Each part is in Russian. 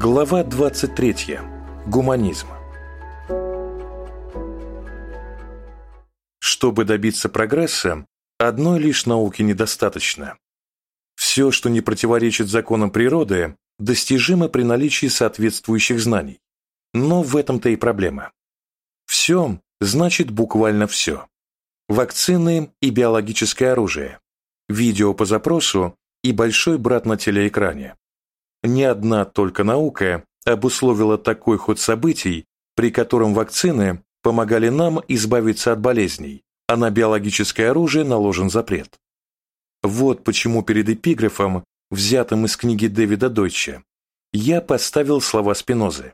Глава 23. Гуманизм. Чтобы добиться прогресса, одной лишь науки недостаточно. Все, что не противоречит законам природы, достижимо при наличии соответствующих знаний. Но в этом-то и проблема. Все значит буквально все. Вакцины и биологическое оружие, видео по запросу и большой брат на телеэкране. Ни одна только наука обусловила такой ход событий, при котором вакцины помогали нам избавиться от болезней, а на биологическое оружие наложен запрет. Вот почему перед эпиграфом, взятым из книги Дэвида Дойча, я поставил слова Спинозы.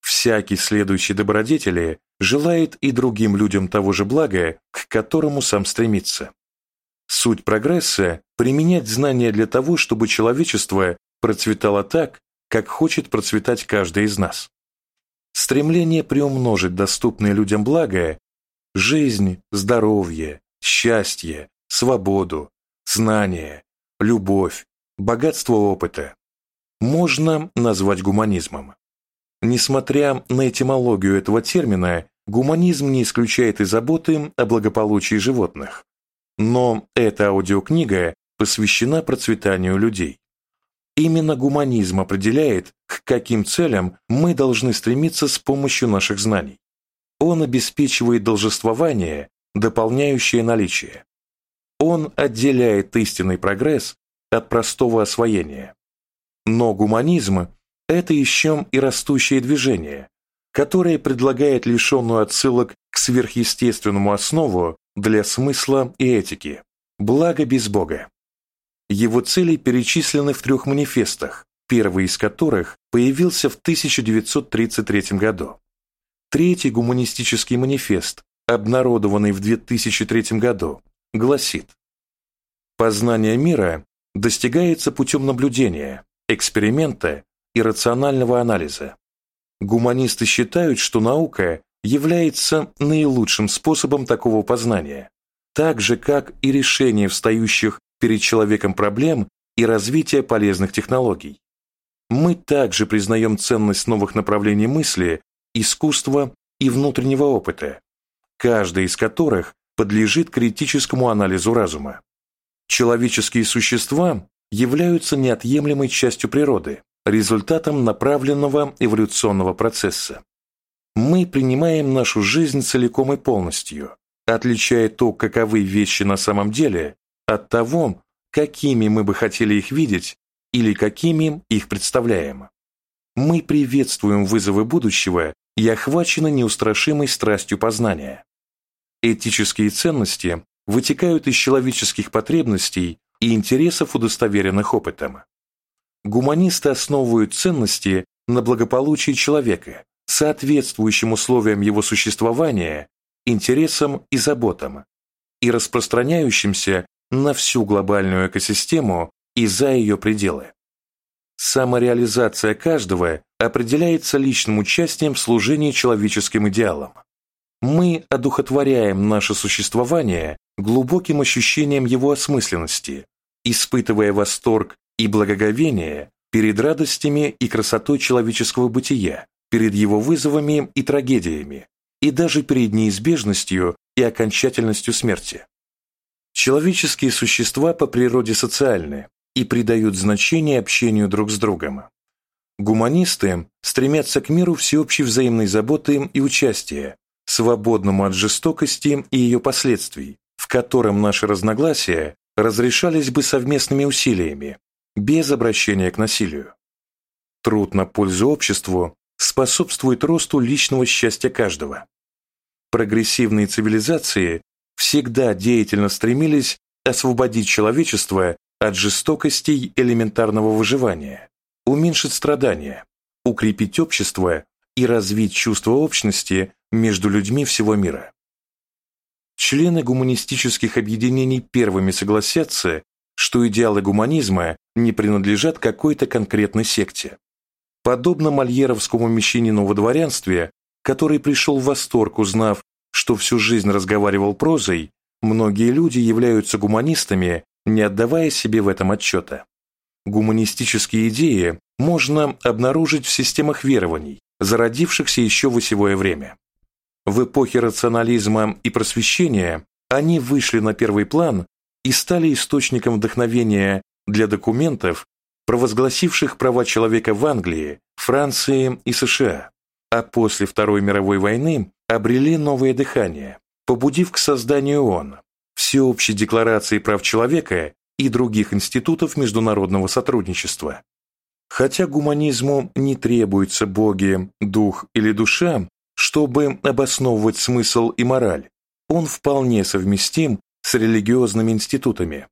«Всякий следующий добродетели желает и другим людям того же блага, к которому сам стремится». Суть прогресса – применять знания для того, чтобы человечество процветала так, как хочет процветать каждый из нас. Стремление приумножить доступные людям благо – жизнь, здоровье, счастье, свободу, знание, любовь, богатство опыта – можно назвать гуманизмом. Несмотря на этимологию этого термина, гуманизм не исключает и заботы о благополучии животных. Но эта аудиокнига посвящена процветанию людей. Именно гуманизм определяет, к каким целям мы должны стремиться с помощью наших знаний. Он обеспечивает должествование, дополняющее наличие. Он отделяет истинный прогресс от простого освоения. Но гуманизм – это еще и растущее движение, которое предлагает лишенную отсылок к сверхъестественному основу для смысла и этики – благо без Бога. Его цели перечислены в трех манифестах, первый из которых появился в 1933 году. Третий гуманистический манифест, обнародованный в 2003 году, гласит «Познание мира достигается путем наблюдения, эксперимента и рационального анализа. Гуманисты считают, что наука является наилучшим способом такого познания, так же, как и решение встающих перед человеком проблем и развития полезных технологий. Мы также признаем ценность новых направлений мысли, искусства и внутреннего опыта, каждый из которых подлежит критическому анализу разума. Человеческие существа являются неотъемлемой частью природы, результатом направленного эволюционного процесса. Мы принимаем нашу жизнь целиком и полностью, отличая то, каковы вещи на самом деле, от того, какими мы бы хотели их видеть или какими их представляем. Мы приветствуем вызовы будущего и охвачены неустрашимой страстью познания. Этические ценности вытекают из человеческих потребностей и интересов, удостоверенных опытом. Гуманисты основывают ценности на благополучии человека, соответствующим условиям его существования, интересам и заботам, и распространяющимся на всю глобальную экосистему и за ее пределы. Самореализация каждого определяется личным участием в служении человеческим идеалам. Мы одухотворяем наше существование глубоким ощущением его осмысленности, испытывая восторг и благоговение перед радостями и красотой человеческого бытия, перед его вызовами и трагедиями, и даже перед неизбежностью и окончательностью смерти. Человеческие существа по природе социальны и придают значение общению друг с другом. Гуманисты стремятся к миру всеобщей взаимной заботы и участия, свободному от жестокости и ее последствий, в котором наши разногласия разрешались бы совместными усилиями, без обращения к насилию. Труд на пользу обществу способствует росту личного счастья каждого. Прогрессивные цивилизации всегда деятельно стремились освободить человечество от жестокостей элементарного выживания, уменьшить страдания, укрепить общество и развить чувство общности между людьми всего мира. Члены гуманистических объединений первыми согласятся, что идеалы гуманизма не принадлежат какой-то конкретной секте. Подобно мольеровскому мещанину во дворянстве, который пришел в восторг, узнав, что всю жизнь разговаривал прозой, многие люди являются гуманистами, не отдавая себе в этом отчета. гуманистические идеи можно обнаружить в системах верований, зародившихся еще в осевое время. В эпохе рационализма и просвещения они вышли на первый план и стали источником вдохновения для документов, провозгласивших права человека в Англии, Франции и США, а после Второй мировой войны обрели новое дыхание, побудив к созданию ООН, Всеобщей декларации прав человека и других институтов международного сотрудничества. Хотя гуманизму не требуются боги, дух или душа, чтобы обосновывать смысл и мораль, он вполне совместим с религиозными институтами.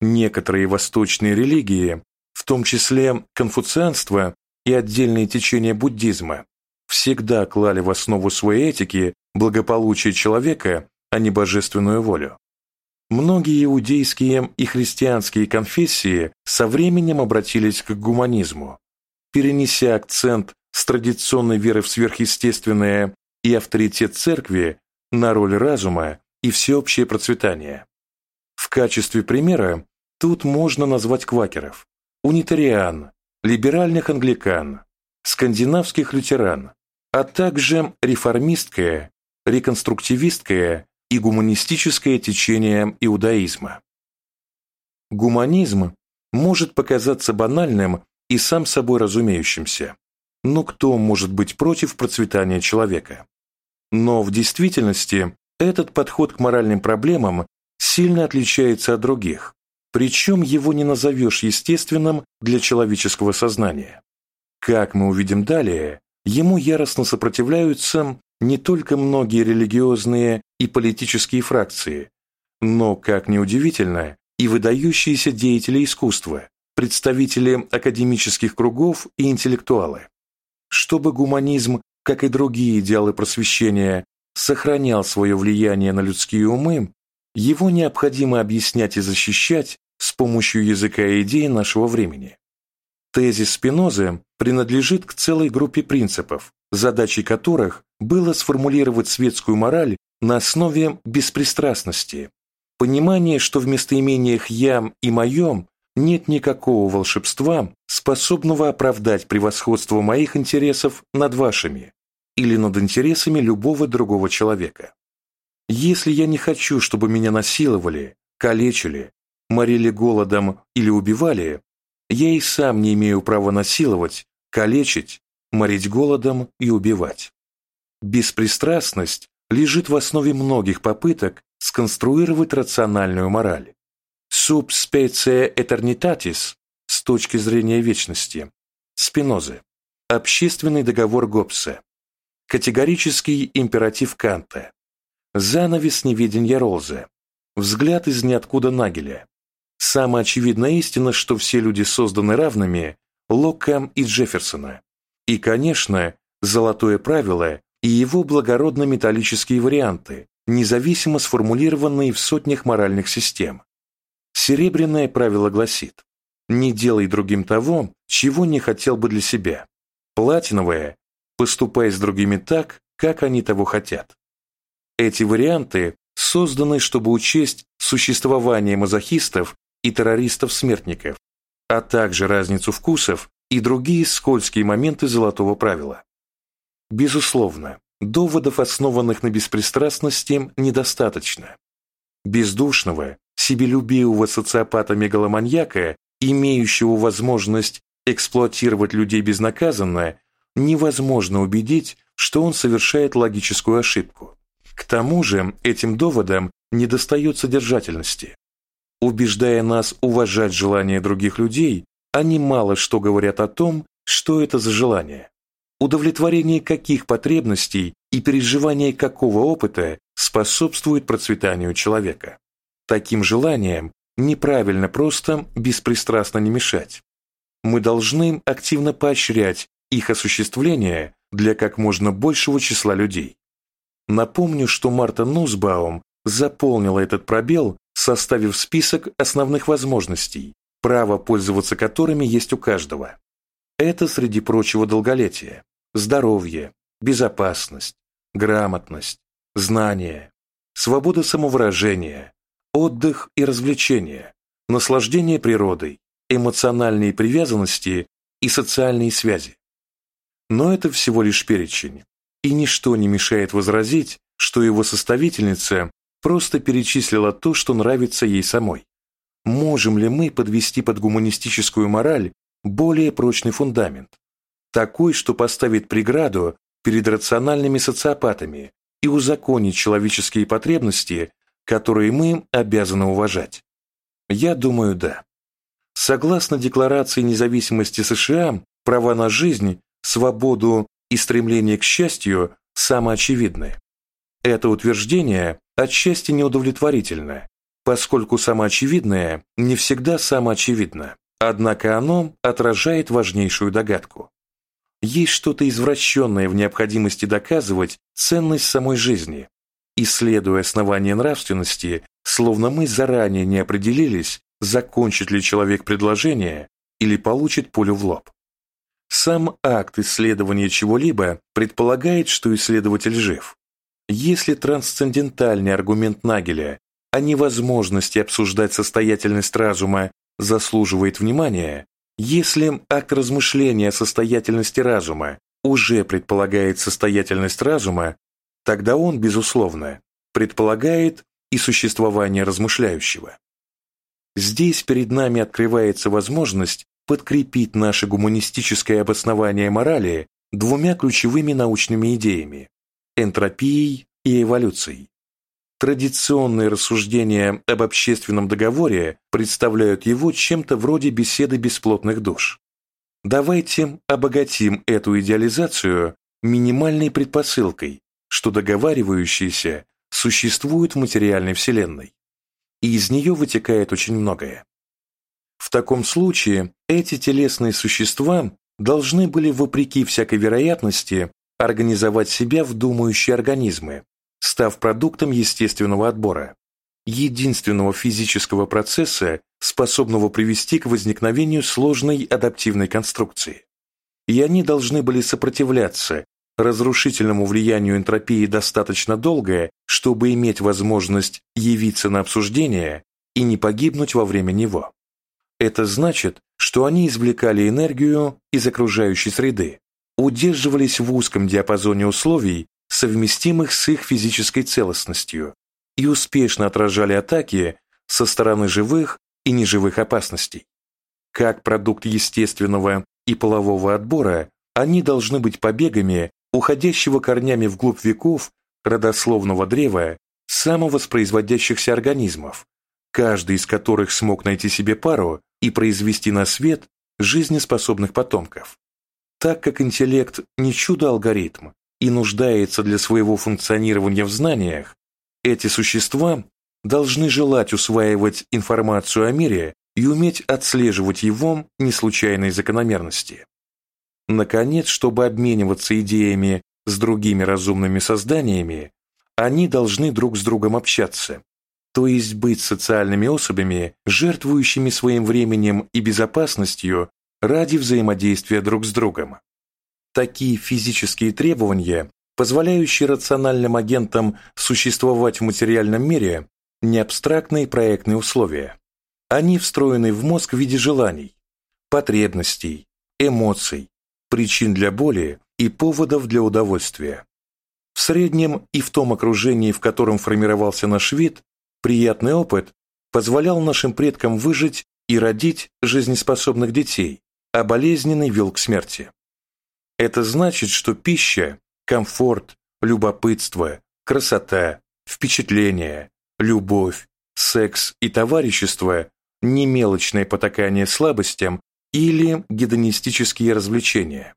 Некоторые восточные религии, в том числе конфуцианство и отдельные течения буддизма, всегда клали в основу своей этики благополучие человека, а не божественную волю. Многие иудейские и христианские конфессии со временем обратились к гуманизму, перенеся акцент с традиционной веры в сверхъестественное и авторитет церкви на роль разума и всеобщее процветание. В качестве примера тут можно назвать квакеров, унитариан, либеральных англикан, скандинавских лютеран, а также реформистское, реконструктивистское и гуманистическое течение иудаизма. Гуманизм может показаться банальным и сам собой разумеющимся, но кто может быть против процветания человека? Но в действительности этот подход к моральным проблемам сильно отличается от других, причем его не назовешь естественным для человеческого сознания. Как мы увидим далее, ему яростно сопротивляются не только многие религиозные и политические фракции, но, как ни удивительно, и выдающиеся деятели искусства, представители академических кругов и интеллектуалы. Чтобы гуманизм как и другие идеалы просвещения, сохранял свое влияние на людские умы, его необходимо объяснять и защищать с помощью языка и идей нашего времени. Тезис Спинозы принадлежит к целой группе принципов, задачей которых было сформулировать светскую мораль на основе беспристрастности, понимания, что в местоимениях «ям» и «моем» нет никакого волшебства, способного оправдать превосходство моих интересов над вашими или над интересами любого другого человека. Если я не хочу, чтобы меня насиловали, калечили, морили голодом или убивали, я и сам не имею права насиловать, калечить, морить голодом и убивать. Беспристрастность лежит в основе многих попыток сконструировать рациональную мораль. Specie eternitatis с точки зрения вечности. Спинозы. Общественный договор Гоббса. Категорический императив Канта. Занавес неведения Ролзе. Взгляд из ниоткуда Нагеля. Самая очевидная истина, что все люди созданы равными, Локкам и Джефферсона. И, конечно, золотое правило и его благородно-металлические варианты, независимо сформулированные в сотнях моральных систем. Серебряное правило гласит «Не делай другим того, чего не хотел бы для себя». Платиновое «Поступай с другими так, как они того хотят». Эти варианты созданы, чтобы учесть существование мазохистов и террористов-смертников, а также разницу вкусов и другие скользкие моменты золотого правила. Безусловно, доводов, основанных на беспристрастности, недостаточно. Бездушного, себелюбивого социопата-мегаломаньяка, имеющего возможность эксплуатировать людей безнаказанно, невозможно убедить, что он совершает логическую ошибку. К тому же этим доводам недостает содержательности. Убеждая нас уважать желания других людей, они мало что говорят о том, что это за желание. Удовлетворение каких потребностей и переживание какого опыта способствует процветанию человека. Таким желаниям неправильно просто беспристрастно не мешать. Мы должны активно поощрять их осуществление для как можно большего числа людей. Напомню, что Марта Нусбаум заполнила этот пробел, составив список основных возможностей, право пользоваться которыми есть у каждого. Это, среди прочего, долголетие, здоровье, безопасность, грамотность, знание, свобода самовыражения, отдых и развлечения, наслаждение природой, эмоциональные привязанности и социальные связи. Но это всего лишь перечень, и ничто не мешает возразить, что его составительница просто перечислила то, что нравится ей самой. Можем ли мы подвести под гуманистическую мораль более прочный фундамент, такой, что поставит преграду перед рациональными социопатами и узаконит человеческие потребности, которые мы обязаны уважать? Я думаю, да. Согласно Декларации независимости США, права на жизнь, свободу и стремление к счастью самоочевидны. Это утверждение отчасти неудовлетворительно, поскольку самоочевидное не всегда самоочевидно, однако оно отражает важнейшую догадку. Есть что-то извращенное в необходимости доказывать ценность самой жизни, исследуя основания нравственности, словно мы заранее не определились, закончит ли человек предложение или получит пулю в лоб. Сам акт исследования чего-либо предполагает, что исследователь жив. Если трансцендентальный аргумент Нагеля? О невозможности обсуждать состоятельность разума заслуживает внимания, если акт размышления о состоятельности разума уже предполагает состоятельность разума, тогда он, безусловно, предполагает и существование размышляющего. Здесь перед нами открывается возможность подкрепить наше гуманистическое обоснование морали двумя ключевыми научными идеями – энтропией и эволюцией. Традиционные рассуждения об общественном договоре представляют его чем-то вроде беседы бесплотных душ. Давайте обогатим эту идеализацию минимальной предпосылкой, что договаривающиеся существуют в материальной вселенной и из нее вытекает очень многое. В таком случае эти телесные существа должны были, вопреки всякой вероятности, организовать себя в думающие организмы, став продуктом естественного отбора, единственного физического процесса, способного привести к возникновению сложной адаптивной конструкции. И они должны были сопротивляться разрушительному влиянию энтропии достаточно долго, чтобы иметь возможность явиться на обсуждение и не погибнуть во время него. Это значит, что они извлекали энергию из окружающей среды, удерживались в узком диапазоне условий, совместимых с их физической целостностью, и успешно отражали атаки со стороны живых и неживых опасностей. Как продукт естественного и полового отбора, они должны быть побегами уходящего корнями вглубь веков родословного древа самовоспроизводящихся организмов, каждый из которых смог найти себе пару и произвести на свет жизнеспособных потомков. Так как интеллект не чудо-алгоритм и нуждается для своего функционирования в знаниях, эти существа должны желать усваивать информацию о мире и уметь отслеживать его неслучайные закономерности. Наконец, чтобы обмениваться идеями с другими разумными созданиями, они должны друг с другом общаться, то есть быть социальными особями, жертвующими своим временем и безопасностью ради взаимодействия друг с другом. Такие физические требования, позволяющие рациональным агентам существовать в материальном мире, не абстрактные проектные условия. Они встроены в мозг в виде желаний, потребностей, эмоций, причин для боли и поводов для удовольствия. В среднем и в том окружении, в котором формировался наш вид, приятный опыт позволял нашим предкам выжить и родить жизнеспособных детей, а болезненный вел к смерти. Это значит, что пища, комфорт, любопытство, красота, впечатление, любовь, секс и товарищество – не мелочное потакание слабостям или гедонистические развлечения.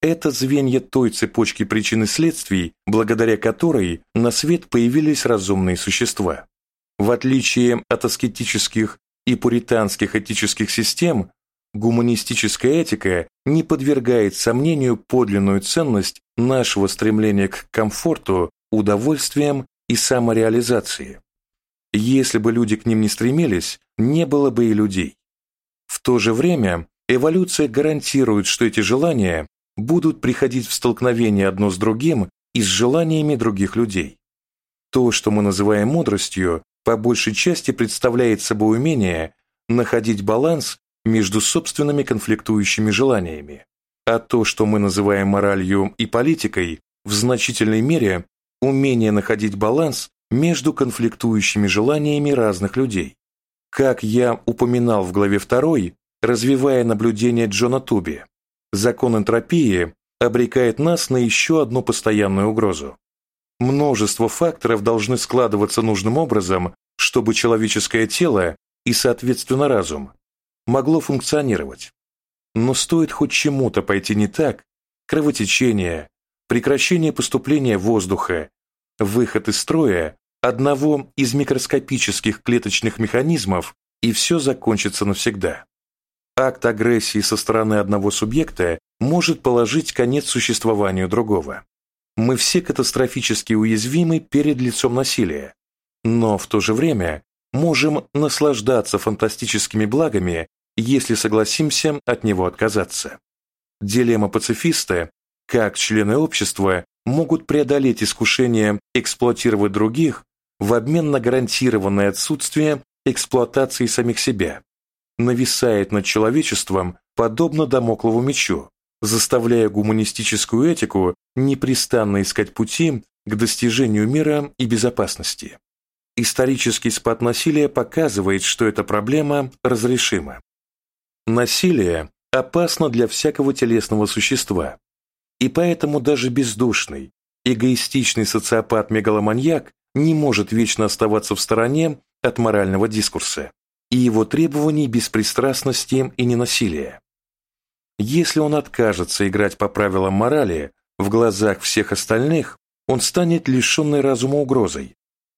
Это звенья той цепочки причин и следствий, благодаря которой на свет появились разумные существа. В отличие от аскетических и пуританских этических систем, гуманистическая этика не подвергает сомнению подлинную ценность нашего стремления к комфорту, удовольствиям и самореализации. Если бы люди к ним не стремились, не было бы и людей. В то же время эволюция гарантирует, что эти желания будут приходить в столкновение одно с другим и с желаниями других людей. То, что мы называем мудростью, по большей части представляет собой умение находить баланс между собственными конфликтующими желаниями, а то, что мы называем моралью и политикой, в значительной мере умение находить баланс между конфликтующими желаниями разных людей. Как я упоминал в главе 2, развивая наблюдение Джона Туби, закон энтропии обрекает нас на еще одну постоянную угрозу. Множество факторов должны складываться нужным образом, чтобы человеческое тело и, соответственно, разум могло функционировать. Но стоит хоть чему-то пойти не так, кровотечение, прекращение поступления воздуха, выход из строя одного из микроскопических клеточных механизмов, и все закончится навсегда. Акт агрессии со стороны одного субъекта может положить конец существованию другого. Мы все катастрофически уязвимы перед лицом насилия, но в то же время можем наслаждаться фантастическими благами, если согласимся от него отказаться. Дилемма пацифиста – как члены общества могут преодолеть искушение эксплуатировать других в обмен на гарантированное отсутствие эксплуатации самих себя, нависает над человечеством подобно домоклову мечу, заставляя гуманистическую этику непрестанно искать пути к достижению мира и безопасности. Исторический спад насилия показывает, что эта проблема разрешима. Насилие опасно для всякого телесного существа, и поэтому даже бездушный, эгоистичный социопат-мегаломаньяк не может вечно оставаться в стороне от морального дискурса и его требований беспристрастности и ненасилия. Если он откажется играть по правилам морали, в глазах всех остальных он станет лишенной разума угрозой,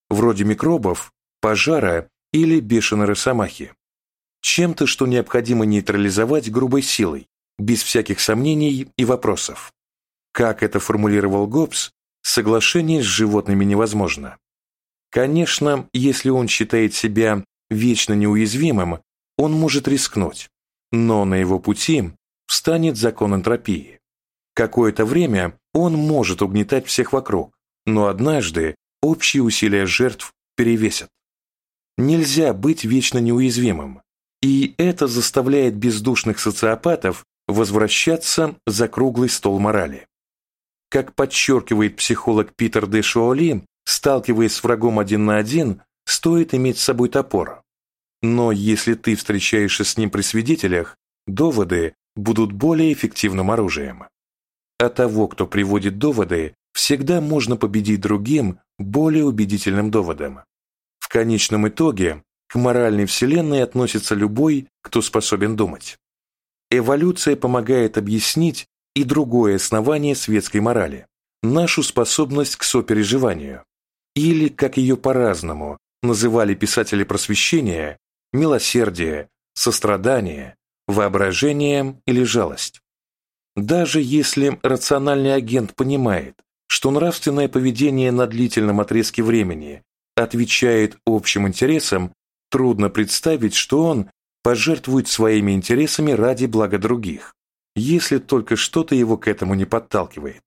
вроде микробов, пожара или бешеной росомахи. Чем-то, что необходимо нейтрализовать грубой силой, без всяких сомнений и вопросов. Как это формулировал Гоббс, соглашение с животными невозможно. Конечно, если он считает себя вечно неуязвимым, он может рискнуть, но на его пути встанет закон энтропии. Какое-то время он может угнетать всех вокруг, но однажды общие усилия жертв перевесят. Нельзя быть вечно неуязвимым, и это заставляет бездушных социопатов возвращаться за круглый стол морали. Как подчеркивает психолог Питер де Шуоли, сталкиваясь с врагом один на один, стоит иметь с собой топор. Но если ты встречаешься с ним при свидетелях, доводы будут более эффективным оружием. А того, кто приводит доводы, всегда можно победить другим, более убедительным доводом. В конечном итоге к моральной вселенной относится любой, кто способен думать. Эволюция помогает объяснить и другое основание светской морали – нашу способность к сопереживанию, или, как ее по-разному называли писатели просвещения, милосердие, сострадание, воображение или жалость. Даже если рациональный агент понимает, что нравственное поведение на длительном отрезке времени отвечает общим интересам, трудно представить, что он пожертвует своими интересами ради блага других если только что-то его к этому не подталкивает.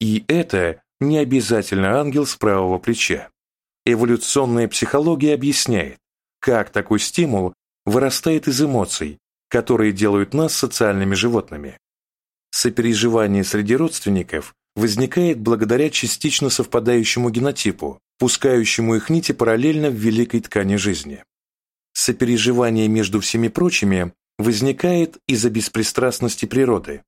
И это не обязательно ангел с правого плеча. Эволюционная психология объясняет, как такой стимул вырастает из эмоций, которые делают нас социальными животными. Сопереживание среди родственников возникает благодаря частично совпадающему генотипу, пускающему их нити параллельно в великой ткани жизни. Сопереживание между всеми прочими возникает из-за беспристрастности природы.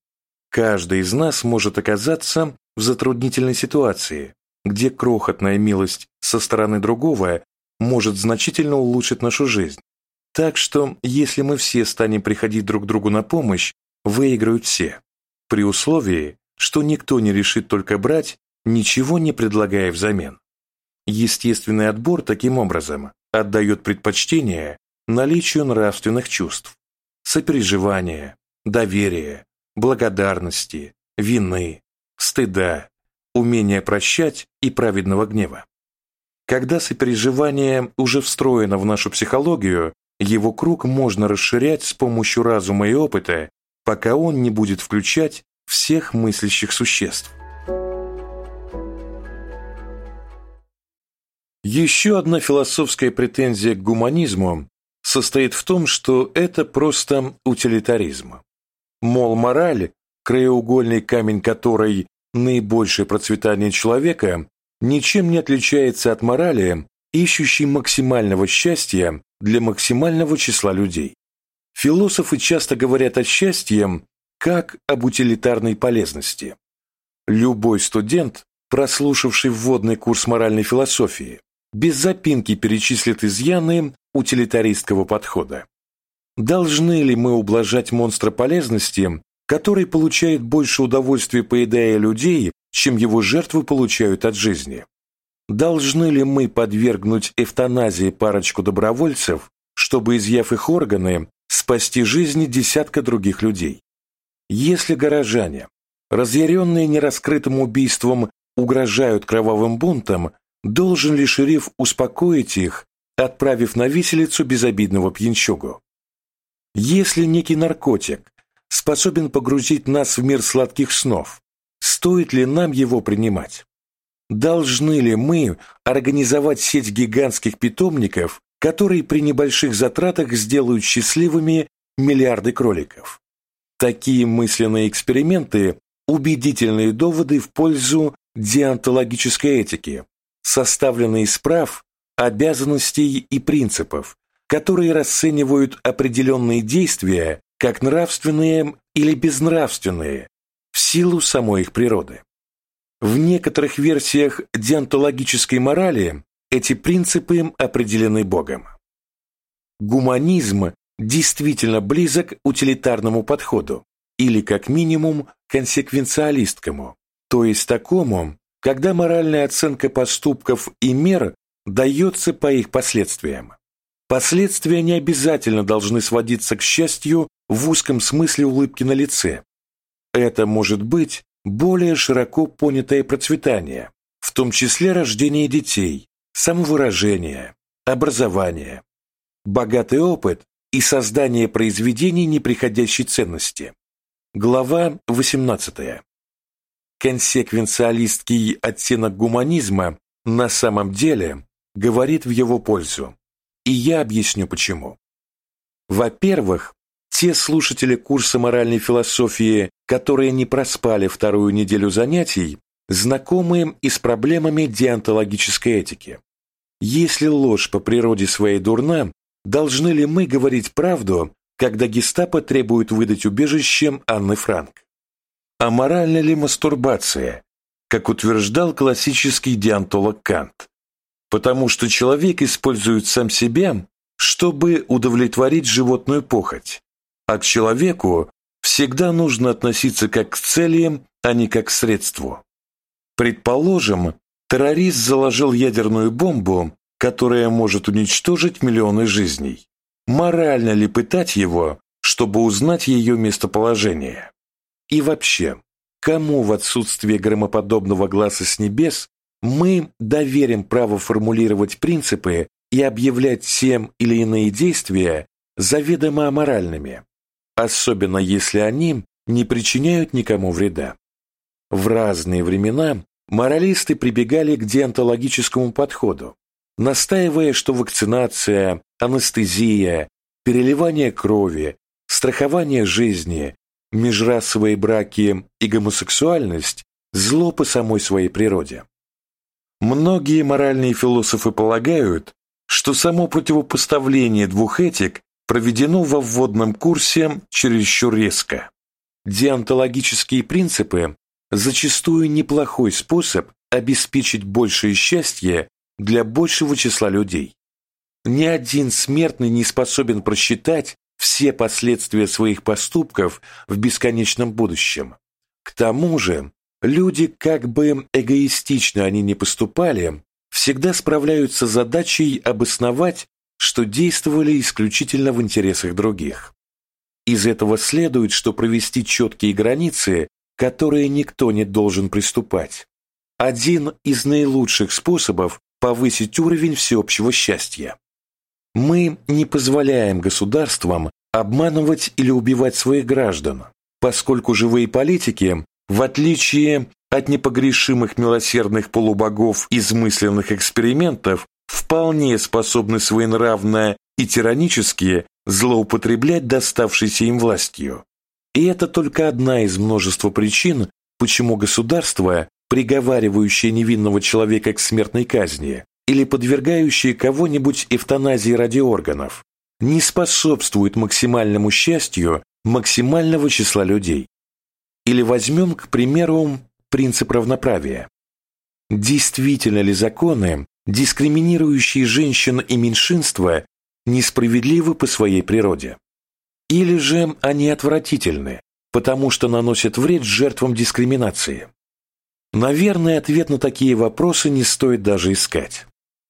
Каждый из нас может оказаться в затруднительной ситуации, где крохотная милость со стороны другого может значительно улучшить нашу жизнь. Так что, если мы все станем приходить друг другу на помощь, выиграют все, при условии, что никто не решит только брать, ничего не предлагая взамен. Естественный отбор таким образом отдает предпочтение наличию нравственных чувств, сопереживания, доверия, благодарности, вины, стыда, умения прощать и праведного гнева. Когда сопереживание уже встроено в нашу психологию, его круг можно расширять с помощью разума и опыта, пока он не будет включать всех мыслящих существ. Еще одна философская претензия к гуманизму состоит в том, что это просто утилитаризм. Мол, мораль, краеугольный камень которой наибольшее процветание человека, ничем не отличается от морали, ищущей максимального счастья для максимального числа людей. Философы часто говорят о счастье как об утилитарной полезности. Любой студент, прослушавший вводный курс моральной философии, без запинки перечислит изъяны утилитаристского подхода. Должны ли мы ублажать монстра полезности, который получает больше удовольствия, поедая людей, чем его жертвы получают от жизни? Должны ли мы подвергнуть эвтаназии парочку добровольцев, чтобы, изъяв их органы, спасти жизни десятка других людей? Если горожане, разъяренные нераскрытым убийством, угрожают кровавым бунтом, должен ли шериф успокоить их, отправив на виселицу безобидного пьянчугу? Если некий наркотик способен погрузить нас в мир сладких снов, стоит ли нам его принимать? Должны ли мы организовать сеть гигантских питомников, которые при небольших затратах сделают счастливыми миллиарды кроликов? Такие мысленные эксперименты – убедительные доводы в пользу деонтологической этики, составленные из прав, обязанностей и принципов, которые расценивают определенные действия как нравственные или безнравственные в силу самой их природы. В некоторых версиях деонтологической морали эти принципы определены Богом. Гуманизм действительно близок утилитарному подходу или, как минимум, консеквенциалисткому, то есть такому, когда моральная оценка поступков и мер дается по их последствиям. Последствия не обязательно должны сводиться к счастью в узком смысле улыбки на лице. Это может быть более широко понятое процветание, в том числе рождение детей, самовыражение, образование, богатый опыт и создание произведений неприходящей ценности. Глава 18. Консеквенциалистский оттенок гуманизма на самом деле говорит в его пользу, и я объясню почему. Во-первых, те слушатели курса моральной философии, которые не проспали вторую неделю занятий, знакомы и с проблемами деонтологической этики. Если ложь по природе своей дурна, должны ли мы говорить правду, когда гестапо требует выдать убежищем Анны Франк? А моральна ли мастурбация, как утверждал классический деонтолог Кант? Потому что человек использует сам себя, чтобы удовлетворить животную похоть, а к человеку всегда нужно относиться как к цели, а не как к средству. Предположим, террорист заложил ядерную бомбу, которая может уничтожить миллионы жизней. Морально ли пытать его, чтобы узнать ее местоположение? И вообще, кому в отсутствие громоподобного глаза с небес мы доверим право формулировать принципы и объявлять тем или иные действия заведомо аморальными? особенно если они не причиняют никому вреда. В разные времена моралисты прибегали к деонтологическому подходу, настаивая, что вакцинация, анестезия, переливание крови, страхование жизни, межрасовые браки и гомосексуальность – зло по самой своей природе. Многие моральные философы полагают, что само противопоставление двух этик проведено во вводном курсе чересчур резко. Деонтологические принципы зачастую неплохой способ обеспечить большее счастье для большего числа людей. Ни один смертный не способен просчитать все последствия своих поступков в бесконечном будущем. К тому же, люди, как бы эгоистично они ни поступали, всегда справляются с задачей обосновать что действовали исключительно в интересах других. Из этого следует, что провести четкие границы, которые никто не должен приступать, один из наилучших способов повысить уровень всеобщего счастья. Мы не позволяем государствам обманывать или убивать своих граждан, поскольку живые политики, в отличие от непогрешимых милосердных полубогов измысленных экспериментов, вполне способны своенравно и тиранически злоупотреблять доставшейся им властью. И это только одна из множества причин, почему государство, приговаривающее невинного человека к смертной казни или подвергающее кого-нибудь эвтаназии ради органов, не способствует максимальному счастью максимального числа людей. Или возьмем, к примеру, принцип равноправия. Действительно ли законы, дискриминирующие женщин и меньшинства, несправедливы по своей природе? Или же они отвратительны, потому что наносят вред жертвам дискриминации? Наверное, ответ на такие вопросы не стоит даже искать.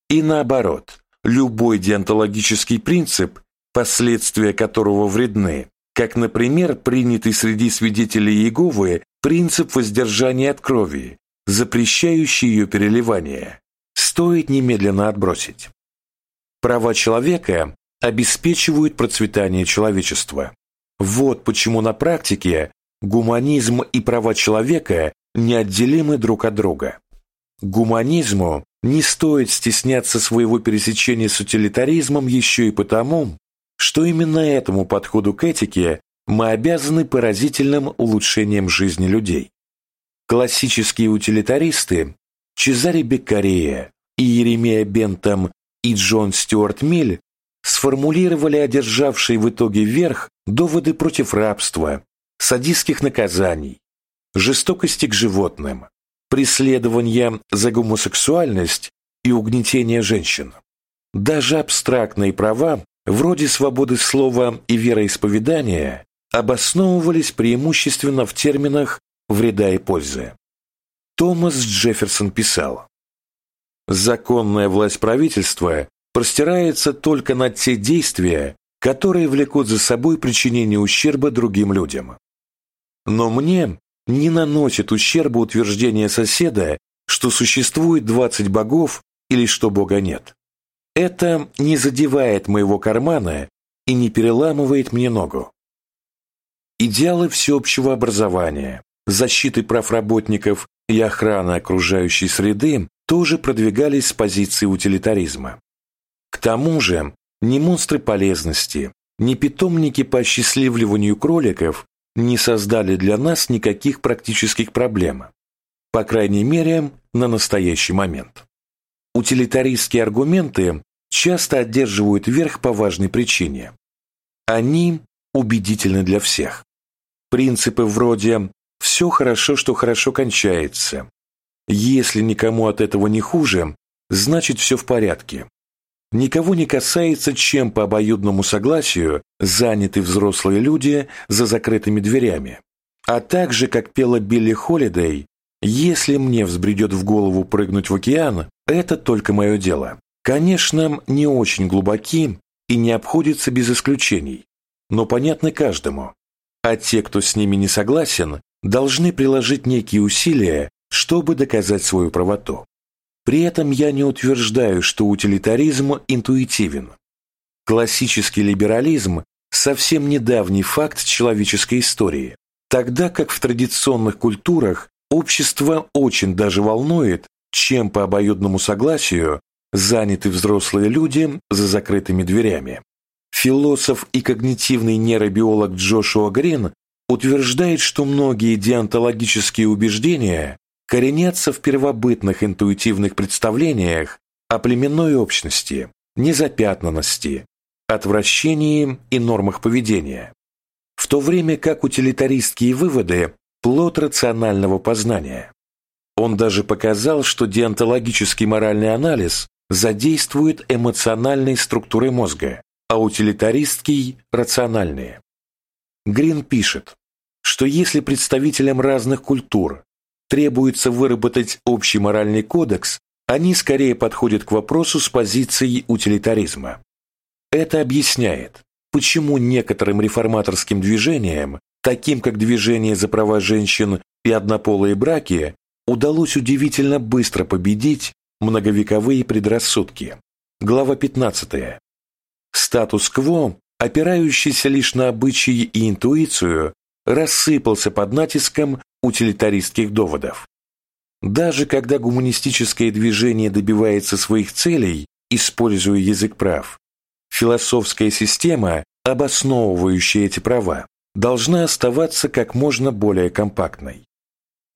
И наоборот, любой деонтологический принцип, последствия которого вредны, как, например, принятый среди свидетелей Иеговы принцип воздержания от крови, запрещающий ее переливание, стоит немедленно отбросить. Права человека обеспечивают процветание человечества. Вот почему на практике гуманизм и права человека неотделимы друг от друга. Гуманизму не стоит стесняться своего пересечения с утилитаризмом еще и потому, что именно этому подходу к этике мы обязаны поразительным улучшением жизни людей. Классические утилитаристы Чезаре Беккарея и Еремея Бентам и Джон Стюарт Миль сформулировали одержавшие в итоге верх доводы против рабства, садистских наказаний, жестокости к животным, преследования за гомосексуальность и угнетения женщин. Даже абстрактные права, вроде свободы слова и вероисповедания, обосновывались преимущественно в терминах вреда и пользы. Томас Джефферсон писал, «Законная власть правительства простирается только на те действия, которые влекут за собой причинение ущерба другим людям. Но мне не наносит ущерба утверждение соседа, что существует 20 богов или что Бога нет. Это не задевает моего кармана и не переламывает мне ногу. Идеалы всеобщего образования, защиты прав работников и охраны окружающей среды тоже продвигались с позиции утилитаризма. К тому же, ни монстры полезности, ни питомники по осчастливливанию кроликов не создали для нас никаких практических проблем, по крайней мере, на настоящий момент. Утилитаристские аргументы часто одерживают верх по важной причине. Они убедительны для всех. Принципы вроде «все хорошо, что хорошо кончается», «если никому от этого не хуже, значит все в порядке», никого не касается, чем по обоюдному согласию заняты взрослые люди за закрытыми дверями. А также, как пела Билли Холидей, «Если мне взбредет в голову прыгнуть в океан, это только мое дело». Конечно, не очень глубоки и не обходятся без исключений, но понятны каждому а те, кто с ними не согласен, должны приложить некие усилия, чтобы доказать свою правоту. При этом я не утверждаю, что утилитаризм интуитивен. Классический либерализм – совсем недавний факт человеческой истории, тогда как в традиционных культурах общество очень даже волнует, чем по обоюдному согласию заняты взрослые люди за закрытыми дверями. Философ и когнитивный нейробиолог Джошуа Грин утверждает, что многие деонтологические убеждения коренятся в первобытных интуитивных представлениях о племенной общности, незапятнанности, отвращении и нормах поведения, в то время как утилитаристские выводы – плод рационального познания. Он даже показал, что деонтологический моральный анализ задействует эмоциональные структуры мозга, а утилитаристский – рациональные. Грин пишет, что если представителям разных культур требуется выработать общий моральный кодекс, они скорее подходят к вопросу с позицией утилитаризма. Это объясняет, почему некоторым реформаторским движениям, таким как движение за права женщин и однополые браки, удалось удивительно быстро победить многовековые предрассудки. Глава 15. Статус-кво, опирающийся лишь на обычаи и интуицию, рассыпался под натиском утилитаристских доводов. Даже когда гуманистическое движение добивается своих целей, используя язык прав. Философская система, обосновывающая эти права, должна оставаться как можно более компактной.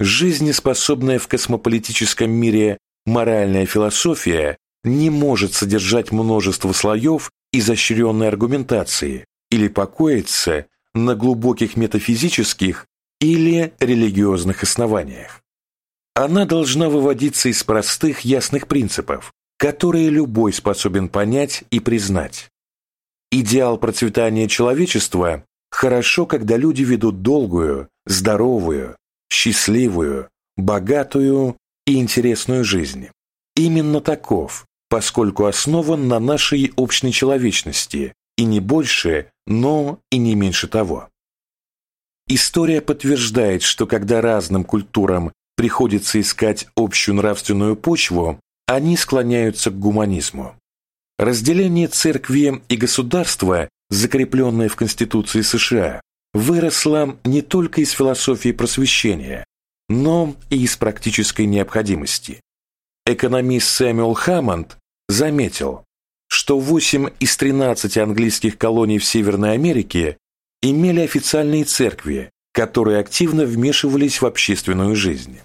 Жизнеспособная в космополитическом мире моральная философия не может содержать множество слоев изощренной аргументации или покоиться на глубоких метафизических или религиозных основаниях. Она должна выводиться из простых ясных принципов, которые любой способен понять и признать. Идеал процветания человечества хорошо, когда люди ведут долгую, здоровую, счастливую, богатую и интересную жизнь. Именно таков, поскольку основан на нашей общей человечности, и не больше, но и не меньше того. История подтверждает, что когда разным культурам приходится искать общую нравственную почву, они склоняются к гуманизму. Разделение церкви и государства, закрепленное в Конституции США, выросло не только из философии просвещения, но и из практической необходимости. Экономист Сэмюэл Хаммонд заметил, что 8 из 13 английских колоний в Северной Америке имели официальные церкви, которые активно вмешивались в общественную жизнь.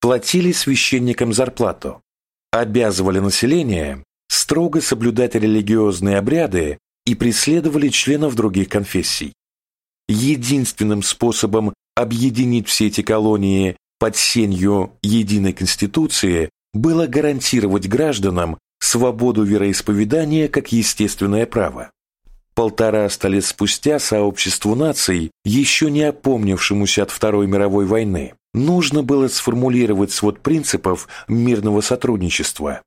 Платили священникам зарплату, обязывали население строго соблюдать религиозные обряды и преследовали членов других конфессий. Единственным способом объединить все эти колонии под сенью единой конституции было гарантировать гражданам свободу вероисповедания как естественное право. Полтораста лет спустя сообществу наций, еще не опомнившемуся от Второй мировой войны, нужно было сформулировать свод принципов мирного сотрудничества.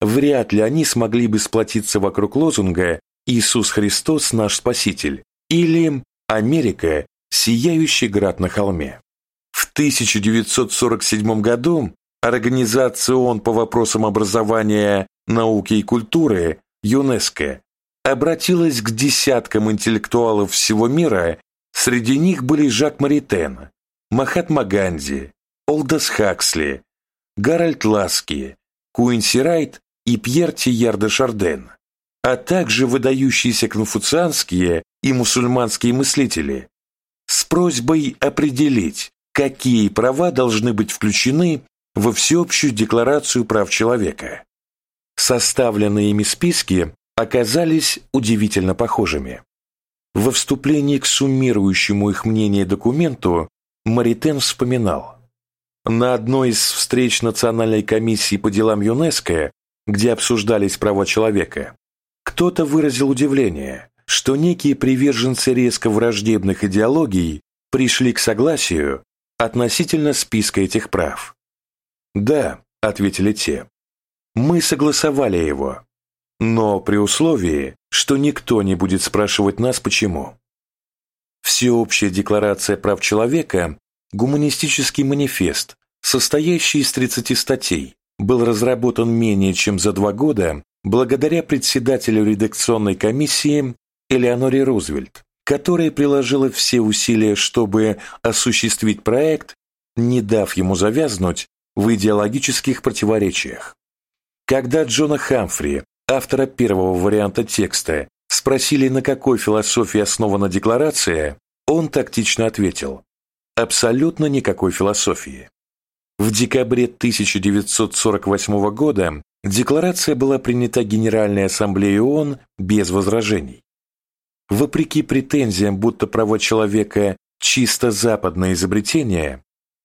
Вряд ли они смогли бы сплотиться вокруг лозунга «Иисус Христос – наш Спаситель» или «Америка – сияющий град на холме». В 1947 году Организация ООН по вопросам образования, науки и культуры, ЮНЕСКО, обратилась к десяткам интеллектуалов всего мира, среди них были Жак Маритен, Махатма Ганди, Олдос Хаксли, Гарольд Ласки, Куинси Райт и Пьер Тияр де Шарден, а также выдающиеся конфуцианские и мусульманские мыслители, с просьбой определить, какие права должны быть включены во Всеобщую декларацию прав человека. Составленные ими списки оказались удивительно похожими. Во вступлении к суммирующему их мнение документу Маритен вспоминал. На одной из встреч Национальной комиссии по делам ЮНЕСКО, где обсуждались права человека, кто-то выразил удивление, что некие приверженцы резко враждебных идеологий пришли к согласию относительно списка этих прав. «Да», — ответили те, — «мы согласовали его, но при условии, что никто не будет спрашивать нас, почему». Всеобщая декларация прав человека – гуманистический манифест, состоящий из 30 статей, был разработан менее чем за два года благодаря председателю редакционной комиссии Элеоноре Рузвельт, которая приложила все усилия, чтобы осуществить проект, не дав ему завязнуть в идеологических противоречиях. Когда Джона Хамфри, автора первого варианта текста, спросили, на какой философии основана декларация, он тактично ответил «Абсолютно никакой философии». В декабре 1948 года декларация была принята Генеральной Ассамблеей ООН без возражений. Вопреки претензиям, будто права человека – чисто западное изобретение,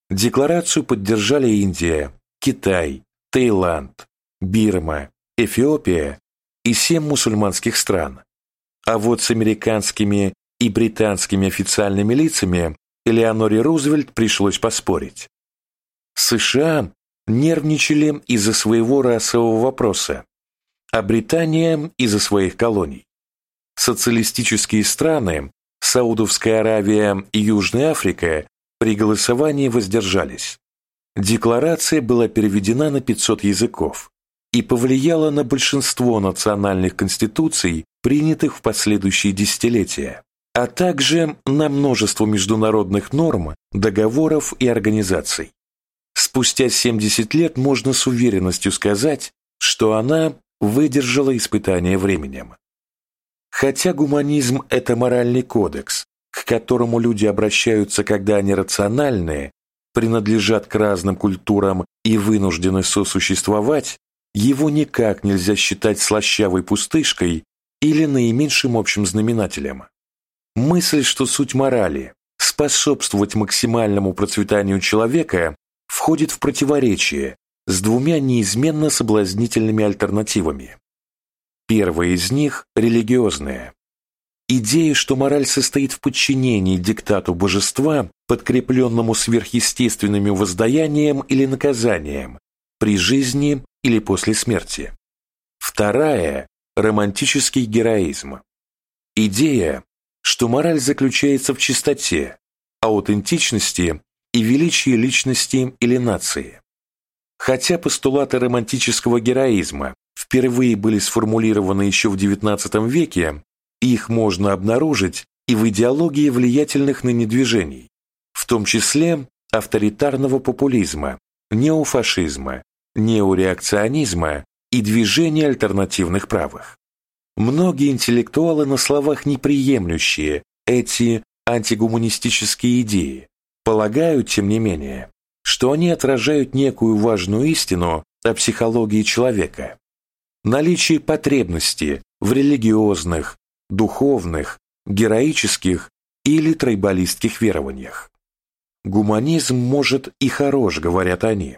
Декларацию поддержали Индия, Китай, Таиланд, Бирма, Эфиопия и семь мусульманских стран. А вот с американскими и британскими официальными лицами Элеоноре Рузвельт пришлось поспорить. США нервничали из-за своего расового вопроса, а Британия – из-за своих колоний. Социалистические страны, Саудовская Аравия и Южная Африка при голосовании воздержались. Декларация была переведена на 500 языков и повлияла на большинство национальных конституций, принятых в последующие десятилетия, а также на множество международных норм, договоров и организаций. Спустя 70 лет можно с уверенностью сказать, что она выдержала испытание временем. Хотя гуманизм – это моральный кодекс, к которому люди обращаются, когда они рациональные, принадлежат к разным культурам и вынуждены сосуществовать, его никак нельзя считать слащавой пустышкой или наименьшим общим знаменателем. Мысль, что суть морали – способствовать максимальному процветанию человека, входит в противоречие с двумя неизменно соблазнительными альтернативами. Первая из них – религиозная. Идея, что мораль состоит в подчинении диктату божества, подкрепленному сверхъестественными воздаянием или наказанием, при жизни или после смерти. Вторая – романтический героизм. Идея, что мораль заключается в чистоте, аутентичности и величии личности или нации. Хотя постулаты романтического героизма впервые были сформулированы еще в XIX веке, их можно обнаружить и в идеологии влиятельных ныне движений, в том числе авторитарного популизма, неофашизма, неореакционизма и движения альтернативных правых. Многие интеллектуалы на словах неприемлющие эти антигуманистические идеи, полагают, тем не менее, что они отражают некую важную истину о психологии человека. Наличие потребности в религиозных, духовных, героических или тройболистских верованиях. Гуманизм может и хорош, говорят они,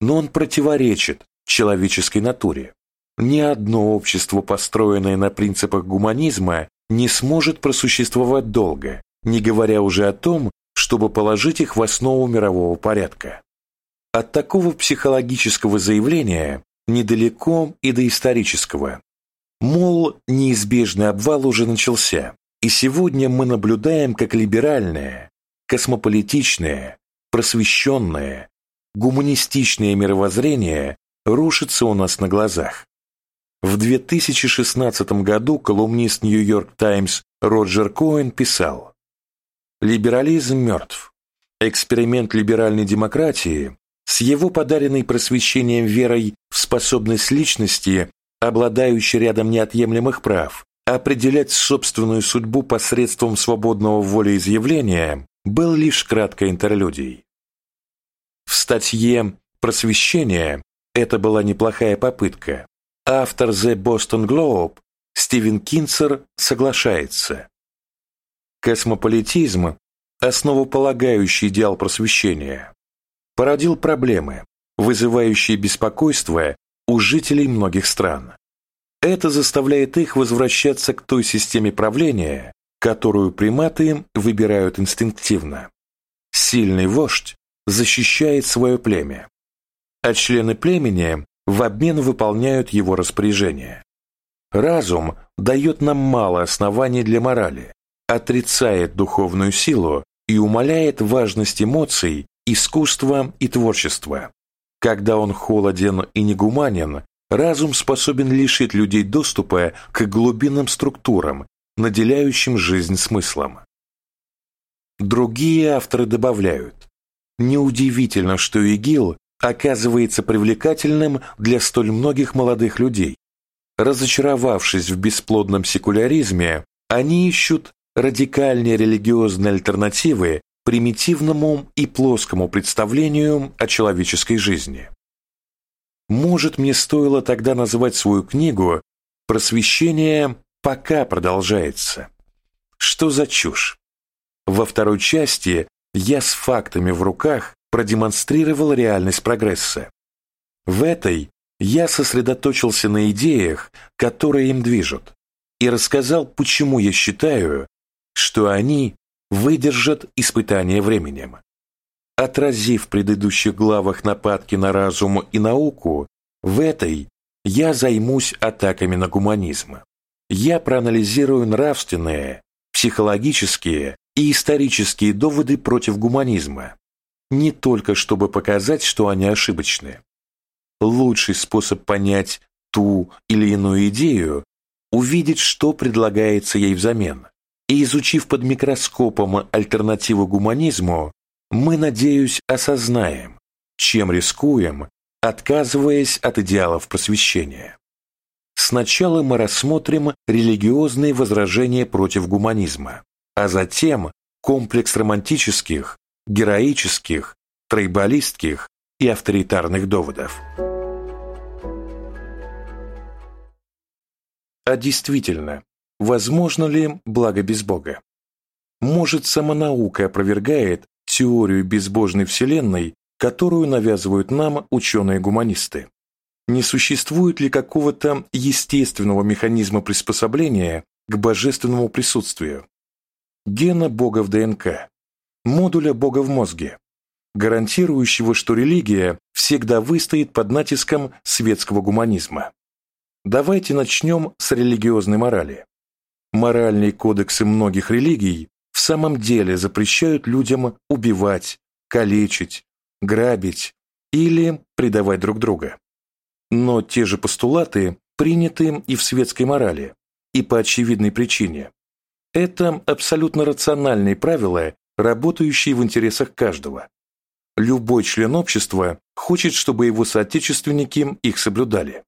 но он противоречит человеческой натуре. Ни одно общество, построенное на принципах гуманизма, не сможет просуществовать долго, не говоря уже о том, чтобы положить их в основу мирового порядка. От такого психологического заявления недалеко и до исторического. Мол, неизбежный обвал уже начался, и сегодня мы наблюдаем, как либеральное, космополитичное, просвещенное, гуманистичное мировоззрение рушится у нас на глазах. В 2016 году колумнист «Нью-Йорк Таймс» Роджер Коэн писал «Либерализм мертв. Эксперимент либеральной демократии с его подаренной просвещением верой в способность личности, обладающей рядом неотъемлемых прав, определять собственную судьбу посредством свободного волеизъявления, был лишь краткой интерлюдией. В статье «Просвещение» это была неплохая попытка. Автор The Boston Globe Стивен Кинцер соглашается. Космополитизм – основополагающий идеал просвещения породил проблемы, вызывающие беспокойство у жителей многих стран. Это заставляет их возвращаться к той системе правления, которую приматы выбирают инстинктивно. Сильный вождь защищает свое племя, а члены племени в обмен выполняют его распоряжения. Разум дает нам мало оснований для морали, отрицает духовную силу и умаляет важность эмоций искусство и творчество. Когда он холоден и негуманен, разум способен лишить людей доступа к глубинным структурам, наделяющим жизнь смыслом. Другие авторы добавляют, неудивительно, что ИГИЛ оказывается привлекательным для столь многих молодых людей. Разочаровавшись в бесплодном секуляризме, они ищут радикальные религиозные альтернативы примитивному и плоскому представлению о человеческой жизни. Может, мне стоило тогда назвать свою книгу «Просвещение пока продолжается». Что за чушь? Во второй части я с фактами в руках продемонстрировал реальность прогресса. В этой я сосредоточился на идеях, которые им движут, и рассказал, почему я считаю, что они выдержат испытание временем. Отразив в предыдущих главах нападки на разум и науку, в этой я займусь атаками на гуманизм. Я проанализирую нравственные, психологические и исторические доводы против гуманизма, не только чтобы показать, что они ошибочны. Лучший способ понять ту или иную идею – увидеть, что предлагается ей взамен. И изучив под микроскопом альтернативу гуманизму, мы, надеюсь, осознаем, чем рискуем, отказываясь от идеалов просвещения. сначала мы рассмотрим религиозные возражения против гуманизма, а затем комплекс романтических, героических, тройболистских и авторитарных доводов. А действительно, возможно ли благо без Бога? Может, сама наука опровергает теорию безбожной Вселенной, которую навязывают нам ученые-гуманисты? Не существует ли какого-то естественного механизма приспособления к божественному присутствию? Гена Бога в ДНК, модуля Бога в мозге, гарантирующего, что религия всегда выстоит под натиском светского гуманизма. Давайте начнем с религиозной морали. Моральные кодексы многих религий в самом деле запрещают людям убивать, калечить, грабить или предавать друг друга. Но те же постулаты приняты и в светской морали, и по очевидной причине. Это абсолютно рациональные правила, работающие в интересах каждого. Любой член общества хочет, чтобы его соотечественники их соблюдали.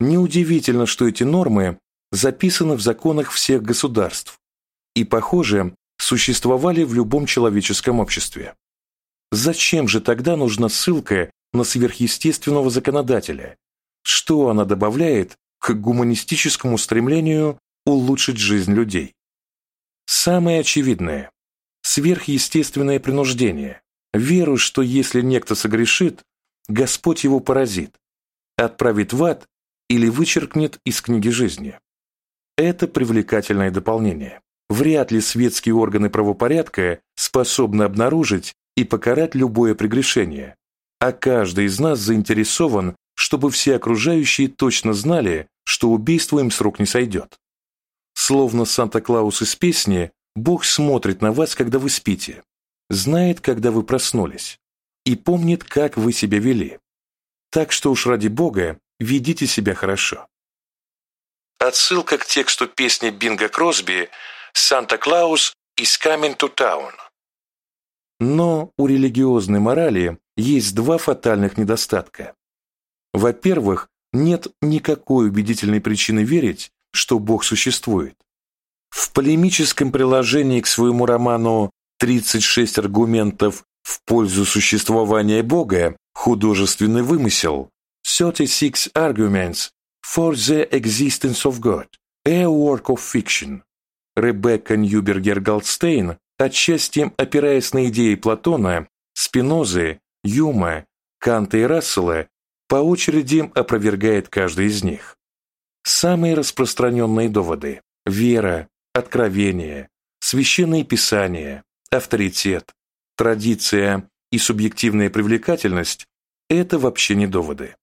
Неудивительно, что эти нормы записаны в законах всех государств и, похоже, существовали в любом человеческом обществе. Зачем же тогда нужна ссылка на сверхъестественного законодателя? Что она добавляет к гуманистическому стремлению улучшить жизнь людей? Самое очевидное – сверхъестественное принуждение, веру, что если некто согрешит, Господь его поразит, отправит в ад или вычеркнет из книги жизни. Это привлекательное дополнение. Вряд ли светские органы правопорядка способны обнаружить и покарать любое прегрешение, а каждый из нас заинтересован, чтобы все окружающие точно знали, что убийство им с рук не сойдет. Словно Санта-Клаус из песни, Бог смотрит на вас, когда вы спите, знает, когда вы проснулись, и помнит, как вы себя вели. Так что уж ради Бога ведите себя хорошо. Отсылка к тексту песни Бинга Кросби «Санта-Клаус is coming to town». Но у религиозной морали есть два фатальных недостатка. Во-первых, нет никакой убедительной причины верить, что Бог существует. В полемическом приложении к своему роману «36 аргументов в пользу существования Бога. Художественный вымысел» 36 Arguments for the Existence of God, a Work of Fiction. Ребекка Ньюбергер-Голдстейн, отчасти опираясь на идеи Платона, Спинозы, Юма, Канта и Рассела, по очереди опровергает каждый из них. Самые распространенные доводы – вера, откровение, священные писания, авторитет, традиция и субъективная привлекательность – это вообще не доводы.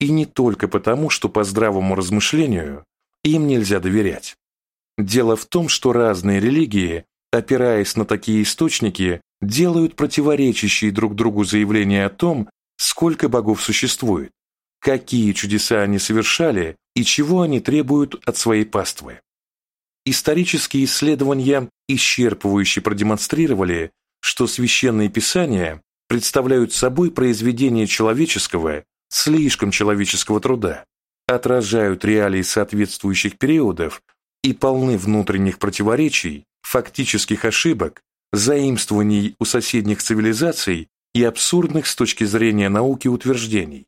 И не только потому, что по здравому размышлению им нельзя доверять. Дело в том, что разные религии, опираясь на такие источники, делают противоречащие друг другу заявления о том, сколько богов существует, какие чудеса они совершали и чего они требуют от своей паствы. Исторические исследования исчерпывающе продемонстрировали, что священные писания представляют собой произведение человеческого, слишком человеческого труда, отражают реалии соответствующих периодов и полны внутренних противоречий, фактических ошибок, заимствований у соседних цивилизаций и абсурдных с точки зрения науки утверждений.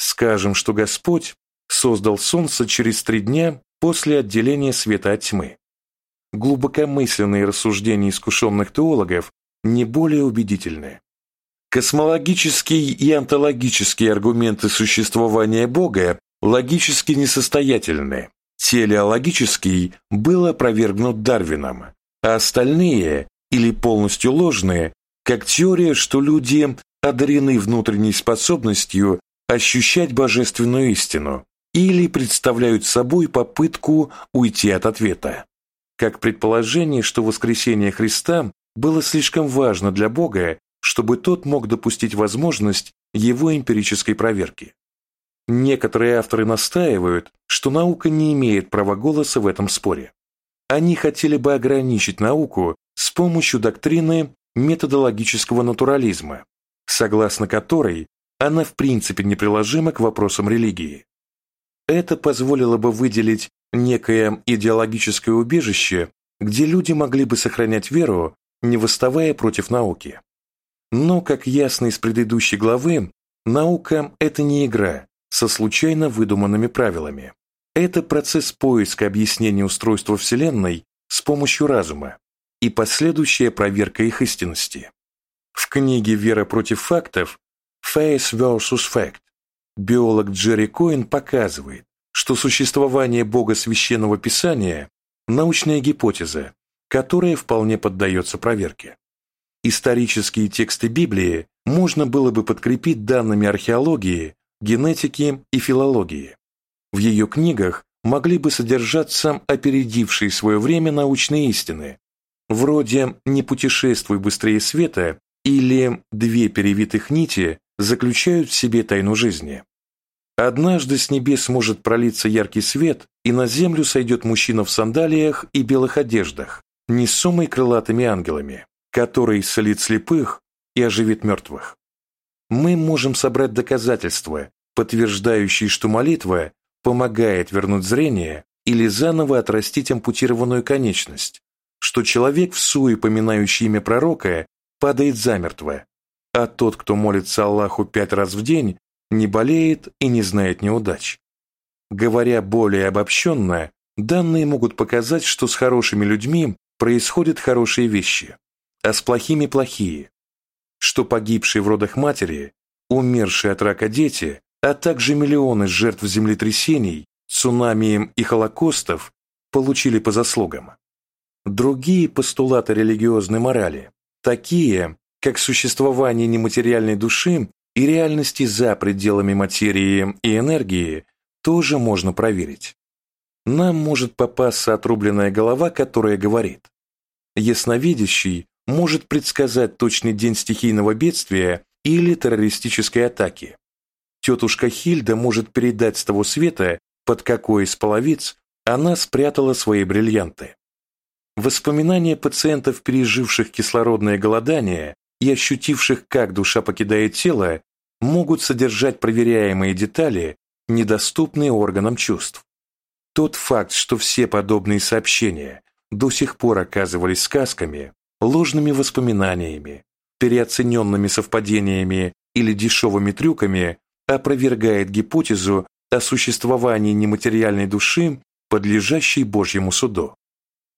Скажем, что Господь создал Солнце через три дня после отделения света от тьмы. Глубокомысленные рассуждения искушенных теологов не более убедительны. Космологические и онтологические аргументы существования Бога логически несостоятельны. Телеологический был опровергнут Дарвином, а остальные, или полностью ложные, как теория, что люди одарены внутренней способностью ощущать божественную истину, или представляют собой попытку уйти от ответа. Как предположение, что воскресение Христа было слишком важно для Бога, чтобы тот мог допустить возможность его эмпирической проверки. Некоторые авторы настаивают, что наука не имеет права голоса в этом споре. Они хотели бы ограничить науку с помощью доктрины методологического натурализма, согласно которой она в принципе неприложима к вопросам религии. Это позволило бы выделить некое идеологическое убежище, где люди могли бы сохранять веру, не восставая против науки. Но, как ясно из предыдущей главы, наука – это не игра со случайно выдуманными правилами. Это процесс поиска объяснения устройства Вселенной с помощью разума и последующая проверка их истинности. В книге «Вера против фактов» «Face vs. Fact» биолог Джерри Коэн показывает, что существование Бога Священного Писания – научная гипотеза, которая вполне поддается проверке. Исторические тексты Библии можно было бы подкрепить данными археологии, генетики и филологии. В ее книгах могли бы содержаться опередившие свое время научные истины, вроде «Не путешествуй быстрее света» или «Две перевитых нити заключают в себе тайну жизни». Однажды с небес может пролиться яркий свет, и на землю сойдет мужчина в сандалиях и белых одеждах, несомый крылатыми ангелами который исцелит слепых и оживит мертвых. Мы можем собрать доказательства, подтверждающие, что молитва помогает вернуть зрение или заново отрастить ампутированную конечность, что человек, в суе поминающий имя пророка, падает замертво, а тот, кто молится Аллаху пять раз в день, не болеет и не знает неудач. Говоря более обобщенно, данные могут показать, что с хорошими людьми происходят хорошие вещи, а с плохими плохие, что погибшие в родах матери, умершие от рака дети, а также миллионы жертв землетрясений, цунами и холокостов получили по заслугам. Другие постулаты религиозной морали, такие, как существование нематериальной души и реальности за пределами материи и энергии, тоже можно проверить. Нам может попасться отрубленная голова, которая говорит «Ясновидящий может предсказать точный день стихийного бедствия или террористической атаки. Тетушка Хильда может передать с того света, под какой из половиц она спрятала свои бриллианты. Воспоминания пациентов, переживших кислородное голодание и ощутивших, как душа покидает тело, могут содержать проверяемые детали, недоступные органам чувств. Тот факт, что все подобные сообщения до сих пор оказывались сказками, ложными воспоминаниями, переоцененными совпадениями или дешевыми трюками опровергает гипотезу о существовании нематериальной души, подлежащей Божьему суду.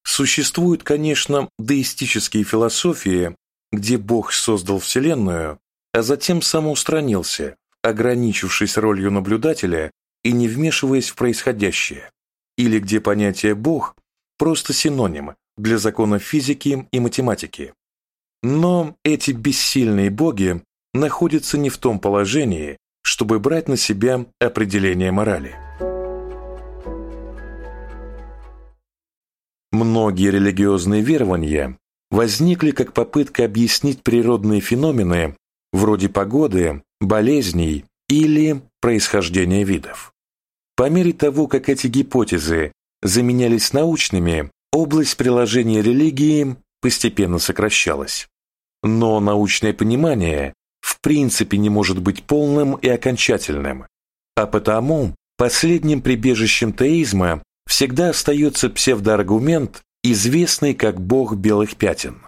Существуют, конечно, деистические философии, где Бог создал Вселенную, а затем самоустранился, ограничившись ролью наблюдателя и не вмешиваясь в происходящее, или где понятие «Бог» просто синоним для законов физики и математики. Но эти бессильные боги находятся не в том положении, чтобы брать на себя определение морали. Многие религиозные верования возникли как попытка объяснить природные феномены вроде погоды, болезней или происхождения видов. По мере того, как эти гипотезы заменялись научными, область приложения религии постепенно сокращалась. Но научное понимание в принципе не может быть полным и окончательным, а потому последним прибежищем теизма всегда остается псевдоаргумент, известный как бог белых пятен.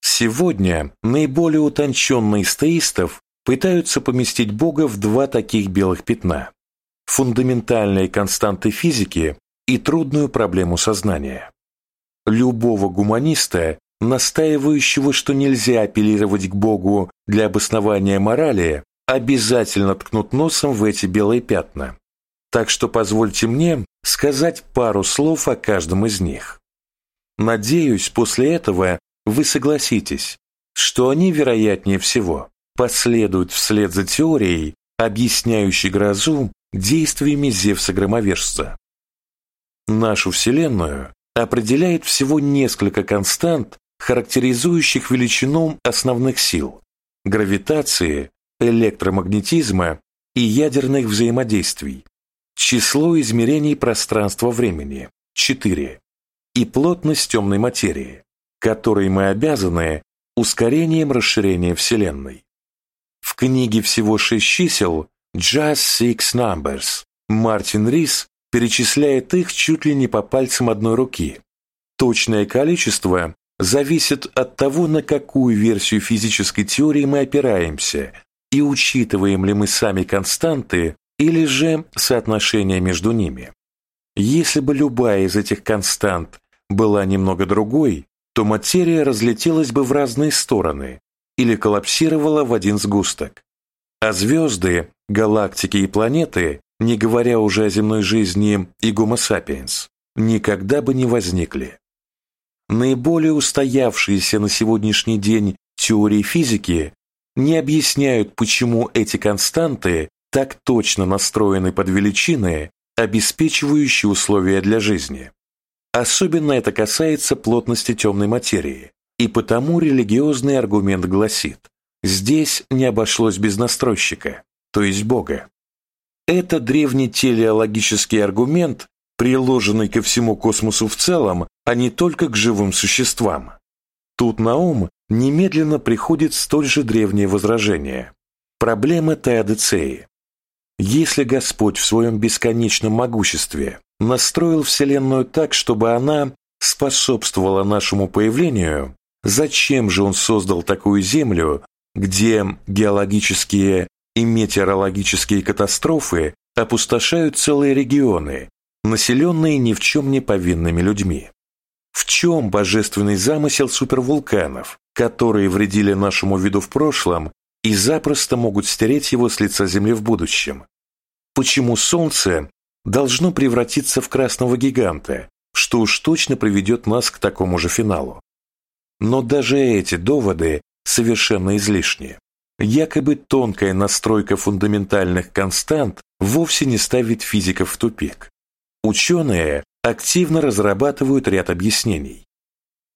Сегодня наиболее утонченные из теистов пытаются поместить Бога в два таких белых пятна – фундаментальные константы физики и трудную проблему сознания. Любого гуманиста, настаивающего, что нельзя апеллировать к Богу для обоснования морали, обязательно ткнут носом в эти белые пятна. Так что позвольте мне сказать пару слов о каждом из них. Надеюсь, после этого вы согласитесь, что они, вероятнее всего, последуют вслед за теорией, объясняющей грозу действиями Зевса-громовержца. Нашу Вселенную определяет всего несколько констант, характеризующих величину основных сил – гравитации, электромагнетизма и ядерных взаимодействий, число измерений пространства-времени – 4, и плотность темной материи, которой мы обязаны ускорением расширения Вселенной. В книге всего шесть чисел «Just Six Numbers» Мартин Рис перечисляет их чуть ли не по пальцам одной руки. Точное количество зависит от того, на какую версию физической теории мы опираемся и учитываем ли мы сами константы или же соотношение между ними. Если бы любая из этих констант была немного другой, то материя разлетелась бы в разные стороны или коллапсировала в один сгусток. А звезды, галактики и планеты, не говоря уже о земной жизни и гомо sapiens, никогда бы не возникли. Наиболее устоявшиеся на сегодняшний день теории физики не объясняют, почему эти константы так точно настроены под величины, обеспечивающие условия для жизни. Особенно это касается плотности темной материи, и потому религиозный аргумент гласит, здесь не обошлось без настройщика, то есть Бога. Это древний телеологический аргумент, приложенный ко всему космосу в целом, а не только к живым существам. Тут на ум немедленно приходит столь же древнее возражение. Проблема теодицеи. Если Господь в своем бесконечном могуществе настроил Вселенную так, чтобы она способствовала нашему появлению, зачем же Он создал такую Землю, где геологические и метеорологические катастрофы опустошают целые регионы, населенные ни в чем не повинными людьми? В чем божественный замысел супервулканов, которые вредили нашему виду в прошлом и запросто могут стереть его с лица Земли в будущем? Почему Солнце должно превратиться в красного гиганта, что уж точно приведет нас к такому же финалу? Но даже эти доводы совершенно излишни. Якобы тонкая настройка фундаментальных констант вовсе не ставит физиков в тупик. Ученые активно разрабатывают ряд объяснений.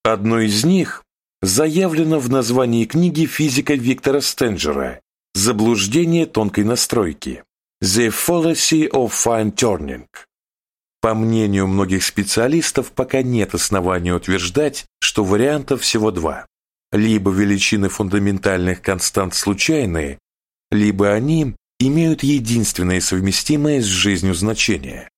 Одно из них заявлено в названии книги физика Виктора Стенджера «Заблуждение тонкой настройки» «The Fallacy of Fine Turning». По мнению многих специалистов, пока нет основания утверждать, что вариантов всего два. Либо величины фундаментальных констант случайные, либо они имеют единственное совместимое с жизнью значение.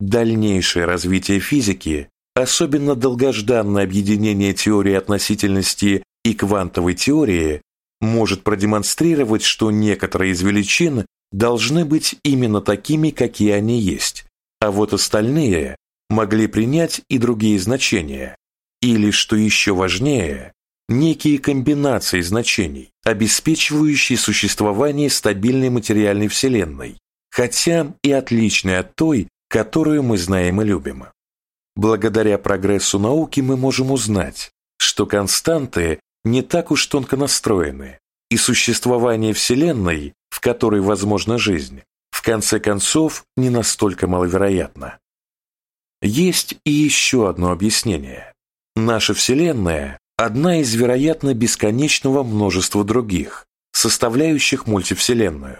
Дальнейшее развитие физики, особенно долгожданное объединение теории относительности и квантовой теории, может продемонстрировать, что некоторые из величин должны быть именно такими, какие они есть, а вот остальные могли принять и другие значения, или, что еще важнее, некие комбинации значений, обеспечивающие существование стабильной материальной Вселенной, хотя и отличной от той, которую мы знаем и любим. Благодаря прогрессу науки мы можем узнать, что константы не так уж тонко настроены, и существование Вселенной которой возможна жизнь, в конце концов не настолько маловероятно. Есть и еще одно объяснение. Наша Вселенная – одна из, вероятно, бесконечного множества других, составляющих мультивселенную.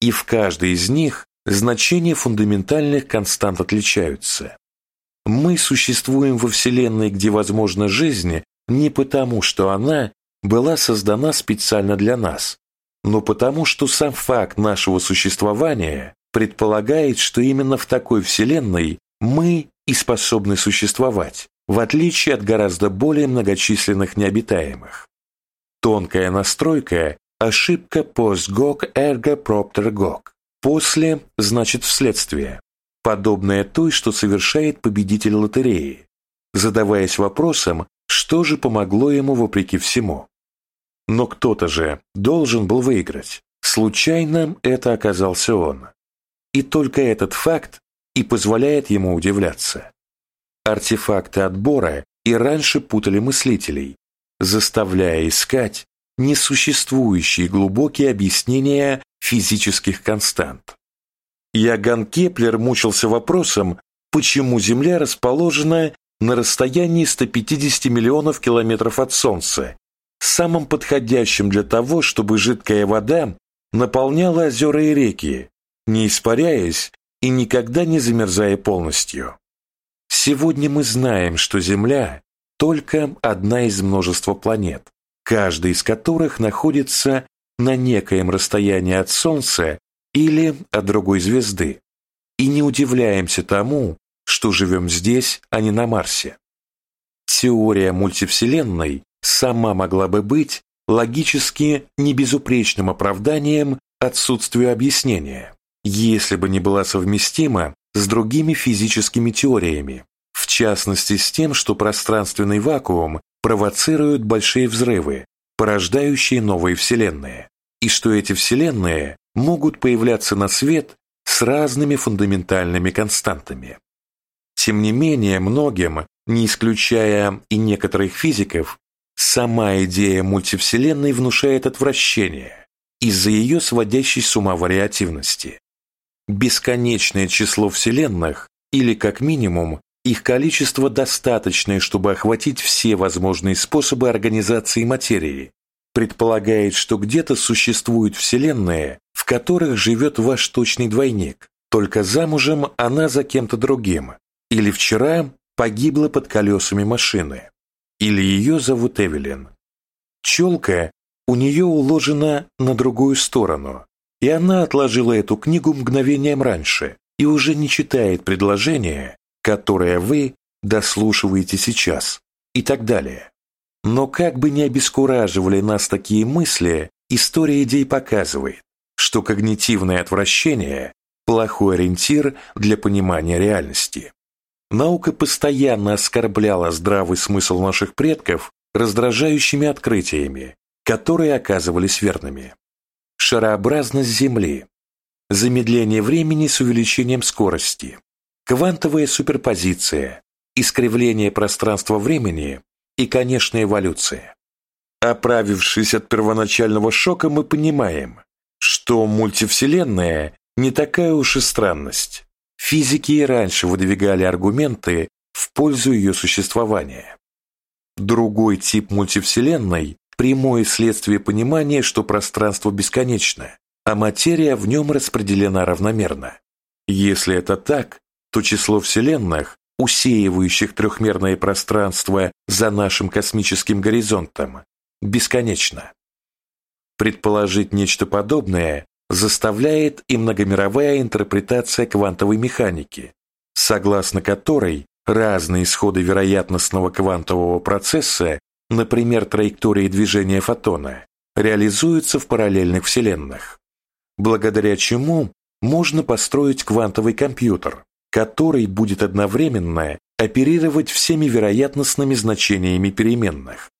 И в каждой из них значения фундаментальных констант отличаются. Мы существуем во Вселенной, где возможна жизнь, не потому, что она была создана специально для нас, но потому что сам факт нашего существования предполагает, что именно в такой Вселенной мы и способны существовать, в отличие от гораздо более многочисленных необитаемых. Тонкая настройка – ошибка hoc ergo propter hoc. После значит вследствие, подобная той, что совершает победитель лотереи, задаваясь вопросом, что же помогло ему вопреки всему. Но кто-то же должен был выиграть. Случайно это оказался он. И только этот факт и позволяет ему удивляться. Артефакты отбора и раньше путали мыслителей, заставляя искать несуществующие глубокие объяснения физических констант. Иоганн Кеплер мучился вопросом, почему Земля расположена на расстоянии 150 миллионов километров от Солнца самым подходящим для того, чтобы жидкая вода наполняла озера и реки, не испаряясь и никогда не замерзая полностью. Сегодня мы знаем, что Земля – только одна из множества планет, каждая из которых находится на некоем расстоянии от Солнца или от другой звезды, и не удивляемся тому, что живем здесь, а не на Марсе. Теория мультивселенной сама могла бы быть логически небезупречным оправданием отсутствию объяснения, если бы не была совместима с другими физическими теориями, в частности с тем, что пространственный вакуум провоцирует большие взрывы, порождающие новые вселенные, и что эти вселенные могут появляться на свет с разными фундаментальными константами. Тем не менее, многим, не исключая и некоторых физиков, сама идея мультивселенной внушает отвращение из-за ее сводящей с ума вариативности. Бесконечное число вселенных, или как минимум, их количество достаточное, чтобы охватить все возможные способы организации материи, предполагает, что где-то существуют вселенные, в которых живет ваш точный двойник, только замужем она за кем-то другим, или вчера погибла под колесами машины, или ее зовут Эвелин. Челка у нее уложена на другую сторону, и она отложила эту книгу мгновением раньше и уже не читает предложение, которое вы дослушиваете сейчас, и так далее. Но как бы ни обескураживали нас такие мысли, история идей показывает, что когнитивное отвращение – плохой ориентир для понимания реальности. Наука постоянно оскорбляла здравый смысл наших предков раздражающими открытиями, которые оказывались верными. Шарообразность Земли, замедление времени с увеличением скорости, квантовая суперпозиция, искривление пространства-времени и, конечно, эволюция. Оправившись от первоначального шока, мы понимаем, что мультивселенная не такая уж и странность. Физики и раньше выдвигали аргументы в пользу ее существования. Другой тип мультивселенной – прямое следствие понимания, что пространство бесконечно, а материя в нем распределена равномерно. Если это так, то число вселенных усеивающих трехмерное пространство за нашим космическим горизонтом, бесконечно. Предположить нечто подобное заставляет и многомировая интерпретация квантовой механики, согласно которой разные исходы вероятностного квантового процесса, например, траектории движения фотона, реализуются в параллельных вселенных, благодаря чему можно построить квантовый компьютер, который будет одновременно оперировать всеми вероятностными значениями переменных.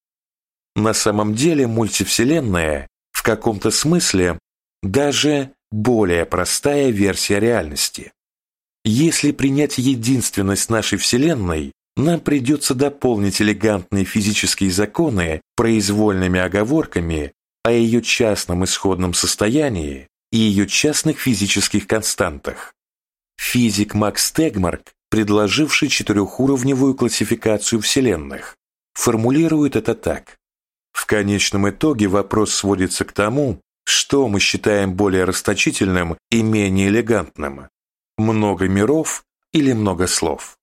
На самом деле мультивселенная в каком-то смысле даже более простая версия реальности. Если принять единственность нашей Вселенной, нам придется дополнить элегантные физические законы произвольными оговорками о ее частном исходном состоянии и ее частных физических константах. Физик Макс Тегмарк, предложивший четырехуровневую классификацию вселенных, формулирует это так. В конечном итоге вопрос сводится к тому, что мы считаем более расточительным и менее элегантным – много миров или много слов.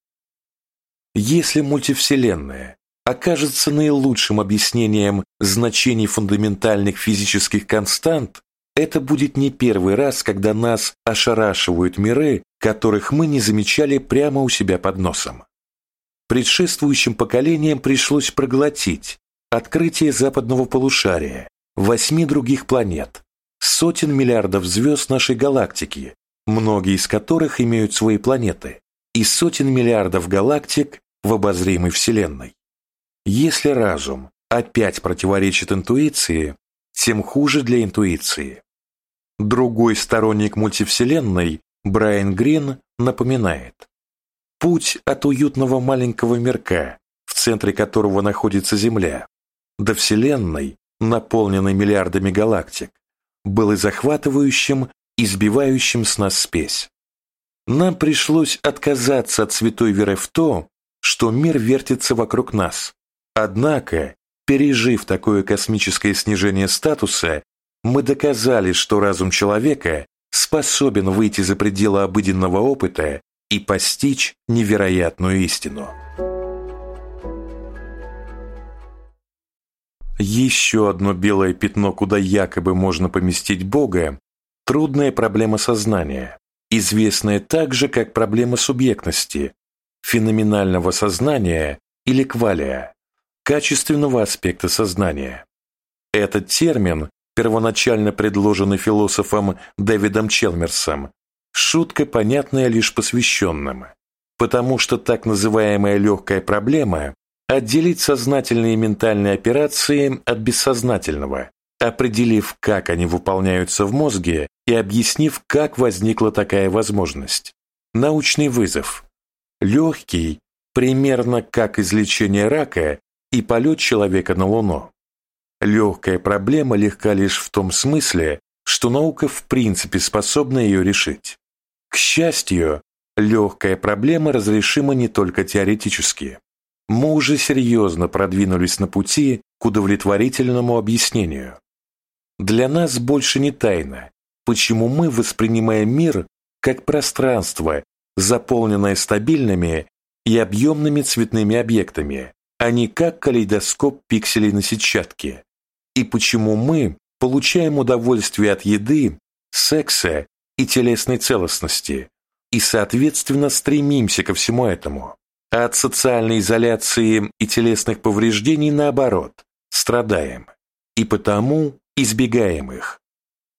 Если мультивселенная окажется наилучшим объяснением значений фундаментальных физических констант, это будет не первый раз, когда нас ошарашивают миры, которых мы не замечали прямо у себя под носом. Предшествующим поколениям пришлось проглотить открытие западного полушария, восьми других планет, сотен миллиардов звезд нашей галактики, многие из которых имеют свои планеты, и сотен миллиардов галактик в обозримой Вселенной. Если разум опять противоречит интуиции, тем хуже для интуиции. Другой сторонник мультивселенной, Брайан Грин, напоминает. Путь от уютного маленького мирка, в центре которого находится Земля, до Вселенной, наполненной миллиардами галактик, был и захватывающим, и сбивающим с нас спесь. Нам пришлось отказаться от святой веры в то, что мир вертится вокруг нас. Однако, пережив такое космическое снижение статуса, мы доказали, что разум человека способен выйти за пределы обыденного опыта и постичь невероятную истину. Еще одно белое пятно, куда якобы можно поместить Бога – трудная проблема сознания, известная также как проблема субъектности, феноменального сознания или квалия, качественного аспекта сознания. Этот термин, первоначально предложенный философом Дэвидом Челмерсом, шутка, понятная лишь посвященным, потому что так называемая легкая проблема отделить сознательные ментальные операции от бессознательного, определив, как они выполняются в мозге и объяснив, как возникла такая возможность. Научный вызов. Легкий, примерно как излечение рака и полет человека на Луну. Легкая проблема легка лишь в том смысле, что наука в принципе способна ее решить. К счастью, легкая проблема разрешима не только теоретически. Мы уже серьезно продвинулись на пути к удовлетворительному объяснению. Для нас больше не тайна, почему мы воспринимаем мир как пространство, заполненное стабильными и объемными цветными объектами, а не как калейдоскоп пикселей на сетчатке, и почему мы получаем удовольствие от еды, секса и телесной целостности, и, соответственно, стремимся ко всему этому. От социальной изоляции и телесных повреждений, наоборот, страдаем, и потому избегаем их.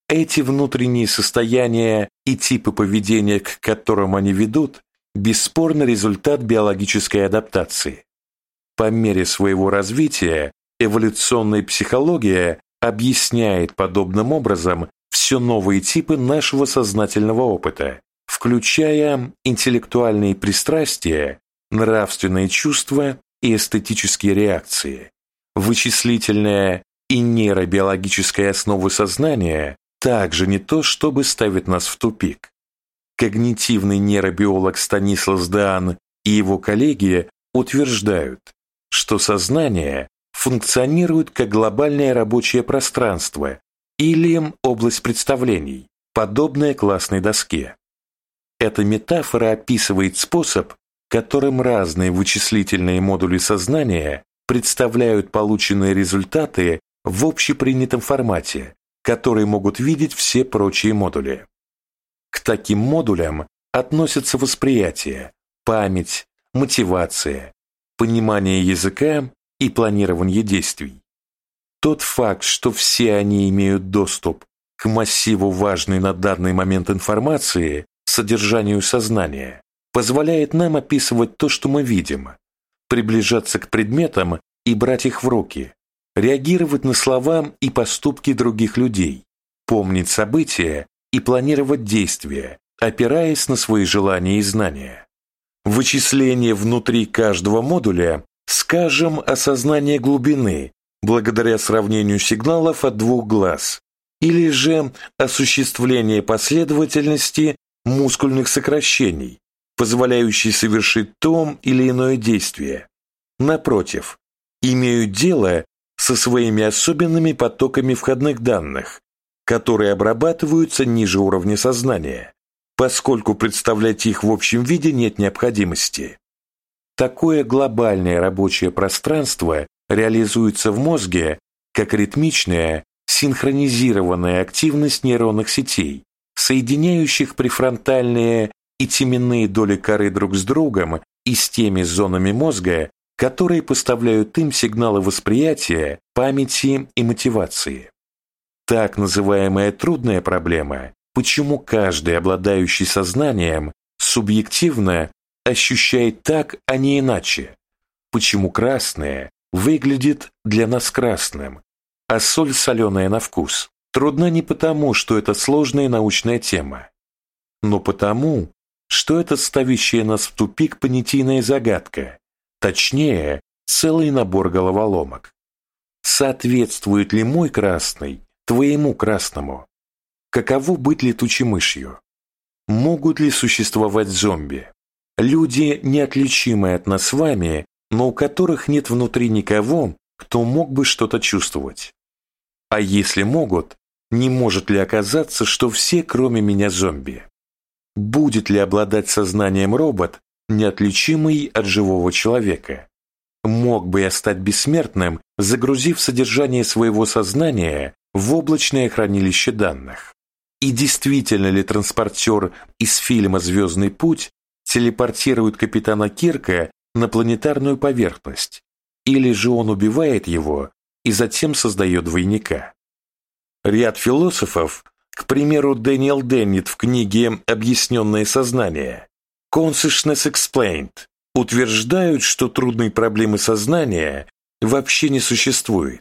Эти внутренние состояния и типы поведения, к которым они ведут, бесспорно результат биологической адаптации. По мере своего развития эволюционная психология объясняет подобным образом все новые типы нашего сознательного опыта, включая интеллектуальные пристрастия, нравственные чувства и эстетические реакции. Вычислительная и нейробиологическая основа сознания также не то, чтобы ставить нас в тупик. Когнитивный нейробиолог Станислав Даан и его коллеги утверждают, что сознание функционирует как глобальное рабочее пространство или область представлений, подобная классной доске. Эта метафора описывает способ, которым разные вычислительные модули сознания представляют полученные результаты в общепринятом формате, который могут видеть все прочие модули. К таким модулям относятся восприятие, память, мотивация, понимание языка и планирование действий. Тот факт, что все они имеют доступ к массиву важной на данный момент информации, содержанию сознания, позволяет нам описывать то, что мы видим, приближаться к предметам и брать их в руки, реагировать на слова и поступки других людей, помнить события и планировать действия, опираясь на свои желания и знания. Вычисление внутри каждого модуля Скажем, осознание глубины, благодаря сравнению сигналов от двух глаз, или же осуществление последовательности мускульных сокращений, позволяющей совершить то или иное действие. Напротив, имеют дело со своими особенными потоками входных данных, которые обрабатываются ниже уровня сознания, поскольку представлять их в общем виде нет необходимости. Такое глобальное рабочее пространство реализуется в мозге как ритмичная, синхронизированная активность нейронных сетей, соединяющих префронтальные и теменные доли коры друг с другом и с теми зонами мозга, которые поставляют им сигналы восприятия, памяти и мотивации. Так называемая трудная проблема, почему каждый, обладающий сознанием, субъективно ощущает так, а не иначе. Почему красное выглядит для нас красным, а соль соленая на вкус? Трудно не потому, что это сложная научная тема, но потому, что это ставящая нас в тупик понятийная загадка, точнее, целый набор головоломок. Соответствует ли мой красный твоему красному? Каково быть летучей мышью? Могут ли существовать зомби? Люди, неотличимые от нас с вами, но у которых нет внутри никого, кто мог бы что-то чувствовать. А если могут, не может ли оказаться, что все, кроме меня, зомби? Будет ли обладать сознанием робот, неотличимый от живого человека? Мог бы я стать бессмертным, загрузив содержание своего сознания в облачное хранилище данных? И действительно ли транспортер из фильма «Звездный путь» телепортирует капитана Кирка на планетарную поверхность, или же он убивает его и затем создает двойника? Ряд философов, к примеру, Дэниел Деннет в книге «Объясненное сознание» Consciousness Explained, утверждают, что трудной проблемы сознания вообще не существует.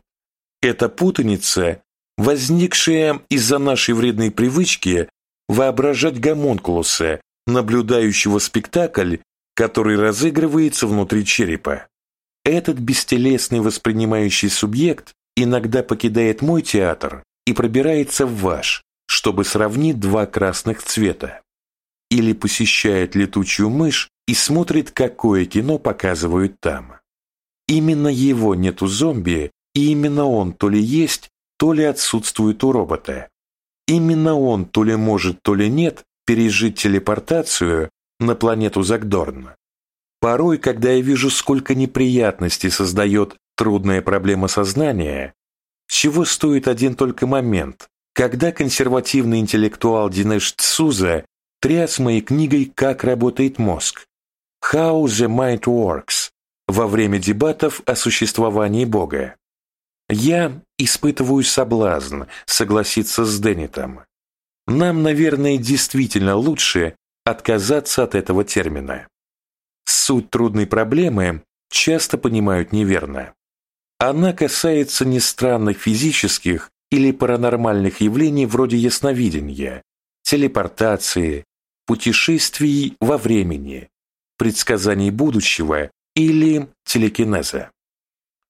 Это путаница, возникшая из-за нашей вредной привычки воображать гомункулуса, наблюдающего спектакль, который разыгрывается внутри черепа. Этот бестелесный воспринимающий субъект иногда покидает мой театр и пробирается в ваш, чтобы сравнить два красных цвета. Или посещает летучую мышь и смотрит, какое кино показывают там. Именно его нет у зомби, и именно он то ли есть, то ли отсутствует у робота. Именно он то ли может, то ли нет пережить телепортацию на планету Загдорн. Порой, когда я вижу, сколько неприятностей создает трудная проблема сознания, чего стоит один только момент, когда консервативный интеллектуал Динеш Цуза тряс моей книгой «Как работает мозг» «How the Mind Works» во время дебатов о существовании Бога. Я испытываю соблазн согласиться с Деннитом. Нам, наверное, действительно лучше отказаться от этого термина. Суть трудной проблемы часто понимают неверно. Она касается не странных физических или паранормальных явлений вроде ясновидения, телепортации, путешествий во времени, предсказаний будущего или телекинеза.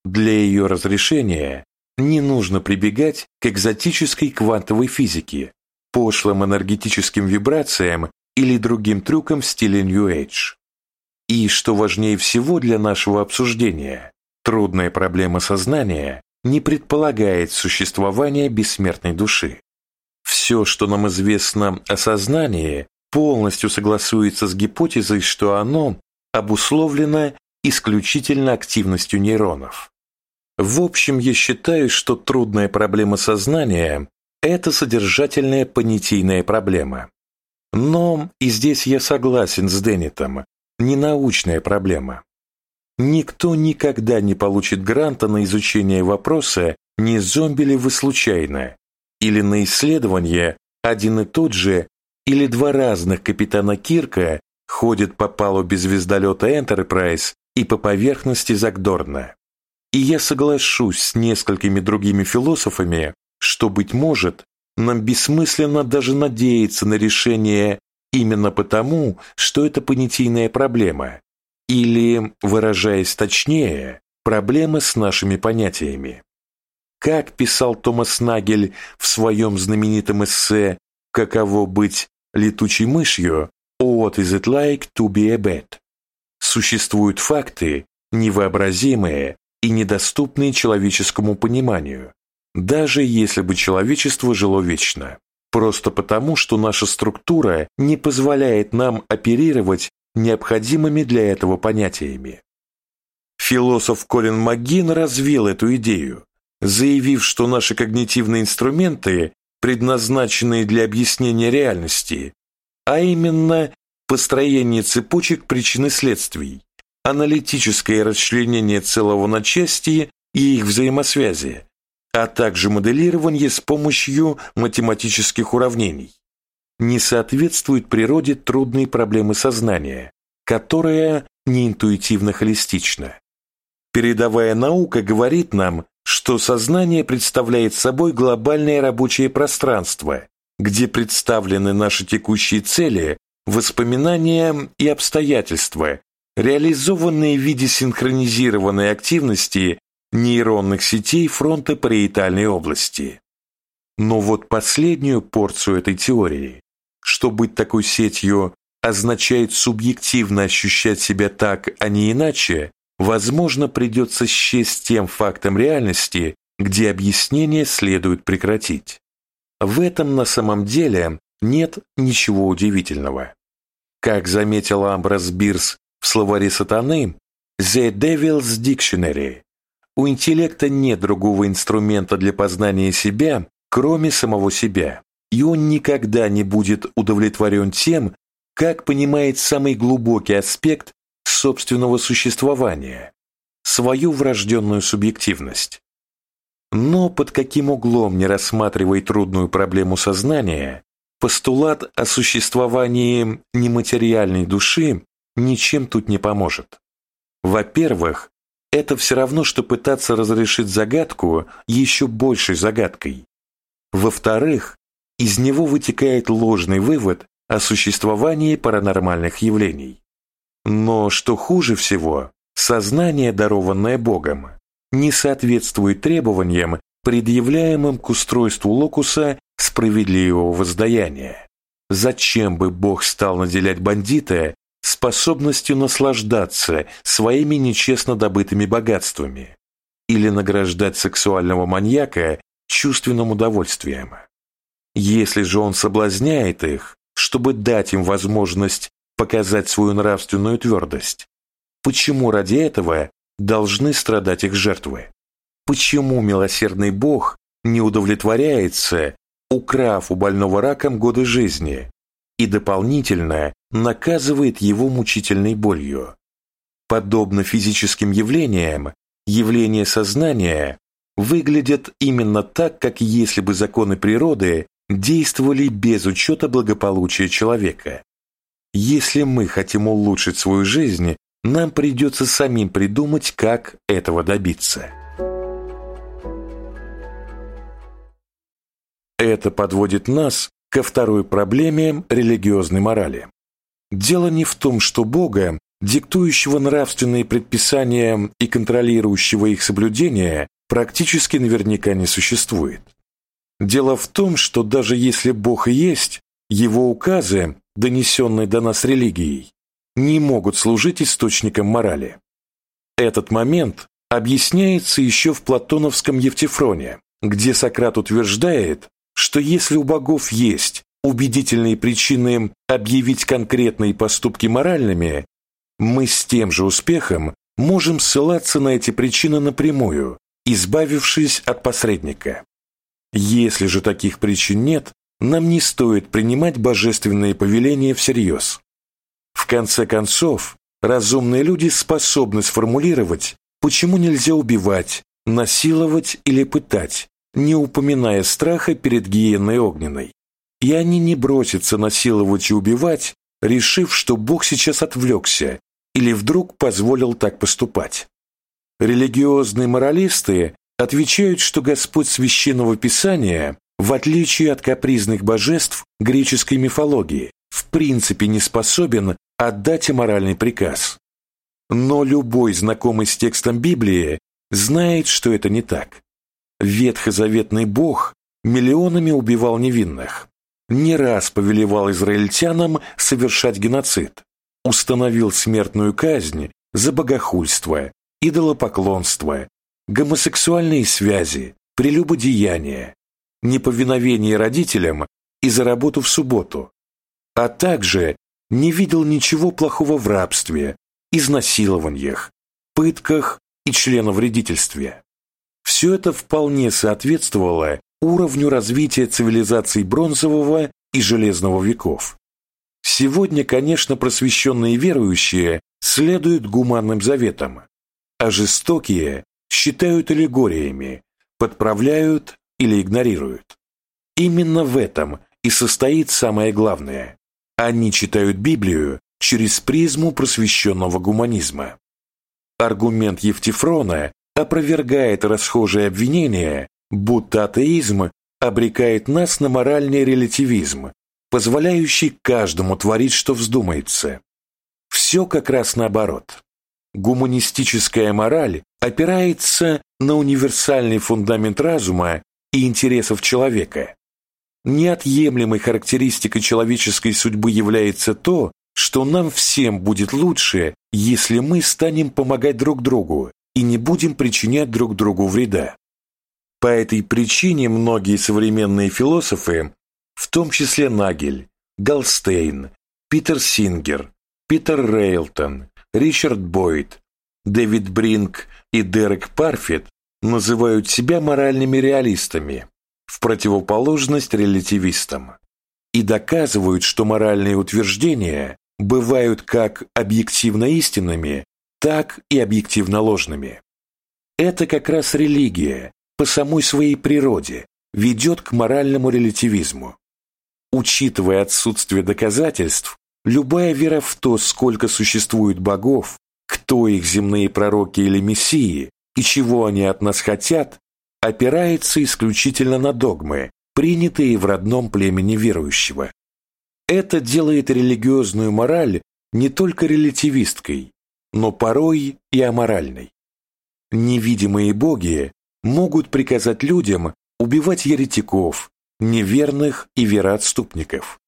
Для ее разрешения не нужно прибегать к экзотической квантовой физике, пошлым энергетическим вибрациям или другим трюкам в стиле New Age. И, что важнее всего для нашего обсуждения, трудная проблема сознания не предполагает существования бессмертной души. Все, что нам известно о сознании, полностью согласуется с гипотезой, что оно обусловлено исключительно активностью нейронов. В общем, я считаю, что трудная проблема сознания – это содержательная понятийная проблема. Но и здесь я согласен с Деннитом, не научная проблема. Никто никогда не получит гранта на изучение вопроса, не зомби ли вы случайно, или на исследование один и тот же или два разных капитана Кирка ходят по палубе звездолета Enterprise и по поверхности Загдорна. И я соглашусь с несколькими другими философами, что, быть может, нам бессмысленно даже надеяться на решение именно потому, что это понятийная проблема, или, выражаясь точнее, проблемы с нашими понятиями. Как писал Томас Нагель в своем знаменитом эссе «Каково быть летучей мышью» «What is it like to be a bat?» Существуют факты, невообразимые и недоступные человеческому пониманию, даже если бы человечество жило вечно, просто потому, что наша структура не позволяет нам оперировать необходимыми для этого понятиями. Философ Колин МакГин развил эту идею, заявив, что наши когнитивные инструменты, предназначенные для объяснения реальности, а именно построение цепочек причин и следствий, аналитическое расчленение целого на части и их взаимосвязи, а также моделирование с помощью математических уравнений, не соответствует природе трудной проблемы сознания, которая неинтуитивно холистична. Передовая наука говорит нам, что сознание представляет собой глобальное рабочее пространство, где представлены наши текущие цели, воспоминания и обстоятельства, реализованные в виде синхронизированной активности нейронных сетей фронта париетальной области. Но вот последнюю порцию этой теории, что быть такой сетью означает субъективно ощущать себя так, а не иначе, возможно, придется счесть тем фактом реальности, где объяснение следует прекратить. В этом на самом деле нет ничего удивительного. Как заметил Амброс Бирс в словаре сатаны «The Devil's Dictionary», у интеллекта нет другого инструмента для познания себя, кроме самого себя, и он никогда не будет удовлетворен тем, как понимает самый глубокий аспект собственного существования, свою врожденную субъективность. Но под каким углом не рассматривай трудную проблему сознания, постулат о существовании нематериальной души ничем тут не поможет. Во-первых, это все равно, что пытаться разрешить загадку еще большей загадкой. Во-вторых, из него вытекает ложный вывод о существовании паранормальных явлений. Но что хуже всего, сознание, дарованное Богом, не соответствует требованиям, предъявляемым к устройству локуса справедливого воздаяния. Зачем бы Бог стал наделять бандита способностью наслаждаться своими нечестно добытыми богатствами или награждать сексуального маньяка чувственным удовольствием? Если же он соблазняет их, чтобы дать им возможность показать свою нравственную твердость, почему ради этого должны страдать их жертвы? Почему милосердный Бог не удовлетворяется, украв у больного раком годы жизни, и дополнительно наказывает его мучительной болью? Подобно физическим явлениям, явления сознания выглядят именно так, как если бы законы природы действовали без учета благополучия человека. Если мы хотим улучшить свою жизнь, нам придется самим придумать, как этого добиться. Это подводит нас ко второй проблеме религиозной морали. Дело не в том, что Бога, диктующего нравственные предписания и контролирующего их соблюдение, практически наверняка не существует. Дело в том, что даже если Бог есть, его указы, донесенные до нас религией, не могут служить источником морали. Этот момент объясняется еще в платоновском Евтифроне, где Сократ утверждает, что если у богов есть убедительные причины объявить конкретные поступки моральными, мы с тем же успехом можем ссылаться на эти причины напрямую, избавившись от посредника. Если же таких причин нет, нам не стоит принимать божественные повеления всерьез. В конце концов, разумные люди способны сформулировать, почему нельзя убивать, насиловать или пытать, не упоминая страха перед гиенной огненной. И они не бросятся насиловать и убивать, решив, что Бог сейчас отвлекся или вдруг позволил так поступать. Религиозные моралисты отвечают, что Господь Священного Писания, в отличие от капризных божеств греческой мифологии, в принципе не способен отдать моральный приказ. Но любой знакомый с текстом Библии знает, что это не так. Ветхозаветный Бог миллионами убивал невинных, не раз повелевал израильтянам совершать геноцид, установил смертную казнь за богохульство, идолопоклонство, гомосексуальные связи, прелюбодеяние, неповиновение родителям и за работу в субботу, а также не видел ничего плохого в рабстве, изнасилованиях, пытках и членовредительстве. Все это вполне соответствовало уровню развития цивилизаций бронзового и железного веков. Сегодня, конечно, просвещенные верующие следуют гуманным заветам, а жестокие считают аллегориями, подправляют или игнорируют. Именно в этом и состоит самое главное. Они читают Библию через призму просвещенного гуманизма. Аргумент Евтифрона опровергает расхожее обвинение, будто атеизм обрекает нас на моральный релятивизм, позволяющий каждому творить, что вздумается. Все как раз наоборот. Гуманистическая мораль опирается на универсальный фундамент разума и интересов человека. Неотъемлемой характеристикой человеческой судьбы является то, что нам всем будет лучше, если мы станем помогать друг другу и не будем причинять друг другу вреда. По этой причине многие современные философы, в том числе Нагель, Галстейн, Питер Сингер, Питер Рейлтон, Ричард Бойд, Дэвид Бринк и Дерек Парфит называют себя моральными реалистами. в противоположность релятивистам, и доказывают, что моральные утверждения бывают как объективно истинными, так и объективно ложными. Это как раз религия, по самой своей природе, ведет к моральному релятивизму. Учитывая отсутствие доказательств, любая вера в то, сколько существует богов, кто их земные пророки или мессии и чего они от нас хотят, опирается исключительно на догмы, принятые в родном племени верующего. Это делает религиозную мораль не только релятивисткой, но порой и аморальной. Невидимые боги могут приказать людям убивать еретиков, неверных и вероотступников.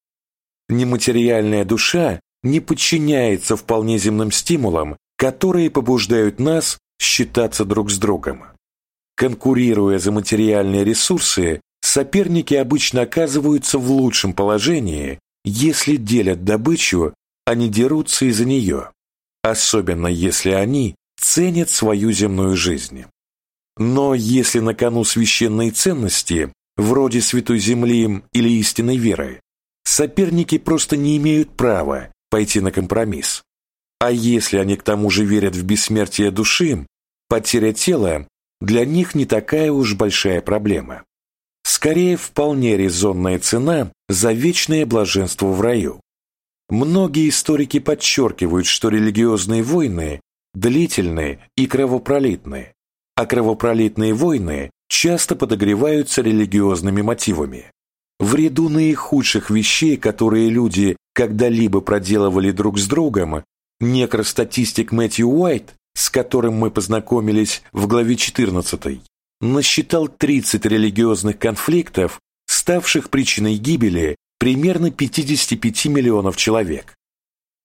Нематериальная душа не подчиняется вполне земным стимулам, которые побуждают нас считаться друг с другом. Конкурируя за материальные ресурсы, соперники обычно оказываются в лучшем положении, если делят добычу, а не дерутся из-за нее, особенно если они ценят свою земную жизнь. Но если на кону священные ценности, вроде Святой Земли или истинной веры, соперники просто не имеют права пойти на компромисс. А если они к тому же верят в бессмертие души, потеря тела для них не такая уж большая проблема. Скорее, вполне резонная цена за вечное блаженство в раю. Многие историки подчеркивают, что религиозные войны длительны и кровопролитны, а кровопролитные войны часто подогреваются религиозными мотивами. В ряду наихудших вещей, которые люди когда-либо проделывали друг с другом, некростатистик Мэтью Уайт с которым мы познакомились в главе 14, насчитал 30 религиозных конфликтов, ставших причиной гибели примерно 55 миллионов человек.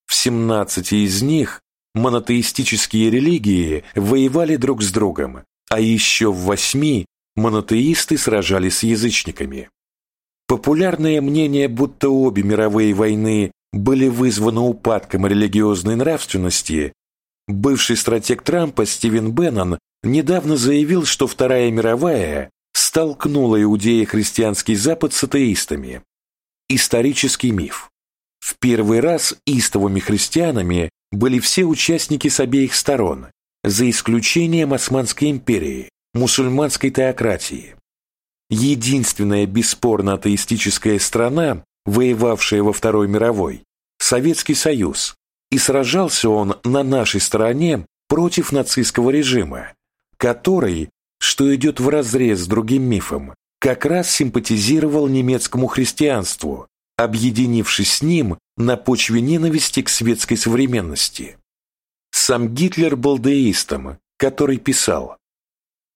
В 17 из них монотеистические религии воевали друг с другом, а еще в восьми монотеисты сражались с язычниками. Популярное мнение, будто обе мировые войны были вызваны упадком религиозной нравственности, Бывший стратег Трампа Стивен Беннон недавно заявил, что Вторая мировая столкнула иудеи-христианский Запад с атеистами. Исторический миф. В первый раз истовыми христианами были все участники с обеих сторон, за исключением Османской империи, мусульманской теократии. Единственная бесспорно атеистическая страна, воевавшая во Второй мировой, Советский Союз, и сражался он на нашей стороне против нацистского режима, который, что идет вразрез с другим мифом, как раз симпатизировал немецкому христианству, объединившись с ним на почве ненависти к светской современности. Сам Гитлер был деистом, который писал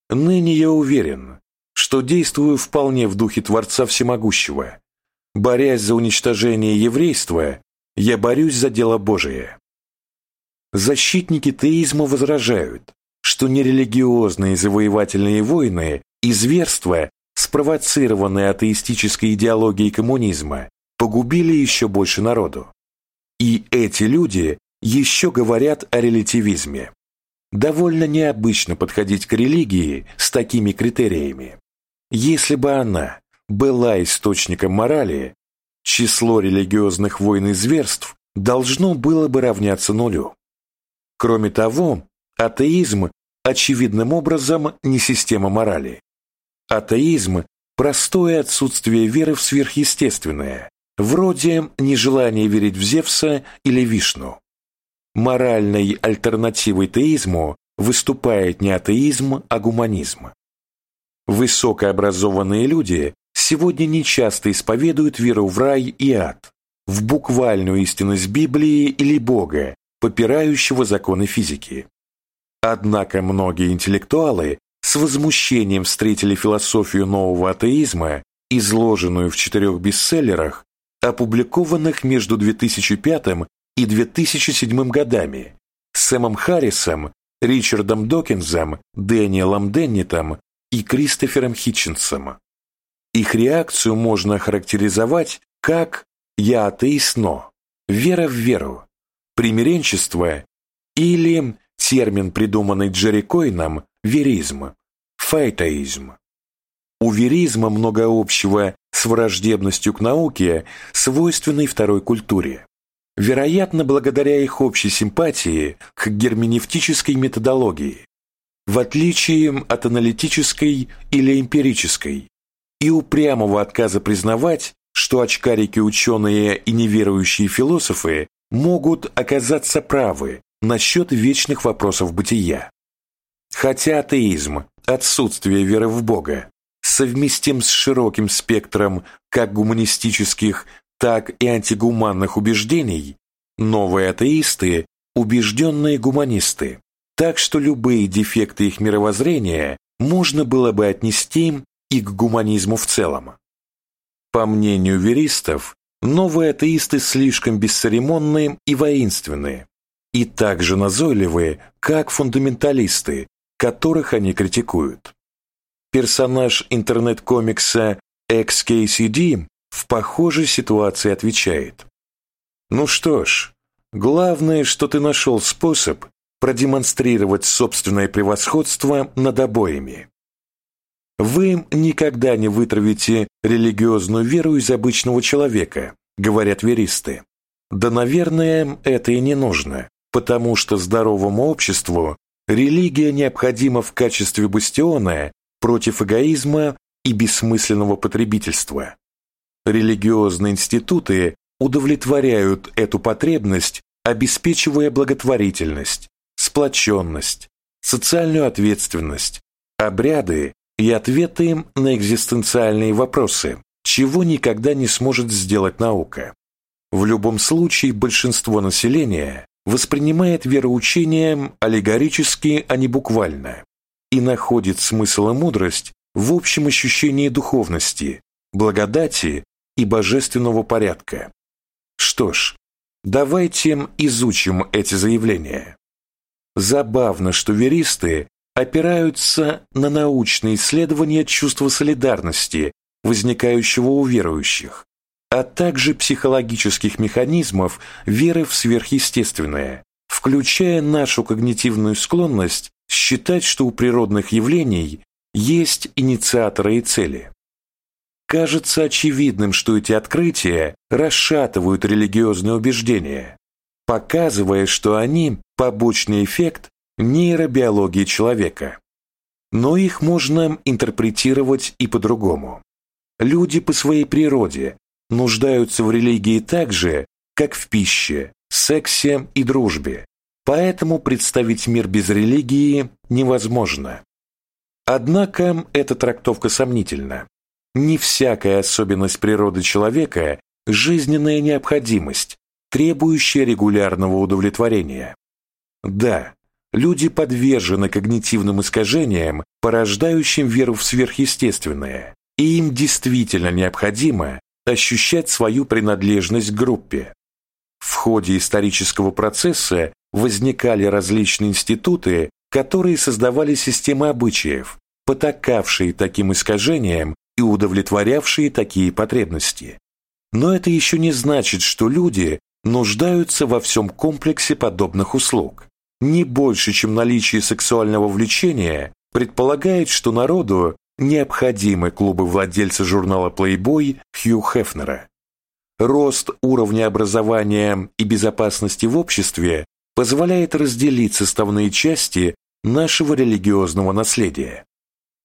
«Ныне я уверен, что действую вполне в духе Творца Всемогущего. Борясь за уничтожение еврейства, я борюсь за дело Божие. Защитники теизма возражают, что нерелигиозные завоевательные войны и зверства, спровоцированные атеистической идеологией коммунизма, погубили еще больше народу. И эти люди еще говорят о релятивизме. Довольно необычно подходить к религии с такими критериями. Если бы она была источником морали, число религиозных войн и зверств должно было бы равняться нулю. Кроме того, атеизм очевидным образом не система морали. Атеизм – простое отсутствие веры в сверхъестественное, вроде нежелания верить в Зевса или Вишну. Моральной альтернативой теизму выступает не атеизм, а гуманизм. Высокообразованные люди сегодня нечасто исповедуют веру в рай и ад, в буквальную истинность Библии или Бога, попирающего законы физики. Однако многие интеллектуалы с возмущением встретили философию нового атеизма, изложенную в четырех бестселлерах, опубликованных между 2005 и 2007 годами, Сэмом Харрисом, Ричардом Докинзом, Дэниелом Деннитом и Кристофером Хитченсом. Их реакцию можно характеризовать как «я атеист, но», «вера в веру», «примиренчество» или термин, придуманный Джерри Койном, «веризм», «файтаизм». У веризма много общего с враждебностью к науке, свойственной второй культуре. Вероятно, благодаря их общей симпатии к герменевтической методологии, в отличие от аналитической или эмпирической, и упрямого отказа признавать, что очкарики-ученые и неверующие философы могут оказаться правы насчет вечных вопросов бытия. Хотя атеизм, отсутствие веры в Бога, совместим с широким спектром как гуманистических, так и антигуманных убеждений, новые атеисты – убежденные гуманисты, так что любые дефекты их мировоззрения можно было бы отнести и к гуманизму в целом. По мнению веристов, новые атеисты слишком бесцеремонные и воинственные, и так же назойливые, как фундаменталисты, которых они критикуют. Персонаж интернет-комикса XKCD в похожей ситуации отвечает. Ну что ж, главное, что ты нашел способ продемонстрировать собственное превосходство над обоими. Вы никогда не вытравите религиозную веру из обычного человека, говорят веристы. Да, наверное, это и не нужно, потому что здоровому обществу религия необходима в качестве бастиона против эгоизма и бессмысленного потребительства. Религиозные институты удовлетворяют эту потребность, обеспечивая благотворительность, сплоченность, социальную ответственность, обряды и ответы им на экзистенциальные вопросы, чего никогда не сможет сделать наука. В любом случае большинство населения воспринимает вероучение аллегорически, а не буквально и находит смысл и мудрость в общем ощущении духовности, благодати и божественного порядка. Что ж, давайте изучим эти заявления. Забавно, что веристы опираются на научные исследования чувства солидарности, возникающего у верующих, а также психологических механизмов веры в сверхъестественное, включая нашу когнитивную склонность считать, что у природных явлений есть инициаторы и цели. Кажется очевидным, что эти открытия расшатывают религиозные убеждения, показывая, что они – побочный эффект нейробиологии человека. Но их можно интерпретировать и по-другому. Люди по своей природе нуждаются в религии так же, как в пище, сексе и дружбе, Поэтому представить мир без религии невозможно. Однако эта трактовка сомнительна. Не всякая особенность природы человека – жизненная необходимость, требующая регулярного удовлетворения. Да, люди подвержены когнитивным искажениям, порождающим веру в сверхъестественное, и им действительно необходимо ощущать свою принадлежность к группе. В ходе исторического процесса возникали различные институты, которые создавали системы обычаев, потакавшие таким искажениям и удовлетворявшие такие потребности. Но это еще не значит, что люди нуждаются во всем комплексе подобных услуг. Не больше, чем наличие сексуального влечения, предполагает, что народу необходимы клубы владельца журнала Playboy Хью Хефнера. Рост уровня образования и безопасности в обществе позволяет разделить составные части нашего религиозного наследия.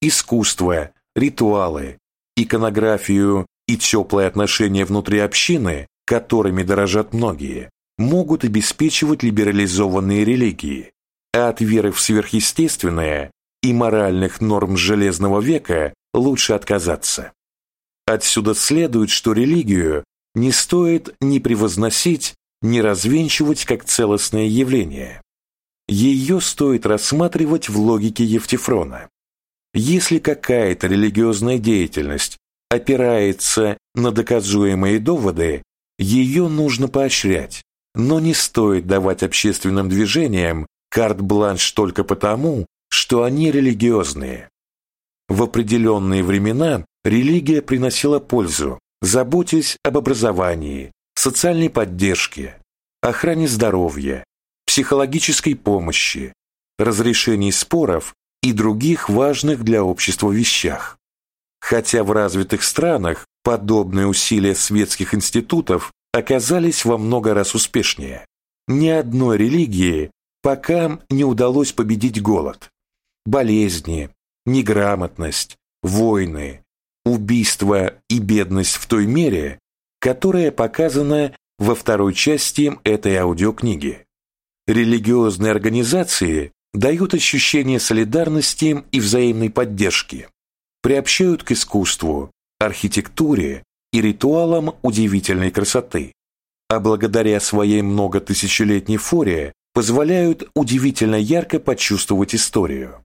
Искусство, ритуалы, иконографию и теплые отношения внутри общины, которыми дорожат многие, могут обеспечивать либерализованные религии, а от веры в сверхъестественное и моральных норм Железного века лучше отказаться. Отсюда следует, что религию не стоит ни превозносить, не развенчивать как целостное явление. Ее стоит рассматривать в логике Евтифрона. Если какая-то религиозная деятельность опирается на доказуемые доводы, ее нужно поощрять, но не стоит давать общественным движениям карт-бланш только потому, что они религиозные. В определенные времена религия приносила пользу, заботясь об образовании, социальной поддержки, охране здоровья, психологической помощи, разрешении споров и других важных для общества вещах. хотя в развитых странах подобные усилия светских институтов оказались во много раз успешнее. Ни одной религии пока не удалось победить голод, болезни, неграмотность, войны, убийства и бедность в той мере, которая показана во второй части этой аудиокниги. Религиозные организации дают ощущение солидарности и взаимной поддержки, приобщают к искусству, архитектуре и ритуалам удивительной красоты, а благодаря своей многотысячелетней форе позволяют удивительно ярко почувствовать историю.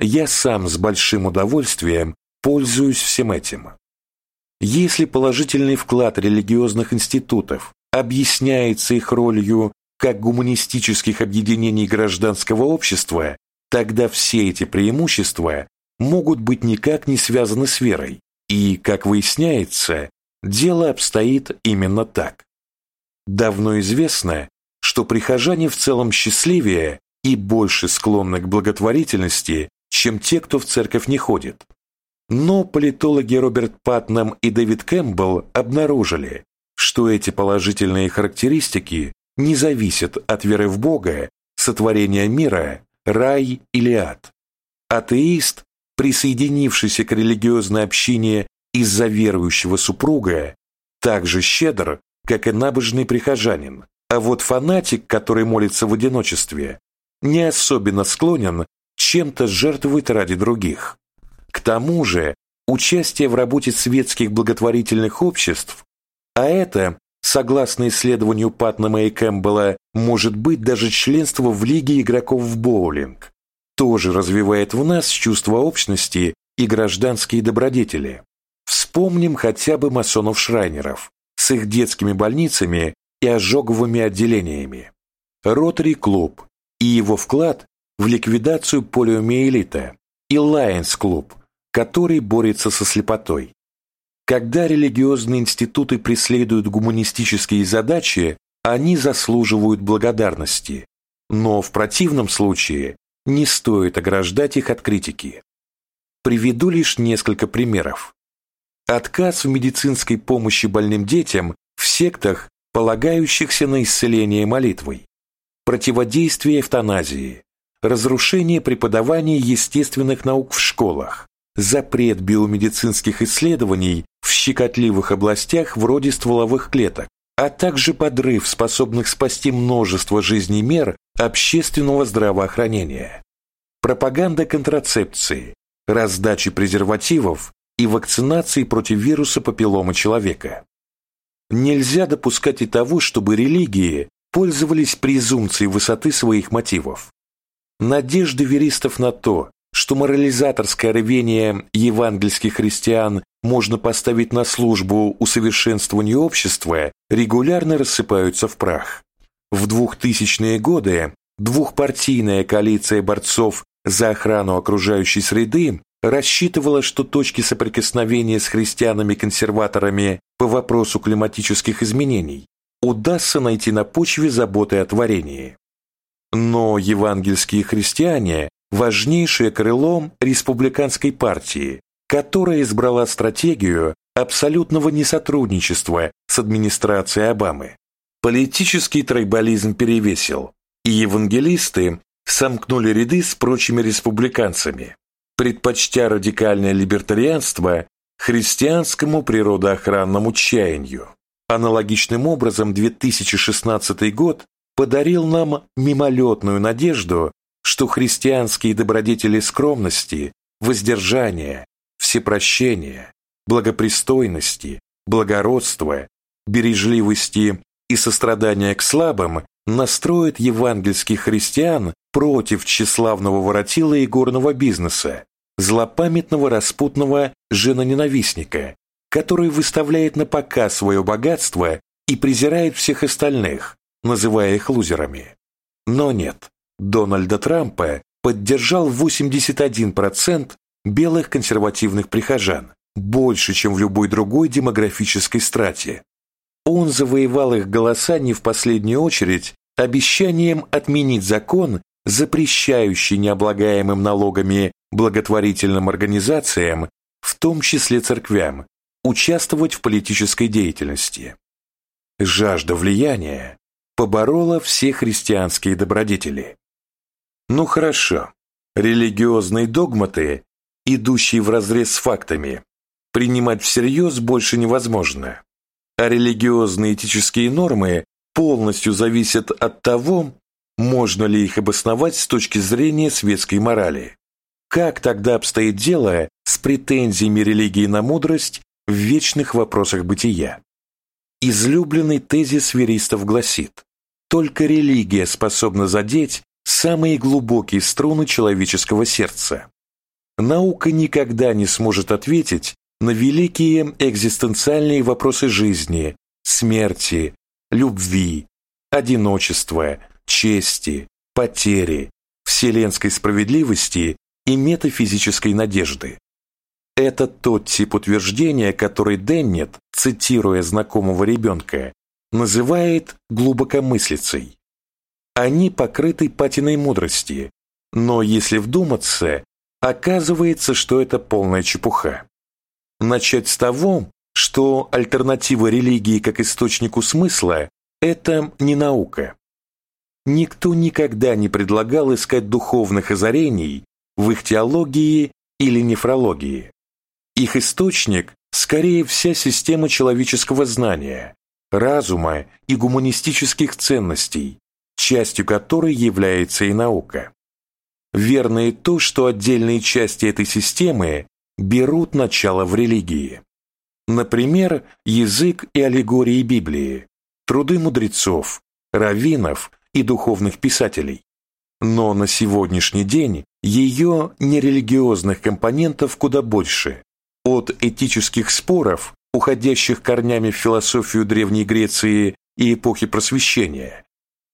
Я сам с большим удовольствием пользуюсь всем этим. Если положительный вклад религиозных институтов объясняется их ролью как гуманистических объединений гражданского общества, тогда все эти преимущества могут быть никак не связаны с верой, и, как выясняется, дело обстоит именно так. Давно известно, что прихожане в целом счастливее и больше склонны к благотворительности, чем те, кто в церковь не ходит. Но политологи Роберт Патнам и Дэвид Кэмпбелл обнаружили, что эти положительные характеристики не зависят от веры в Бога, сотворения мира, рай или ад. Атеист, присоединившийся к религиозной общине из-за верующего супруга, так же щедр, как и набожный прихожанин, а вот фанатик, который молится в одиночестве, не особенно склонен чем-то жертвовать ради других. К тому же, участие в работе светских благотворительных обществ а это, согласно исследованию Патнама и Кэмпбелла, может быть даже членство в Лиге игроков в боулинг. Тоже развивает в нас чувство общности и гражданские добродетели. Вспомним хотя бы масонов-шрайнеров с их детскими больницами и ожоговыми отделениями. Ротари-клуб и его вклад в ликвидацию полиомиелита и Лайонс-клуб, который борется со слепотой. Когда религиозные институты преследуют гуманистические задачи, они заслуживают благодарности, но в противном случае не стоит ограждать их от критики. Приведу лишь несколько примеров. Отказ в медицинской помощи больным детям в сектах, полагающихся на исцеление молитвой, противодействие эвтаназии, разрушение преподавания естественных наук в школах, запрет биомедицинских исследований в щекотливых областях вроде стволовых клеток, а также подрыв способных спасти множество жизней мер общественного здравоохранения. Пропаганда контрацепции, раздачи презервативов и вакцинации против вируса папиллома человека. Нельзя допускать и того, чтобы религии пользовались презумпцией высоты своих мотивов. Надежды веристов на то, что морализаторское рвение евангельских христиан можно поставить на службу усовершенствованию общества, регулярно рассыпаются в прах. В 2000-е годы двухпартийная коалиция борцов за охрану окружающей среды рассчитывала, что точки соприкосновения с христианами-консерваторами по вопросу климатических изменений удастся найти на почве заботы о творении. Но евангельские христиане – важнейшее крыло республиканской партии, которая избрала стратегию абсолютного несотрудничества с администрацией Обамы. Политический тройболизм перевесил, и евангелисты сомкнули ряды с прочими республиканцами, предпочтя радикальное либертарианство христианскому природоохранному чаянию. Аналогичным образом 2016 год подарил нам мимолетную надежду, что христианские добродетели скромности, воздержания, всепрощения, благопристойности, благородства, бережливости и сострадания к слабым настроит евангельских христиан против тщеславного воротила и горного бизнеса, злопамятного распутного женоненавистника, который выставляет на показ свое богатство и презирает всех остальных, называя их лузерами. Но нет, Дональда Трампа поддержал 81% белых консервативных прихожан, больше, чем в любой другой демографической страте. Он завоевал их голоса не в последнюю очередь обещанием отменить закон, запрещающий необлагаемым налогами благотворительным организациям в том числе церквям, участвовать в политической деятельности. Жажда влияния поборола все христианские добродетели. Ну хорошо, религиозные догматы, идущие вразрез с фактами, принимать всерьез больше невозможно, а религиозные этические нормы полностью зависят от того, можно ли их обосновать с точки зрения светской морали. Как тогда обстоит дело с претензиями религии на мудрость в вечных вопросах бытия? Излюбленный тезис веристов гласит, только религия способна задеть самые глубокие струны человеческого сердца. Наука никогда не сможет ответить на великие экзистенциальные вопросы жизни, смерти, любви, одиночества, чести, потери, вселенской справедливости и метафизической надежды. Это тот тип утверждения, который Деннет, цитируя знакомого ребенка, называет глубокомыслицей. Они покрыты патиной мудрости, но если вдуматься, оказывается, что это полная чепуха. Начать с того, что альтернатива религии как источнику смысла – это не наука. Никто никогда не предлагал искать духовных озарений в их теологии или нефрологии. Их источник – скорее вся система человеческого знания, разума и гуманистических ценностей, частью которой является и наука. Верно и то, что отдельные части этой системы берут начало в религии. Например, язык и аллегории Библии, труды мудрецов, раввинов и духовных писателей. Но на сегодняшний день ее нерелигиозных компонентов куда больше. От этических споров, уходящих корнями в философию Древней Греции и эпохи Просвещения,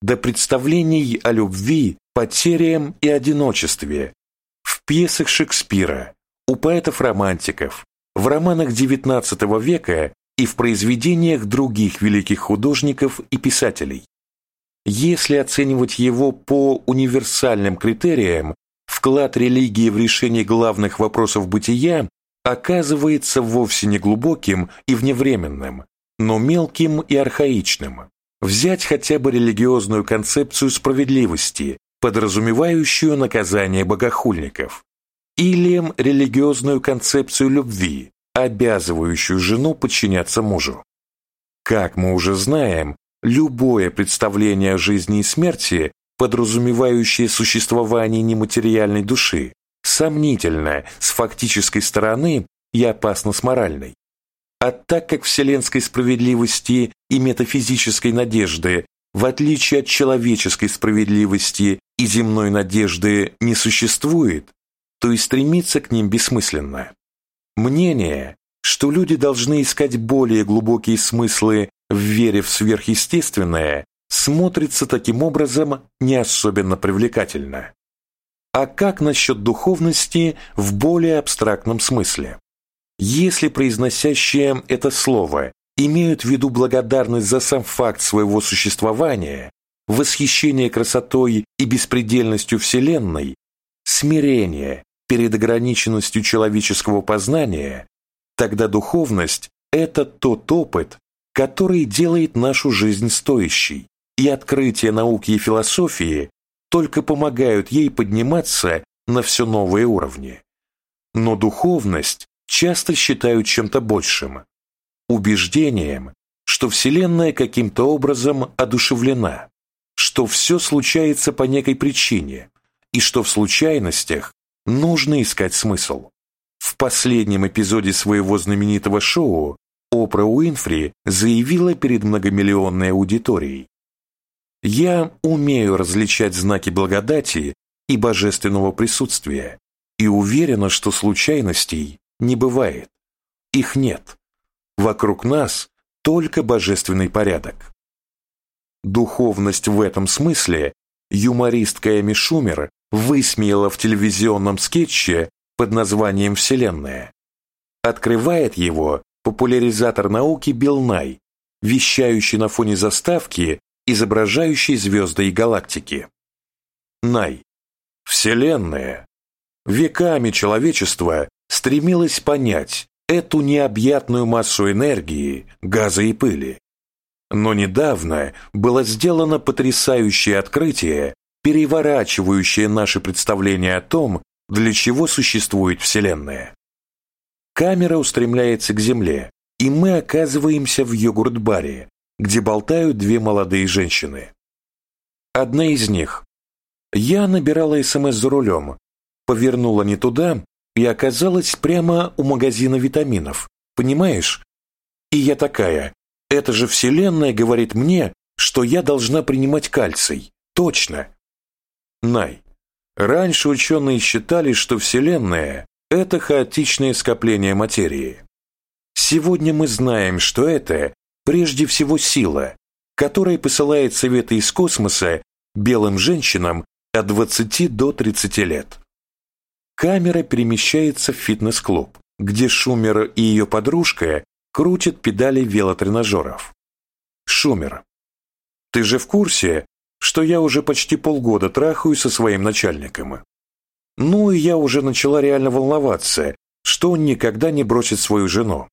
до представлений о любви, потерям и одиночестве в пьесах Шекспира, у поэтов-романтиков, в романах XIX века и в произведениях других великих художников и писателей. Если оценивать его по универсальным критериям, вклад религии в решение главных вопросов бытия оказывается вовсе не глубоким и вневременным, но мелким и архаичным. Взять хотя бы религиозную концепцию справедливости, подразумевающую наказание богохульников, или религиозную концепцию любви, обязывающую жену подчиняться мужу. Как мы уже знаем, любое представление о жизни и смерти, подразумевающее существование нематериальной души, сомнительно с фактической стороны и опасно с моральной. А так как вселенской справедливости и метафизической надежды, в отличие от человеческой справедливости и земной надежды, не существует, то и стремиться к ним бессмысленно. Мнение, что люди должны искать более глубокие смыслы в вере в сверхъестественное, смотрится таким образом не особенно привлекательно. А как насчет духовности в более абстрактном смысле? Если произносящие это слово имеют в виду благодарность за сам факт своего существования, восхищение красотой и беспредельностью Вселенной, смирение перед ограниченностью человеческого познания, тогда духовность – это тот опыт, который делает нашу жизнь стоящей, и открытие науки и философии только помогают ей подниматься на все новые уровни. Но духовность часто считают чем-то большим, убеждением, что Вселенная каким-то образом одушевлена, что все случается по некой причине, и что в случайностях нужно искать смысл. В последнем эпизоде своего знаменитого шоу Опра Уинфри заявила перед многомиллионной аудиторией. «Я умею различать знаки благодати и божественного присутствия и уверена, что случайностей не бывает. Их нет. Вокруг нас только божественный порядок». Духовность в этом смысле юмористка Эми Шумер высмеяла в телевизионном скетче под названием «Вселенная». Открывает его популяризатор науки Билл Най, вещающий на фоне заставки, изображающей звезды и галактики. Най. Вселенная. Веками человечество стремилась понять эту необъятную массу энергии, газа и пыли. Но недавно было сделано потрясающее открытие, переворачивающее наши представления о том, для чего существует Вселенная. Камера устремляется к Земле, и мы оказываемся в йогурт-баре, где болтают две молодые женщины. Одна из них. Я набирала СМС за рулем, повернула не туда и оказалась прямо у магазина витаминов, понимаешь? И я такая, это же Вселенная говорит мне, что я должна принимать кальций. Точно. Най. Раньше ученые считали, что Вселенная – это хаотичное скопление материи. Сегодня мы знаем, что это прежде всего сила, которая посылает советы из космоса белым женщинам от 20 до 30 лет. Камера перемещается в фитнес-клуб, где Шумер и ее подружка крутят педали велотренажеров. Шумер. Ты же в курсе, что я уже почти полгода трахаю со своим начальником? Ну и я уже начала реально волноваться, что он никогда не бросит свою жену.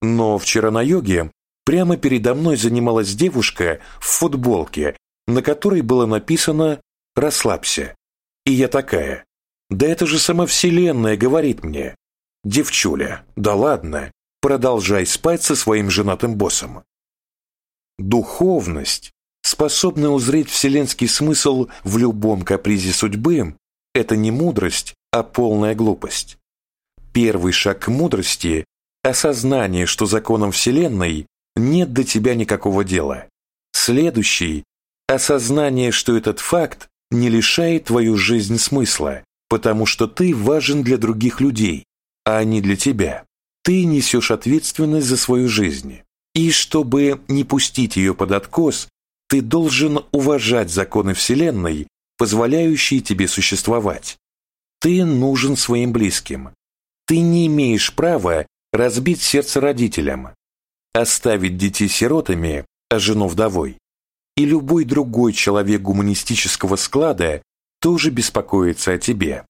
Но вчера на йоге прямо передо мной занималась девушка в футболке, на которой было написано «Расслабься». И я такая, да это же сама Вселенная говорит мне. Девчуля, да ладно, продолжай спать со своим женатым боссом. Духовность, способная узреть вселенский смысл в любом капризе судьбы, это не мудрость, а полная глупость. Первый шаг к мудрости Осознание, что законом Вселенной нет до тебя никакого дела. Следующий – осознание, что этот факт не лишает твою жизнь смысла, потому что ты важен для других людей, а они для тебя. Ты несешь ответственность за свою жизнь. И чтобы не пустить ее под откос, ты должен уважать законы Вселенной, позволяющие тебе существовать. Ты нужен своим близким. Ты не имеешь права разбить сердце родителям, оставить детей сиротами, а жену вдовой. И любой другой человек гуманистического склада тоже беспокоится о тебе.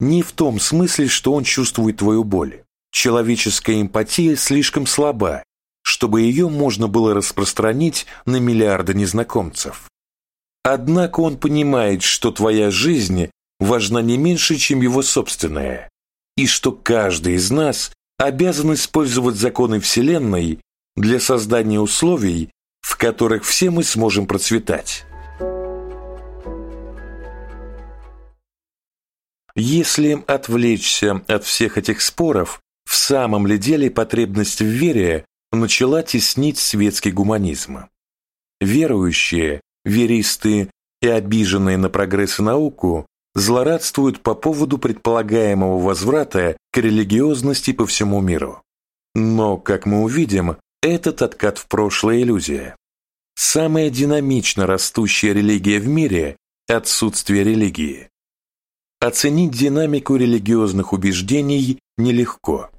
Не в том смысле, что он чувствует твою боль. Человеческая эмпатия слишком слаба, чтобы ее можно было распространить на миллиарды незнакомцев. Однако он понимает, что твоя жизнь важна не меньше, чем его собственная, и что каждый из нас обязан использовать законы Вселенной для создания условий, в которых все мы сможем процветать. Если отвлечься от всех этих споров, в самом ли деле потребность в вере начала теснить светский гуманизм? Верующие, веристы и обиженные на прогресс и науку злорадствуют по поводу предполагаемого возврата к религиозности по всему миру. Но, как мы увидим, этот откат в прошлое иллюзия. Самая динамично растущая религия в мире – отсутствие религии. Оценить динамику религиозных убеждений нелегко.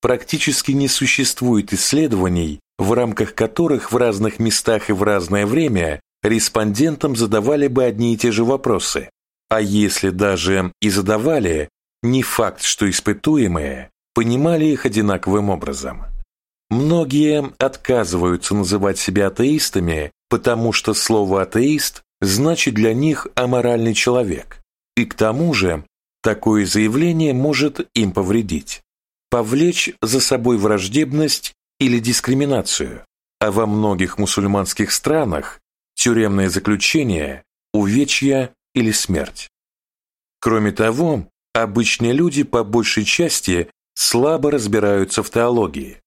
Практически не существует исследований, в рамках которых в разных местах и в разное время респондентам задавали бы одни и те же вопросы, а если даже и задавали, не факт, что испытуемые понимали их одинаковым образом. Многие отказываются называть себя атеистами, потому что слово «атеист» значит для них аморальный человек. И к тому же такое заявление может им повредить, повлечь за собой враждебность или дискриминацию, а во многих мусульманских странах тюремное заключение, увечья или смерть. Кроме того, обычные люди по большей части слабо разбираются в теологии,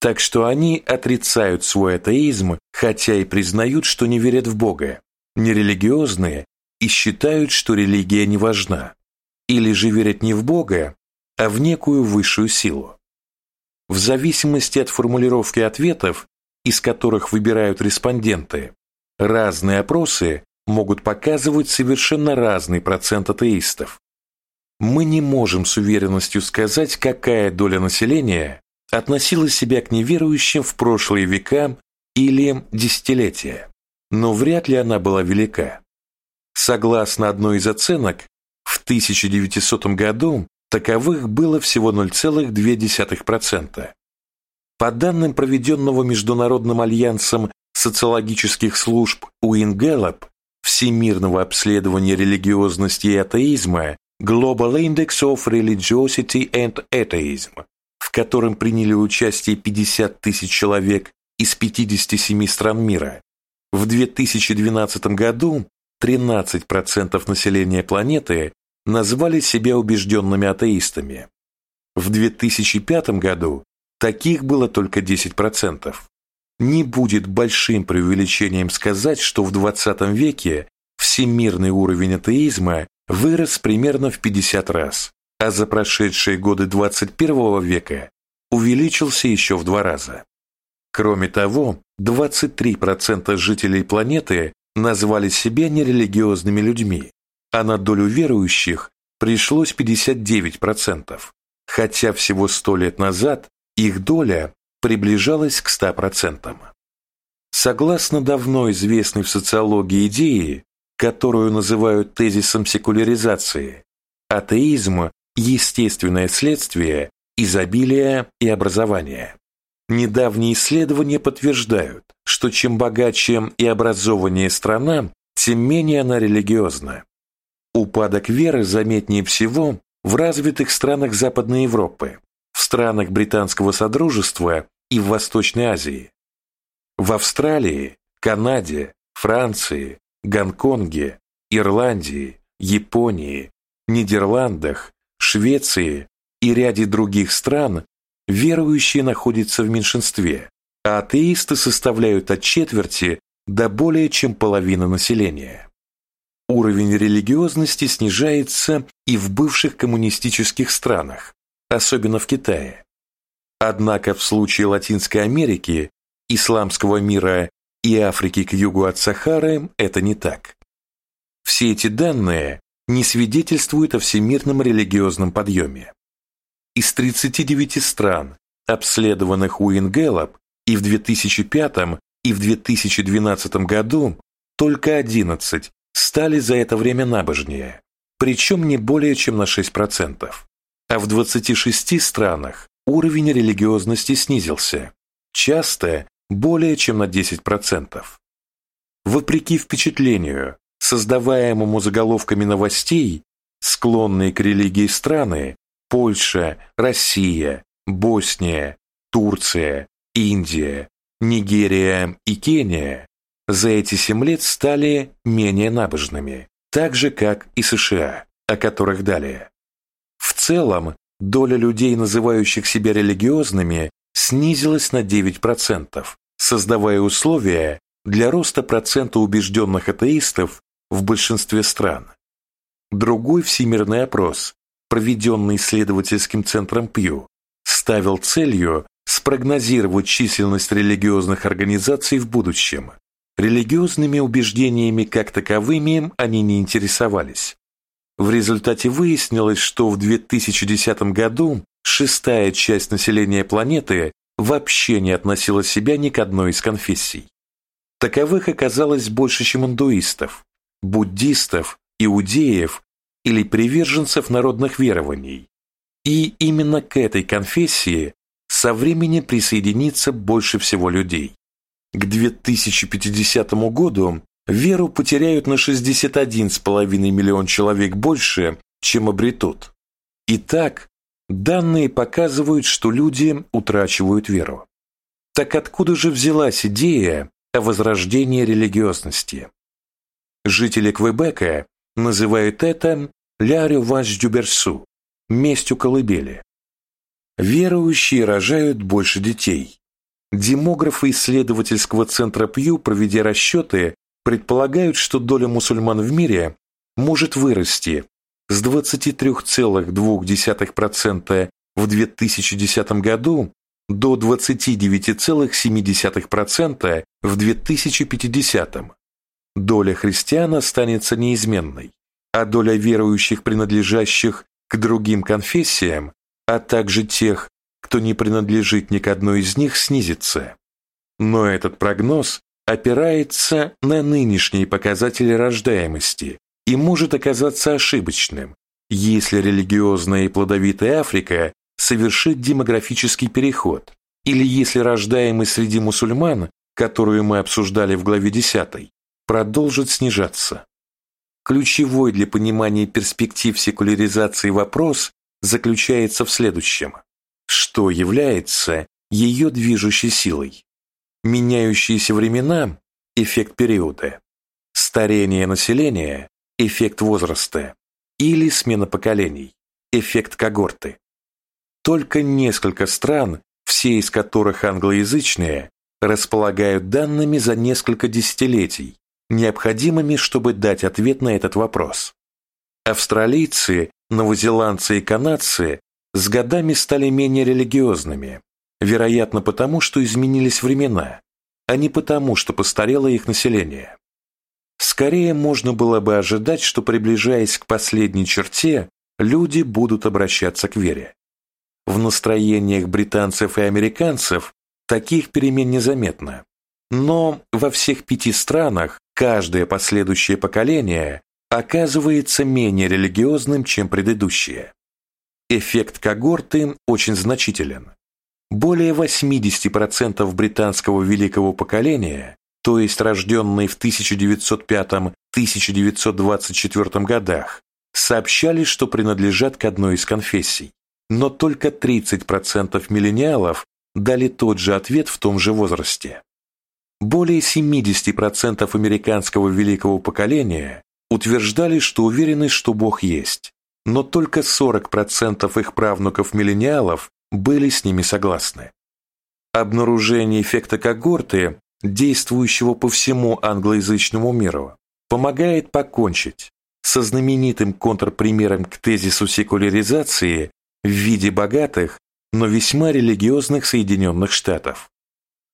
так что они отрицают свой атеизм, хотя и признают, что не верят в Бога, нерелигиозные и считают, что религия не важна, или же верят не в Бога, а в некую высшую силу. В зависимости от формулировки ответов, из которых выбирают респонденты, разные опросы могут показывать совершенно разный процент атеистов. Мы не можем с уверенностью сказать, какая доля населения относила себя к неверующим в прошлые века или десятилетия, но вряд ли она была велика. Согласно одной из оценок, в 1900 году таковых было всего 0,2%. По данным проведенного Международным альянсом социологических служб WIN/Gallup, Всемирного обследования религиозности и атеизма Global Index of Religiosity and Atheism, в котором приняли участие 50 тысяч человек из 57 стран мира, в 2012 году 13% населения планеты назвали себя убежденными атеистами. В 2005 году таких было только 10%. Не будет большим преувеличением сказать, что в 20 веке всемирный уровень атеизма вырос примерно в 50 раз, а за прошедшие годы 21 века увеличился еще в два раза. Кроме того, 23% жителей планеты назвали себя нерелигиозными людьми, а на долю верующих пришлось 59%, хотя всего 100 лет назад их доля приближалась к 100%. Согласно давно известной в социологии идее, которую называют тезисом секуляризации, атеизм – естественное следствие изобилия и образования. Недавние исследования подтверждают, что чем богаче и образованнее страна, тем менее она религиозна. Упадок веры заметнее всего в развитых странах Западной Европы, в странах Британского Содружества и в Восточной Азии. В Австралии, Канаде, Франции, Гонконге, Ирландии, Японии, Нидерландах, Швеции и ряде других стран верующие находятся в меньшинстве, а атеисты составляют от четверти до более чем половины населения. Уровень религиозности снижается и в бывших коммунистических странах, особенно в Китае. Однако в случае Латинской Америки, исламского мира и Африки к югу от Сахары это не так. Все эти данные не свидетельствуют о всемирном религиозном подъеме. Из 39 стран, обследованных WIN/Gallup и в 2005 и в 2012 году, только 11 стали за это время набожнее, причем не более чем на 6%. А в 26 странах уровень религиозности снизился, часто более чем на 10%. Вопреки впечатлению, создаваемому заголовками новостей, склонные к религии страны Польша, Россия, Босния, Турция, Индия, Нигерия и Кения за эти семь лет стали менее набожными, так же, как и США, о которых далее. В целом, доля людей, называющих себя религиозными, снизилась на 9%, создавая условия для роста процента убежденных атеистов в большинстве стран. Другой всемирный опрос, проведенный исследовательским центром Пью, ставил целью спрогнозировать численность религиозных организаций в будущем. Религиозными убеждениями как таковыми они не интересовались. В результате выяснилось, что в 2010 году шестая часть населения планеты вообще не относила себя ни к одной из конфессий. Таковых оказалось больше, чем индуистов, буддистов, иудеев или приверженцев народных верований. И именно к этой конфессии со временем присоединится больше всего людей. К 2050 году веру потеряют на 61,5 миллион человек больше, чем обретут. Итак, данные показывают, что люди утрачивают веру. Так откуда же взялась идея о возрождении религиозности? Жители Квебека называют это «ля рюваш дюберсу» – местью колыбели. Верующие рожают больше детей. Демографы исследовательского центра Пью, проведя расчеты, предполагают, что доля мусульман в мире может вырасти с 23,2% в 2010 году до 29,7% в 2050. Доля христиан останется неизменной, а доля верующих, принадлежащих к другим конфессиям, а также тех, кто не принадлежит ни к одной из них, снизится. Но этот прогноз опирается на нынешние показатели рождаемости и может оказаться ошибочным, если религиозная и плодовитая Африка совершит демографический переход, или если рождаемость среди мусульман, которую мы обсуждали в главе 10, продолжит снижаться. Ключевой для понимания перспектив секуляризации вопрос заключается в следующем. Что является ее движущей силой? Меняющиеся времена – эффект периода. Старение населения – эффект возраста. Или смена поколений – эффект когорты. Только несколько стран, все из которых англоязычные, располагают данными за несколько десятилетий, необходимыми, чтобы дать ответ на этот вопрос. Австралийцы, новозеландцы и канадцы с годами стали менее религиозными, вероятно потому, что изменились времена, а не потому, что постарело их население. Скорее можно было бы ожидать, что приближаясь к последней черте, люди будут обращаться к вере. В настроениях британцев и американцев таких перемен незаметно. Но во всех пяти странах каждое последующее поколение оказывается менее религиозным, чем предыдущее. Эффект когорты очень значителен. Более 80% британского великого поколения, то есть рожденные в 1905-1924 годах, сообщали, что принадлежат к одной из конфессий. Но только 30% миллениалов дали тот же ответ в том же возрасте. Более 70% американского великого поколения утверждали, что уверены, что Бог есть, но только 40% их правнуков-миллениалов были с ними согласны. Обнаружение эффекта когорты, действующего по всему англоязычному миру, помогает покончить со знаменитым контрпримером к тезису секуляризации в виде богатых, но весьма религиозных Соединенных Штатов.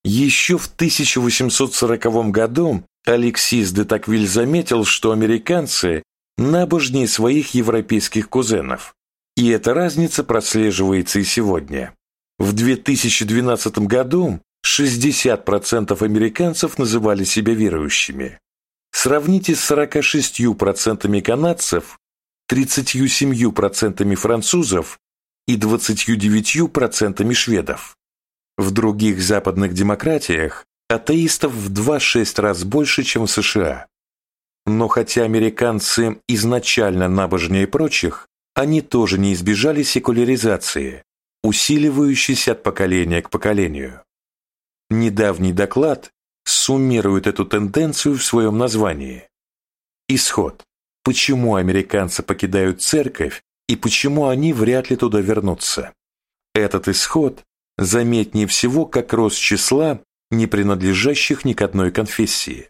Еще в 1840 году Алексис де Таквиль заметил, что американцы набожнее своих европейских кузенов, и эта разница прослеживается и сегодня. В 2012 году 60% американцев называли себя верующими. Сравните с 46% канадцев, 37% французов и 29% шведов. В других западных демократиях атеистов в 2-6 раз больше, чем в США. Но хотя американцы изначально набожнее прочих, они тоже не избежали секуляризации, усиливающейся от поколения к поколению. Недавний доклад суммирует эту тенденцию в своем названии. Исход. Почему американцы покидают церковь и почему они вряд ли туда вернутся. Этот исход заметнее всего как рост числа не принадлежащих ни к одной конфессии.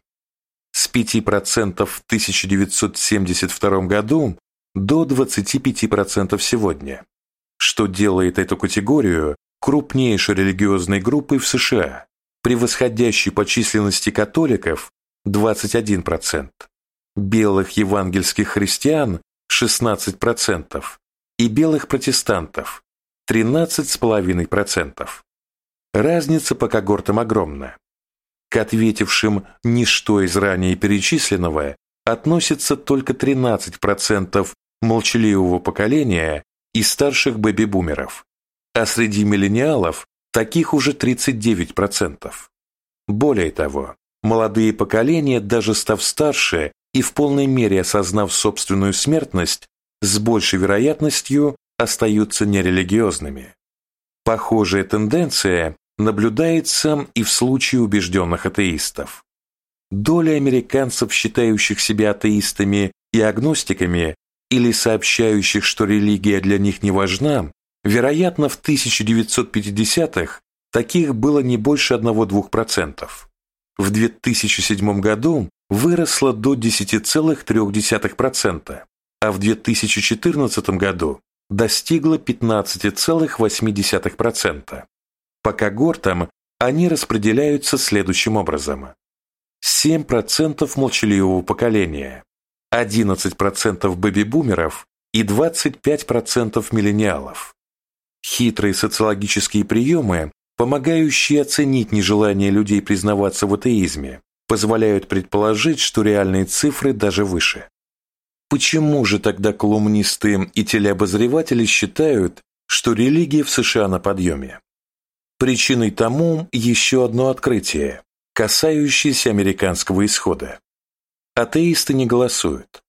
С 5% в 1972 году до 25% сегодня, что делает эту категорию крупнейшей религиозной группой в США, превосходящей по численности католиков 21%, белых евангельских христиан 16% и белых протестантов 13,5%. Разница по когортам огромна. К ответившим ничто из ранее перечисленного относится только 13% молчаливого поколения и старших бэби-бумеров, а среди миллениалов таких уже 39%. Более того, молодые поколения, даже став старше и в полной мере осознав собственную смертность, с большей вероятностью остаются нерелигиозными. Похожая тенденция наблюдается и в случае убежденных атеистов. Доля американцев, считающих себя атеистами и агностиками или сообщающих, что религия для них не важна, вероятно, в 1950-х таких было не больше 1-2%. В 2007 году выросло до 10,3%, а в 2014 году достигла 15,8%. По когортам они распределяются следующим образом. 7% молчаливого поколения, 11% бэби-бумеров и 25% миллениалов. Хитрые социологические приемы, помогающие оценить нежелание людей признаваться в атеизме, позволяют предположить, что реальные цифры даже выше. Почему же тогда колумнисты и телеобозреватели считают, что религия в США на подъеме? Причиной тому еще одно открытие, касающееся американского исхода. Атеисты не голосуют.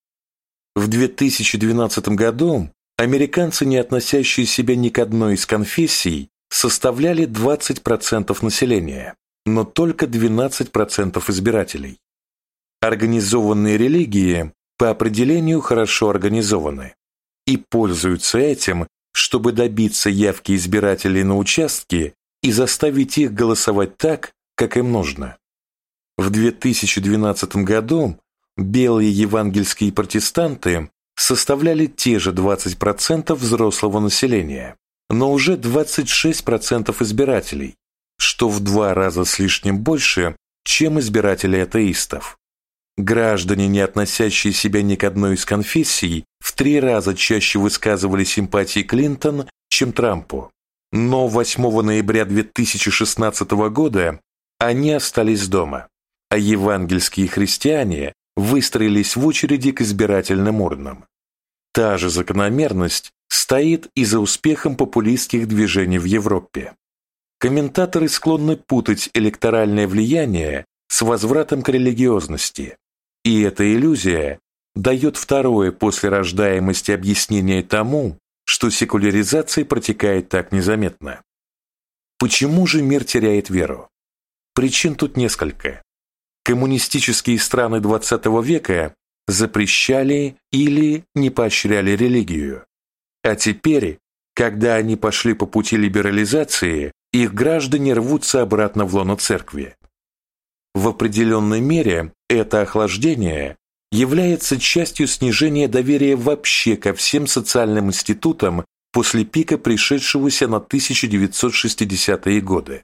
В 2012 году американцы, не относящие себя ни к одной из конфессий, составляли 20% населения, но только 12% избирателей. Организованные религии по определению хорошо организованы и пользуются этим, чтобы добиться явки избирателей на участке и заставить их голосовать так, как им нужно. В 2012 году белые евангельские протестанты составляли те же 20% взрослого населения, но уже 26% избирателей, что в два раза с лишним больше, чем избиратели атеистов. Граждане, не относящие себя ни к одной из конфессий, в три раза чаще высказывали симпатии Клинтон, чем Трампу. Но 8 ноября 2016 года они остались дома, а евангельские христиане выстроились в очереди к избирательным урнам. Та же закономерность стоит и за успехом популистских движений в Европе. Комментаторы склонны путать электоральное влияние с возвратом к религиозности, и эта иллюзия дает второе после рождаемости объяснение тому, что секуляризация протекает так незаметно. Почему же мир теряет веру? Причин тут несколько. Коммунистические страны XX века запрещали или не поощряли религию. А теперь, когда они пошли по пути либерализации, их граждане рвутся обратно в лоно церкви. В определенной мере это охлаждение является частью снижения доверия вообще ко всем социальным институтам после пика пришедшегося на 1960-е годы.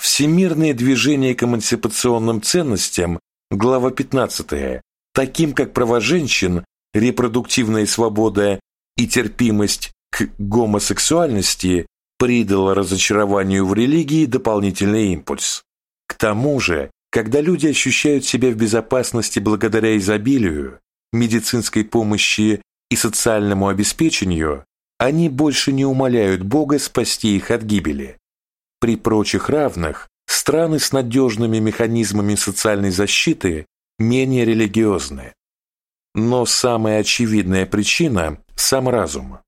Всемирное движение к эмансипационным ценностям, глава 15, таким как права женщин, репродуктивная свобода и терпимость к гомосексуальности, придало разочарованию в религии дополнительный импульс. К тому же, когда люди ощущают себя в безопасности благодаря изобилию, медицинской помощи и социальному обеспечению, они больше не умоляют Бога спасти их от гибели. При прочих равных, страны с надежными механизмами социальной защиты менее религиозны. Но самая очевидная причина – сам разум.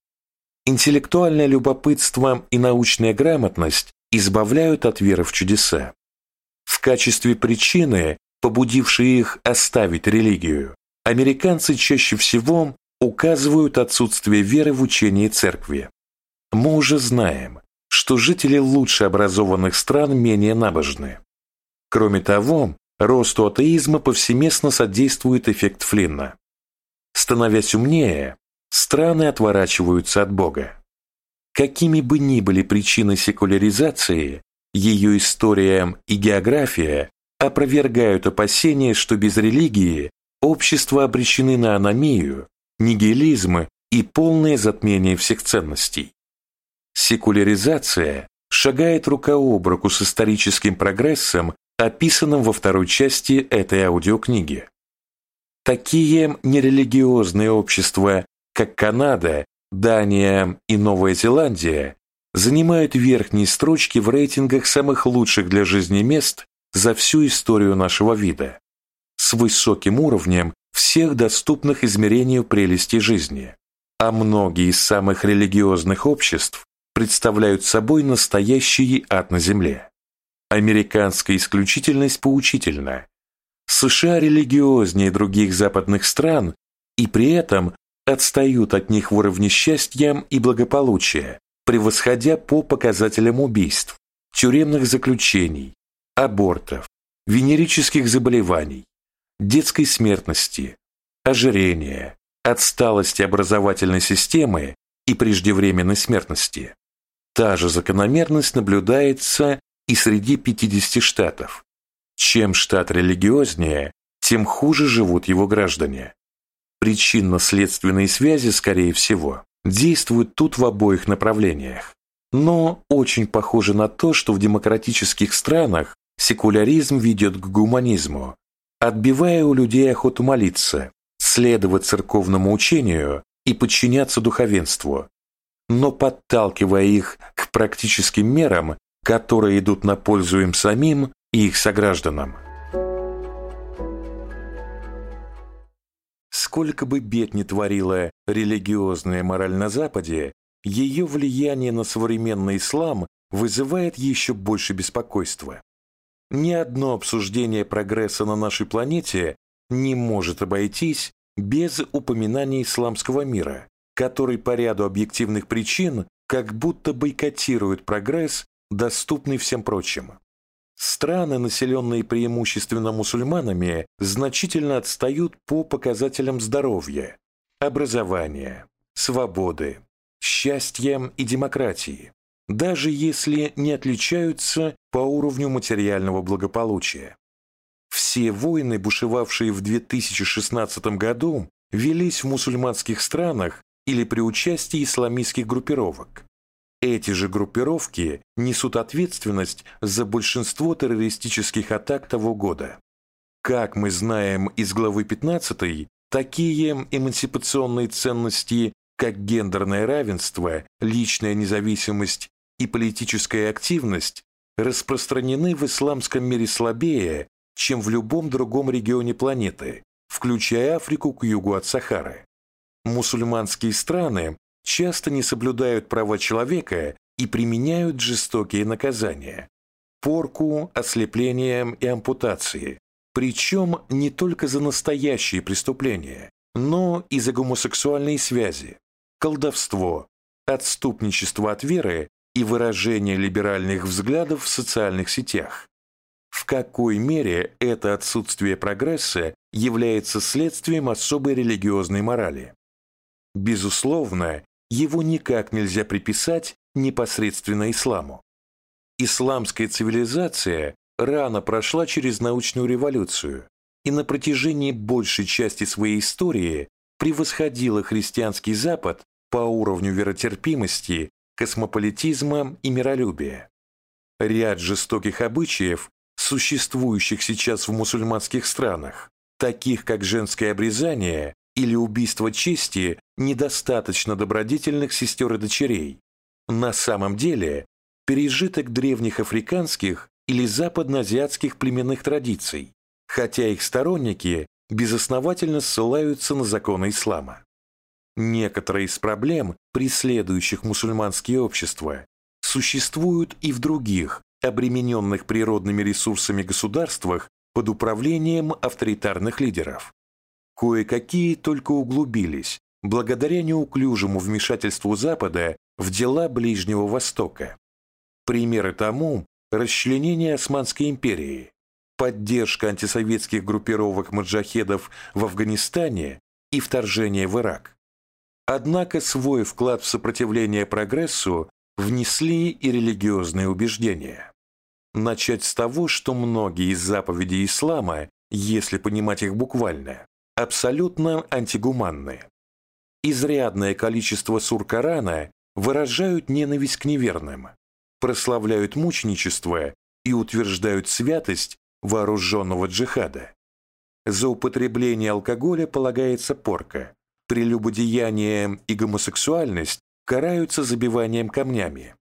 Интеллектуальное любопытство и научная грамотность избавляют от веры в чудеса. В качестве причины, побудившей их оставить религию, американцы чаще всего указывают отсутствие веры в учение церкви. Мы уже знаем, что жители лучше образованных стран менее набожны. Кроме того, росту атеизма повсеместно содействует эффект Флинна. Становясь умнее, страны отворачиваются от Бога. Какими бы ни были причины секуляризации, ее история и география опровергают опасения, что без религии общества обречены на аномию, нигилизм и полное затмение всех ценностей. Секуляризация шагает рука об руку с историческим прогрессом, описанным во второй части этой аудиокниги. Такие нерелигиозные общества, как Канада, Дания и Новая Зеландия, занимают верхние строчки в рейтингах самых лучших для жизни мест за всю историю нашего вида, с высоким уровнем всех доступных измерению прелести жизни. А многие из самых религиозных обществ представляют собой настоящий ад на земле. Американская исключительность поучительна. США религиознее других западных стран и при этом отстают от них в уровне счастья и благополучия, превосходя по показателям убийств, тюремных заключений, абортов, венерических заболеваний, детской смертности, ожирения, отсталости образовательной системы и преждевременной смертности. Та же закономерность наблюдается и среди 50 штатов. Чем штат религиознее, тем хуже живут его граждане. Причинно-следственные связи, скорее всего, действуют тут в обоих направлениях. Но очень похоже на то, что в демократических странах секуляризм ведет к гуманизму, отбивая у людей охоту молиться, следовать церковному учению и подчиняться духовенству, но подталкивая их к практическим мерам, которые идут на пользу им самим и их согражданам. Сколько бы бед ни творила религиозная мораль на Западе, ее влияние на современный ислам вызывает еще больше беспокойства. Ни одно обсуждение прогресса на нашей планете не может обойтись без упоминания исламского мира, который по ряду объективных причин как будто бойкотирует прогресс, доступный всем прочим. Страны, населенные преимущественно мусульманами, значительно отстают по показателям здоровья, образования, свободы, счастья и демократии, даже если не отличаются по уровню материального благополучия. Все войны, бушевавшие в 2016 году, велись в мусульманских странах или при участии исламистских группировок. Эти же группировки несут ответственность за большинство террористических атак того года. Как мы знаем из главы 15, такие эмансипационные ценности, как гендерное равенство, личная независимость и политическая активность, распространены в исламском мире слабее, чем в любом другом регионе планеты, включая Африку к югу от Сахары. Мусульманские страны часто не соблюдают права человека и применяют жестокие наказания – порку, ослепление и ампутации, причем не только за настоящие преступления, но и за гомосексуальные связи, колдовство, отступничество от веры и выражение либеральных взглядов в социальных сетях. В какой мере это отсутствие прогресса является следствием особой религиозной морали? Безусловно, его никак нельзя приписать непосредственно исламу. Исламская цивилизация рано прошла через научную революцию и на протяжении большей части своей истории превосходила христианский Запад по уровню веротерпимости, космополитизма и миролюбия. Ряд жестоких обычаев, существующих сейчас в мусульманских странах, таких как женское обрезание или убийство чести недостаточно добродетельных сестер и дочерей, на самом деле пережиток древних африканских или западноазиатских племенных традиций, хотя их сторонники безосновательно ссылаются на законы ислама. Некоторые из проблем, преследующих мусульманские общества, существуют и в других, обремененных природными ресурсами государствах под управлением авторитарных лидеров. Кое-какие только углубились, благодаря неуклюжему вмешательству Запада в дела Ближнего Востока. Примеры тому – расчленение Османской империи, поддержка антисоветских группировок маджахедов в Афганистане и вторжение в Ирак. Однако свой вклад в сопротивление прогрессу внесли и религиозные убеждения. Начать с того, что многие из заповедей ислама, если понимать их буквально, абсолютно антигуманны. Изрядное количество сур Корана выражают ненависть к неверным, прославляют мученичество и утверждают святость вооруженного джихада. За употребление алкоголя полагается порка, прелюбодеяние и гомосексуальность караются забиванием камнями.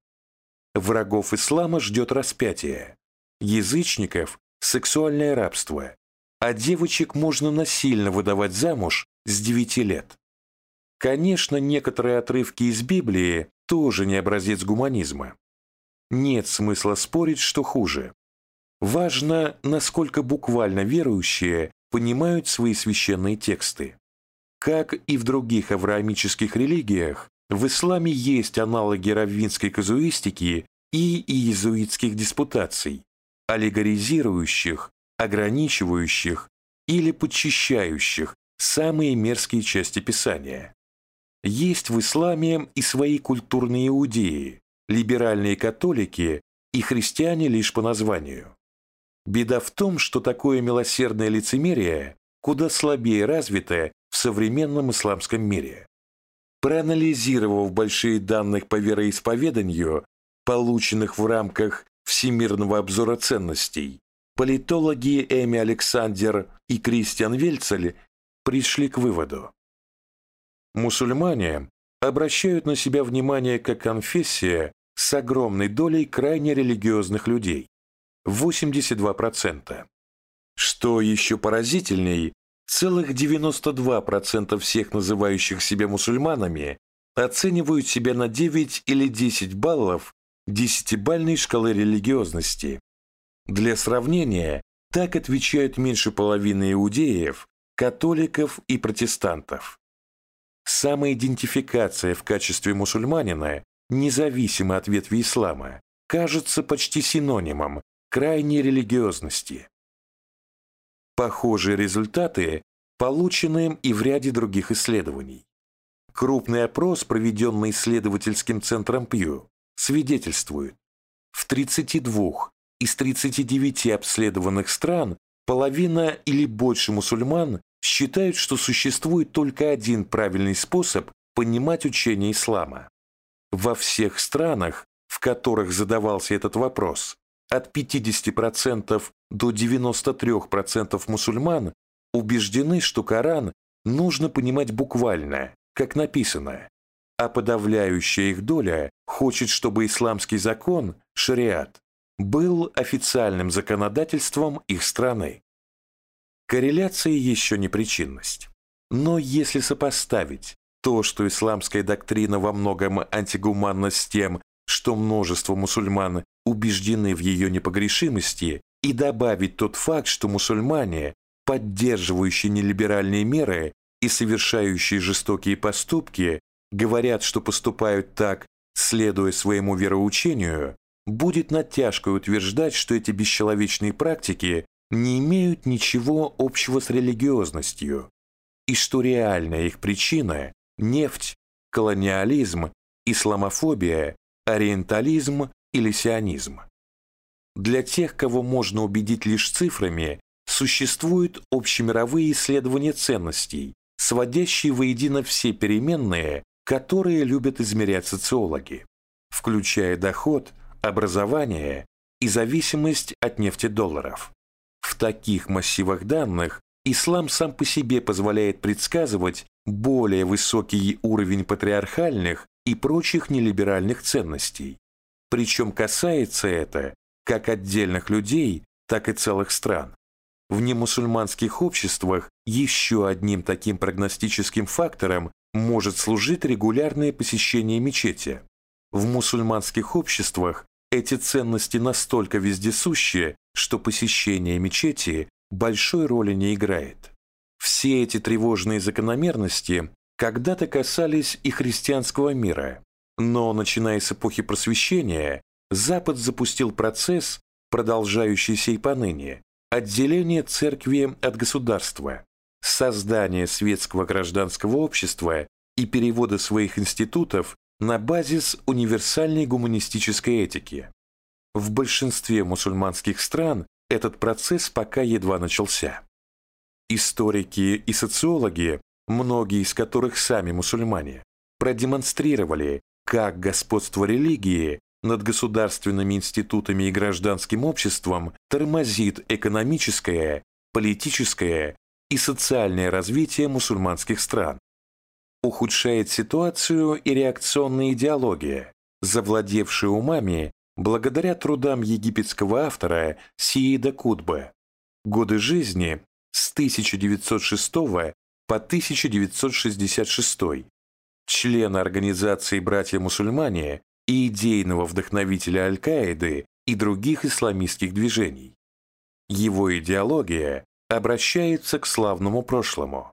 Врагов ислама ждет распятие, язычников – сексуальное рабство, а девочек можно насильно выдавать замуж с 9 лет. Конечно, некоторые отрывки из Библии тоже не образец гуманизма. Нет смысла спорить, что хуже. Важно, насколько буквально верующие понимают свои священные тексты. Как и в других авраамических религиях, в исламе есть аналоги раввинской казуистики и иезуитских диспутаций, аллегоризирующих ограничивающих или подчищающих самые мерзкие части Писания. Есть в исламе и свои культурные иудеи, либеральные католики и христиане лишь по названию. Беда в том, что такое милосердное лицемерие куда слабее развито в современном исламском мире. Проанализировав большие данных по вероисповеданию, полученных в рамках Всемирного обзора ценностей, политологи Эми Александр и Кристиан Вельцель пришли к выводу. Мусульмане обращают на себя внимание как конфессия с огромной долей крайне религиозных людей – 82%. Что еще поразительней, целых 92% всех называющих себя мусульманами оценивают себя на 9 или 10 баллов десятибальной шкалы религиозности. Для сравнения, так отвечают меньше половины иудеев, католиков и протестантов. Самоидентификация в качестве мусульманина, независимо от ветви ислама, кажется почти синонимом крайней религиозности. Похожие результаты получены и в ряде других исследований. Крупный опрос, проведенный исследовательским центром Пью, свидетельствует, в 32 из 39 обследованных стран половина или больше мусульман считают, что существует только один правильный способ понимать учение ислама. Во всех странах, в которых задавался этот вопрос, от 50% до 93% мусульман убеждены, что Коран нужно понимать буквально, как написано, а подавляющая их доля хочет, чтобы исламский закон, шариат, был официальным законодательством их страны. Корреляция еще не причинность. Но если сопоставить то, что исламская доктрина во многом антигуманна с тем, что множество мусульман убеждены в ее непогрешимости, и добавить тот факт, что мусульмане, поддерживающие нелиберальные меры и совершающие жестокие поступки, говорят, что поступают так, следуя своему вероучению, будет натяжкой утверждать, что эти бесчеловечные практики не имеют ничего общего с религиозностью, и что реальная их причина – нефть, колониализм, исламофобия, ориентализм или сионизм. Для тех, кого можно убедить лишь цифрами, существуют общемировые исследования ценностей, сводящие воедино все переменные, которые любят измерять социологи, включая доход, образование и зависимость от нефтедолларов. В таких массивах данных ислам сам по себе позволяет предсказывать более высокий уровень патриархальных и прочих нелиберальных ценностей. Причем касается это как отдельных людей, так и целых стран. В немусульманских обществах еще одним таким прогностическим фактором может служить регулярное посещение мечети. В мусульманских обществах эти ценности настолько вездесущие, что посещение мечети большой роли не играет. Все эти тревожные закономерности когда-то касались и христианского мира, но начиная с эпохи просвещения, Запад запустил процесс, продолжающийся и поныне, отделение церкви от государства, создание светского гражданского общества и перевода своих институтов на базис универсальной гуманистической этики. В большинстве мусульманских стран этот процесс пока едва начался. Историки и социологи, многие из которых сами мусульмане, продемонстрировали, как господство религии над государственными институтами и гражданским обществом тормозит экономическое, политическое и социальное развитие мусульманских стран, ухудшает ситуацию и реакционная идеология, завладевшая умами благодаря трудам египетского автора Сиида Кутбы. Годы жизни с 1906 по 1966, члена организации «Братья-мусульмане» и идейного вдохновителя Аль-Каиды и других исламистских движений. Его идеология обращается к славному прошлому,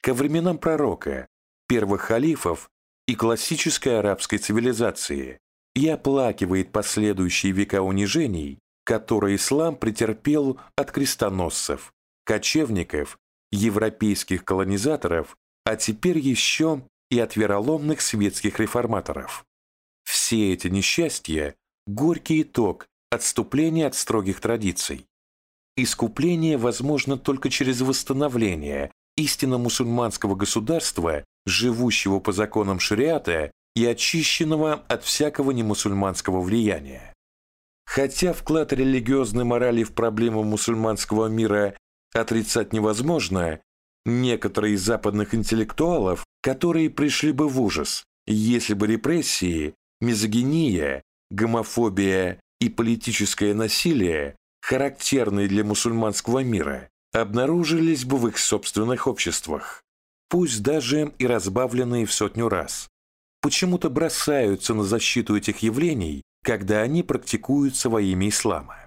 ко временам пророка, первых халифов и классической арабской цивилизации и оплакивает последующие века унижений, которые ислам претерпел от крестоносцев, кочевников, европейских колонизаторов, а теперь еще и от вероломных светских реформаторов. Все эти несчастья – горький итог отступления от строгих традиций. Искупление возможно только через восстановление истинно мусульманского государства живущего по законам шариата и очищенного от всякого немусульманского влияния. Хотя вклад религиозной морали в проблему мусульманского мира отрицать невозможно, некоторые из западных интеллектуалов, которые пришли бы в ужас, если бы репрессии, мизогиния, гомофобия и политическое насилие, характерные для мусульманского мира, обнаружились бы в их собственных обществах, пусть даже и разбавленные в сотню раз, почему-то бросаются на защиту этих явлений, когда они практикуются во имя ислама.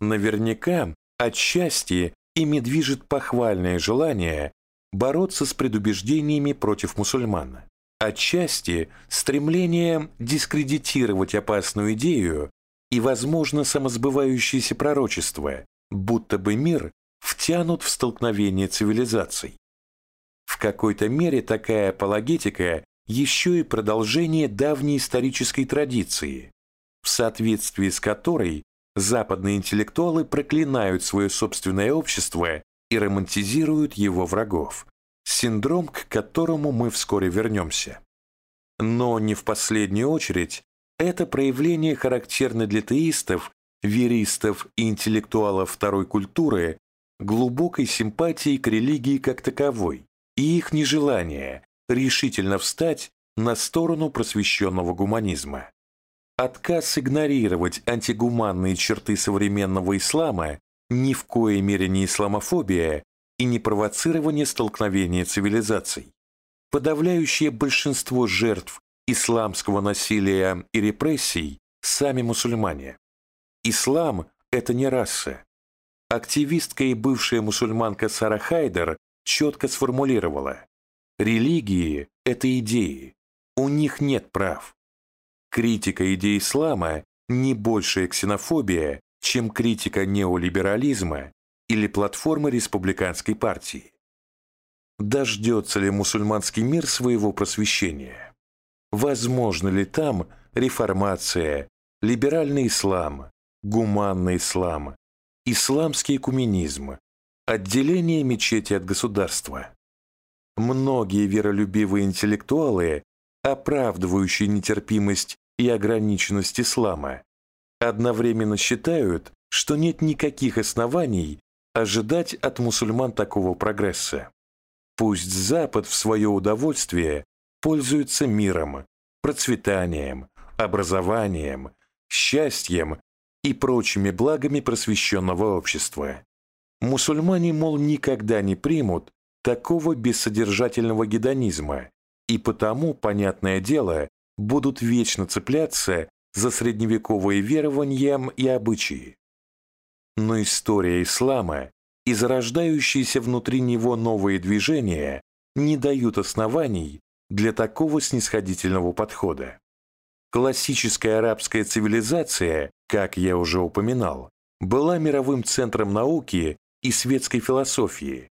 Наверняка, отчасти, ими движет похвальное желание бороться с предубеждениями против мусульман, отчасти стремление дискредитировать опасную идею и, возможно, самосбывающееся пророчество, будто бы мир втянут в столкновение цивилизаций. В какой-то мере такая апологетика еще и продолжение давней исторической традиции, в соответствии с которой западные интеллектуалы проклинают свое собственное общество и романтизируют его врагов, синдром, к которому мы вскоре вернемся. Но не в последнюю очередь, это проявление характерно для теистов, веристов и интеллектуалов второй культуры глубокой симпатии к религии как таковой и их нежелание решительно встать на сторону просвещенного гуманизма. Отказ игнорировать антигуманные черты современного ислама ни в коей мере не исламофобия и не провоцирование столкновения цивилизаций. Подавляющее большинство жертв исламского насилия и репрессий – сами мусульмане. Ислам – это не раса. Активистка и бывшая мусульманка Сара Хайдер четко сформулировала Религии – это идеи. У них нет прав. Критика идей ислама – не большая ксенофобия, чем критика неолиберализма или платформы республиканской партии. Дождется ли мусульманский мир своего просвещения? Возможно ли там реформация, либеральный ислам, гуманный ислам, исламский экуменизм, отделение мечети от государства? Многие веролюбивые интеллектуалы, оправдывающие нетерпимость и ограниченность ислама, одновременно считают, что нет никаких оснований ожидать от мусульман такого прогресса. Пусть Запад в свое удовольствие пользуется миром, процветанием, образованием, счастьем и прочими благами просвещенного общества. Мусульмане, мол, никогда не примут такого бессодержательного гедонизма, и потому, понятное дело, будут вечно цепляться за средневековые верования и обычаи. Но история ислама и зарождающиеся внутри него новые движения не дают оснований для такого снисходительного подхода. Классическая арабская цивилизация, как я уже упоминал, была мировым центром науки и светской философии,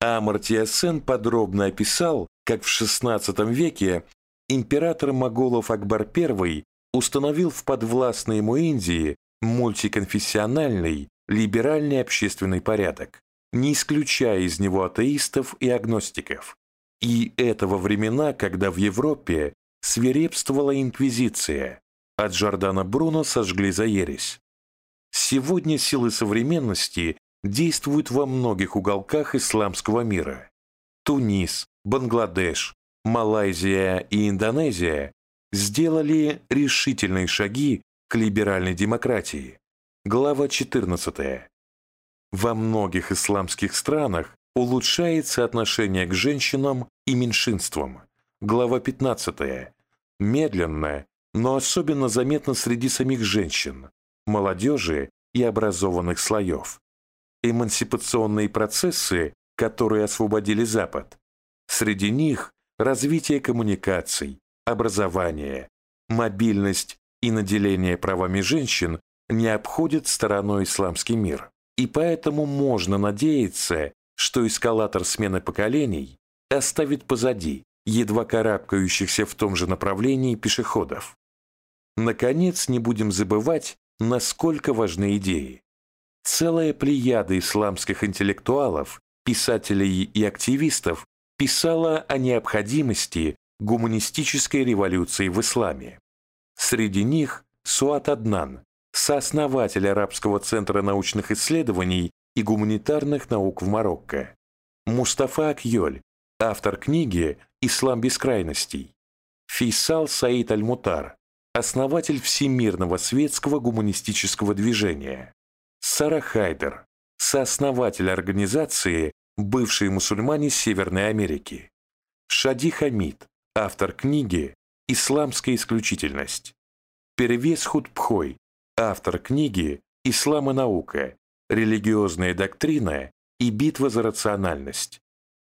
Амартия Сен подробно описал, как в XVI веке император моголов Акбар I установил в подвластной ему Индии мультиконфессиональный, либеральный общественный порядок, не исключая из него атеистов и агностиков. И это во времена, когда в Европе свирепствовала инквизиция, а Джордана Бруно сожгли за ересь. Сегодня силы современности действуют во многих уголках исламского мира. Тунис, Бангладеш, Малайзия и Индонезия сделали решительные шаги к либеральной демократии. Глава 14. Во многих исламских странах улучшается отношение к женщинам и меньшинствам. Глава 15. Медленно, но особенно заметно среди самих женщин, молодежи и образованных слоев эмансипационные процессы, которые освободили Запад. Среди них развитие коммуникаций, образование, мобильность и наделение правами женщин не обходят стороной исламский мир. И поэтому можно надеяться, что эскалатор смены поколений оставит позади едва карабкающихся в том же направлении пешеходов. Наконец, не будем забывать, насколько важны идеи. Целая плеяда исламских интеллектуалов, писателей и активистов писала о необходимости гуманистической революции в исламе. Среди них Суат Аднан, сооснователь Арабского центра научных исследований и гуманитарных наук в Марокко. Мустафа Акьоль, автор книги «Ислам бескрайностей», Фейсал Саид Аль-Мутар, основатель Всемирного светского гуманистического движения, Сара Хайдер, сооснователь организации «Бывшие мусульмане Северной Америки», Шади Хамид, автор книги «Исламская исключительность», Перевес Худпхой, автор книги «Ислам и наука. Религиозная доктрина и битва за рациональность».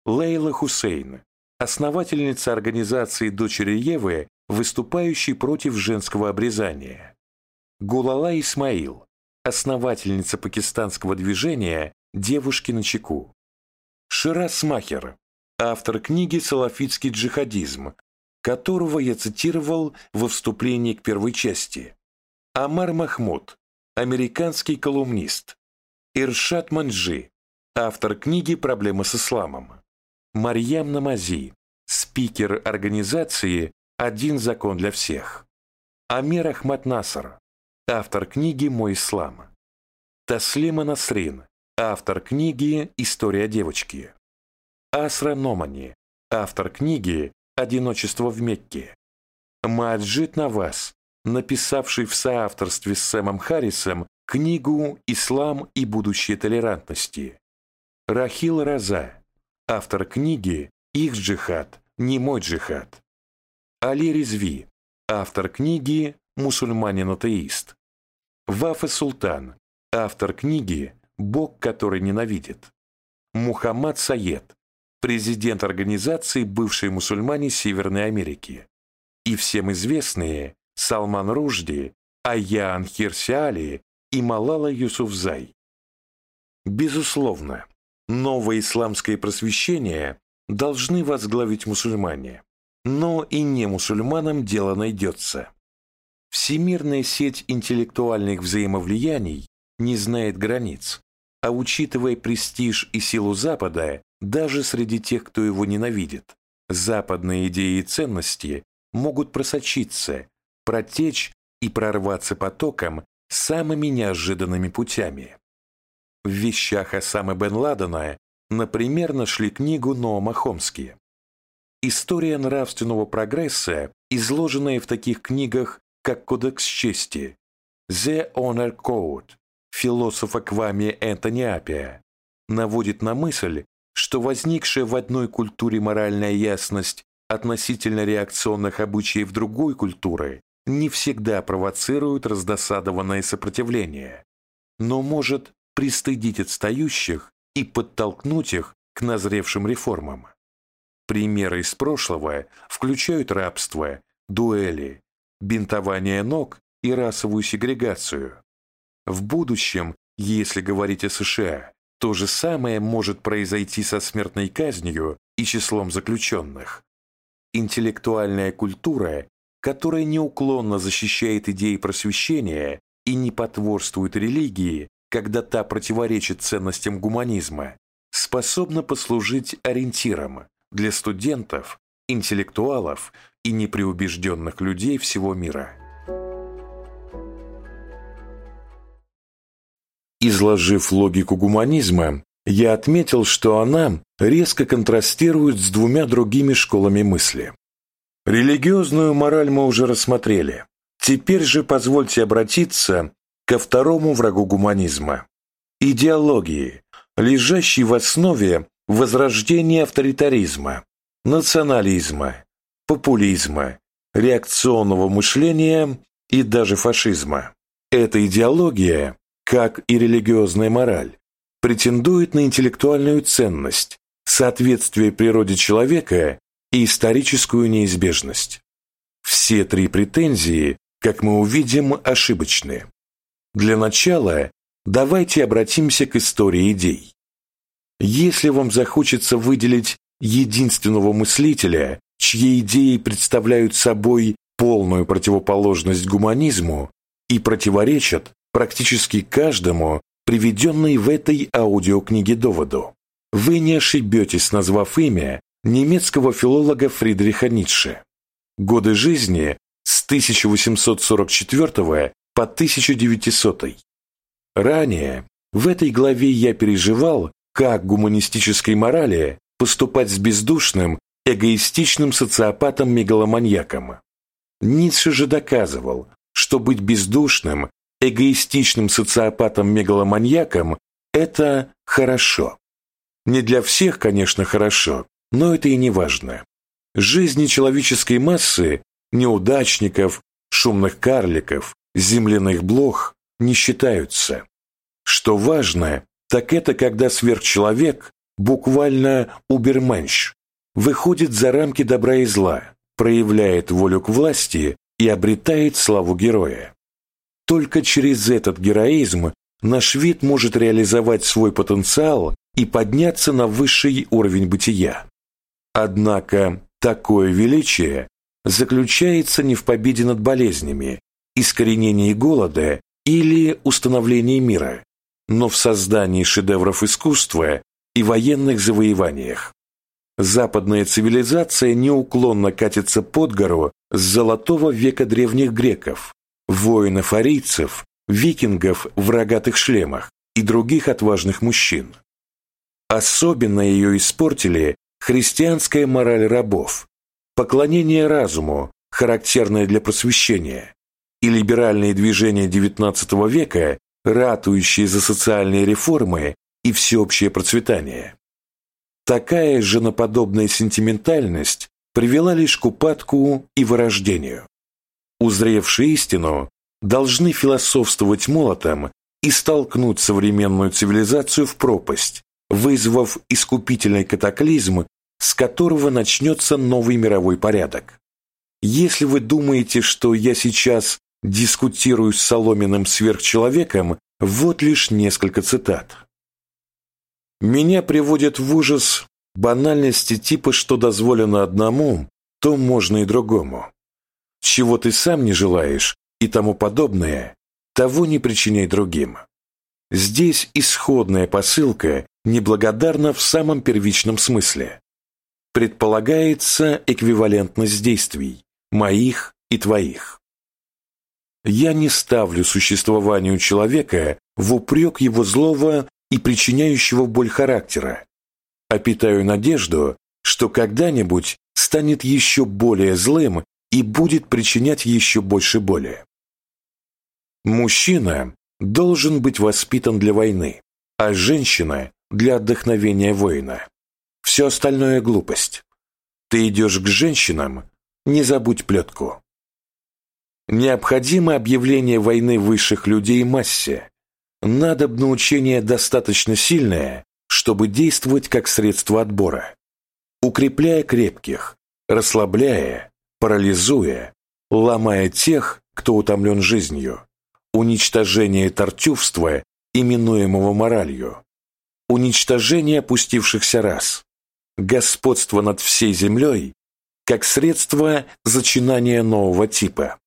Лейла Хусейн, основательница организации «Дочери Евы», выступающей против женского обрезания. Гулала Исмаил, основательница пакистанского движения «Девушки на чеку». Ширас Махер, автор книги «Салафитский джихадизм», которого я цитировал во вступлении к первой части. Амар Махмуд, американский колумнист. Иршат Манджи, автор книги «Проблемы с исламом». Марьям Намази, спикер организации «Один закон для всех». Амир Ахмад Насар, автор книги «Мой ислам». Таслима Насрин, автор книги «История девочки». Асра Номани, автор книги «Одиночество в Мекке». Маджид Навас, написавший в соавторстве с Сэмом Харрисом книгу «Ислам и будущее толерантности». Рахил Раза, автор книги «Их джихад, не мой джихад». Али Ризви, автор книги «Мусульманин-атеист». Вафа Султан, автор книги «Бог, который ненавидит». Мухаммад Саед, президент организации «Бывшие мусульмане Северной Америки». И всем известные Салман Ружди, Аян Хирсиали и Малала Юсуфзай. Безусловно, новое исламское просвещение должны возглавить мусульмане, но и не мусульманам дело найдется. Всемирная сеть интеллектуальных взаимовлияний не знает границ, а учитывая престиж и силу Запада, даже среди тех, кто его ненавидит, западные идеи и ценности могут просочиться, протечь и прорваться потоком самыми неожиданными путями. В вещах Осамы бен Ладена, например, нашли книгу Ноама Хомски. История нравственного прогресса, изложенная в таких книгах, как «Кодекс чести», «The Honor Code», философа Квами Энтони Апия, наводит на мысль, что возникшая в одной культуре моральная ясность относительно реакционных обычаев другой культуры не всегда провоцирует раздосадованное сопротивление, но может пристыдить отстающих и подтолкнуть их к назревшим реформам. Примеры из прошлого включают рабство, дуэли, бинтование ног и расовую сегрегацию. В будущем, если говорить о США, то же самое может произойти со смертной казнью и числом заключенных. Интеллектуальная культура, которая неуклонно защищает идеи просвещения и не потворствует религии, когда та противоречит ценностям гуманизма, способна послужить ориентиром для студентов, интеллектуалов и непреубежденных людей всего мира. Изложив логику гуманизма, я отметил, что она резко контрастирует с двумя другими школами мысли. Религиозную мораль мы уже рассмотрели. Теперь же позвольте обратиться ко второму врагу гуманизма – идеологии, лежащей в основе возрождения авторитаризма, национализма, популизма, реакционного мышления и даже фашизма. Эта идеология, как и религиозная мораль, претендует на интеллектуальную ценность, соответствие природе человека и историческую неизбежность. Все три претензии, как мы увидим, ошибочны. Для начала давайте обратимся к истории идей. Если вам захочется выделить единственного мыслителя, чьи идеи представляют собой полную противоположность гуманизму и противоречат практически каждому приведенной в этой аудиокниге доводу, вы не ошибетесь, назвав имя немецкого филолога Фридриха Ницше. Годы жизни с 1844 по 1900. Ранее в этой главе я переживал, как гуманистической морали поступать с бездушным, эгоистичным социопатом-мегаломаньяком. Ницше же доказывал, что быть бездушным, эгоистичным социопатом-мегаломаньяком – это хорошо. Не для всех, конечно, хорошо, но это и не важно. Жизни человеческой массы, неудачников, шумных карликов, земляных блох не считаются. Что важно, так это когда сверхчеловек, буквально уберменш, выходит за рамки добра и зла, проявляет волю к власти и обретает славу героя. Только через этот героизм наш вид может реализовать свой потенциал и подняться на высший уровень бытия. Однако такое величие заключается не в победе над болезнями, искоренении голода или установлении мира, но в создании шедевров искусства и военных завоеваниях. Западная цивилизация неуклонно катится под гору с золотого века древних греков, воинов-арийцев, викингов в рогатых шлемах и других отважных мужчин. Особенно ее испортили христианская мораль рабов, поклонение разуму, характерное для просвещения, и либеральные движения XIX века, ратующие за социальные реформы и всеобщее процветание. Такая женоподобная сентиментальность привела лишь к упадку и вырождению. Узревшие истину, должны философствовать молотом и столкнуть современную цивилизацию в пропасть, вызвав искупительный катаклизм, с которого начнется новый мировой порядок. Если вы думаете, что я сейчас дискутирую с соломенным сверхчеловеком, вот лишь несколько цитат. Меня приводит в ужас банальности типа «что дозволено одному, то можно и другому». Чего ты сам не желаешь и тому подобное, того не причиняй другим. Здесь исходная посылка неблагодарна в самом первичном смысле. Предполагается эквивалентность действий, моих и твоих. Я не ставлю существованию человека в упрек его злого и причиняющего боль характера, а питаю надежду, что когда-нибудь станет еще более злым и будет причинять еще больше боли. Мужчина должен быть воспитан для войны, а женщина – для отдохновения воина. Все остальное – глупость. Ты идешь к женщинам – не забудь плетку. Необходимо объявление войны высших людей массе. Надо научение достаточно сильное, чтобы действовать как средство отбора. Укрепляя крепких, расслабляя, парализуя, ломая тех, кто утомлен жизнью, уничтожение тортювства, именуемого моралью, уничтожение опустившихся рас, господство над всей землей как средство зачинания нового типа.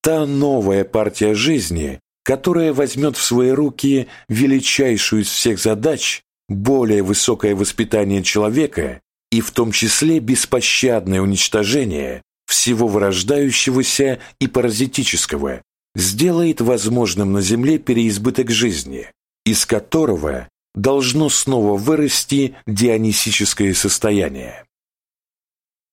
Та новая партия жизни, которая возьмет в свои руки величайшую из всех задач, более высокое воспитание человека и в том числе беспощадное уничтожение всего вырождающегося и паразитического, сделает возможным на Земле переизбыток жизни, из которого должно снова вырасти дионисическое состояние.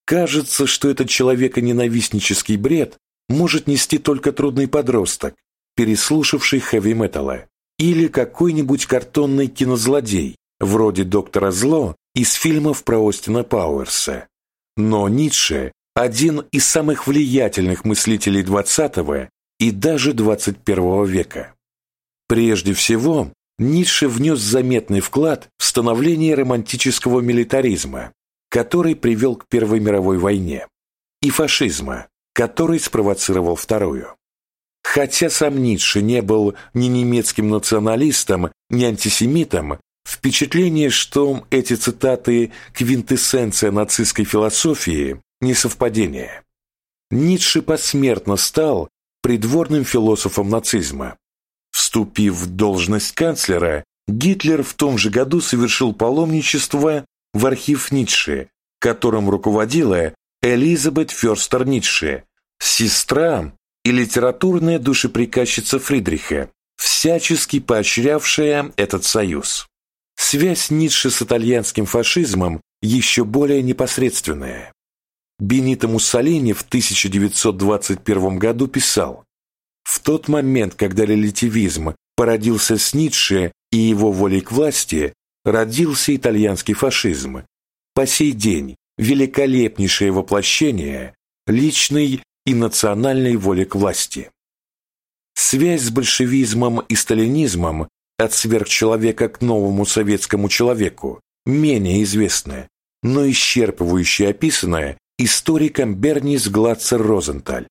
Кажется, что этот человеконенавистнический бред может нести только трудный подросток, переслушавший хэви-металла, или какой-нибудь картонный кинозлодей, вроде «Доктора Зло» из фильмов про Остина Пауэрса. Но Ницше – один из самых влиятельных мыслителей XX и даже XXI века. Прежде всего, Ницше внес заметный вклад в становление романтического милитаризма, который привел к Первой мировой войне, и фашизма, который спровоцировал Вторую. Хотя сам Ницше не был ни немецким националистом, ни антисемитом, Впечатление, что эти цитаты – квинтэссенция нацистской философии, не совпадение. Ницше посмертно стал придворным философом нацизма. Вступив в должность канцлера, Гитлер в том же году совершил паломничество в архив Ницше, которым руководила Элизабет Ферстер Ницше, сестра и литературная душеприказчица Фридриха, всячески поощрявшая этот союз. Связь Ницше с итальянским фашизмом еще более непосредственная. Бенито Муссолини в 1921 году писал «В тот момент, когда релятивизм породился с Ницше и его волей к власти, родился итальянский фашизм. По сей день великолепнейшее воплощение личной и национальной воли к власти. Связь с большевизмом и сталинизмом от сверхчеловека к новому советскому человеку менее известная, но исчерпывающе описанная историком Бернис Глацер Розенталь.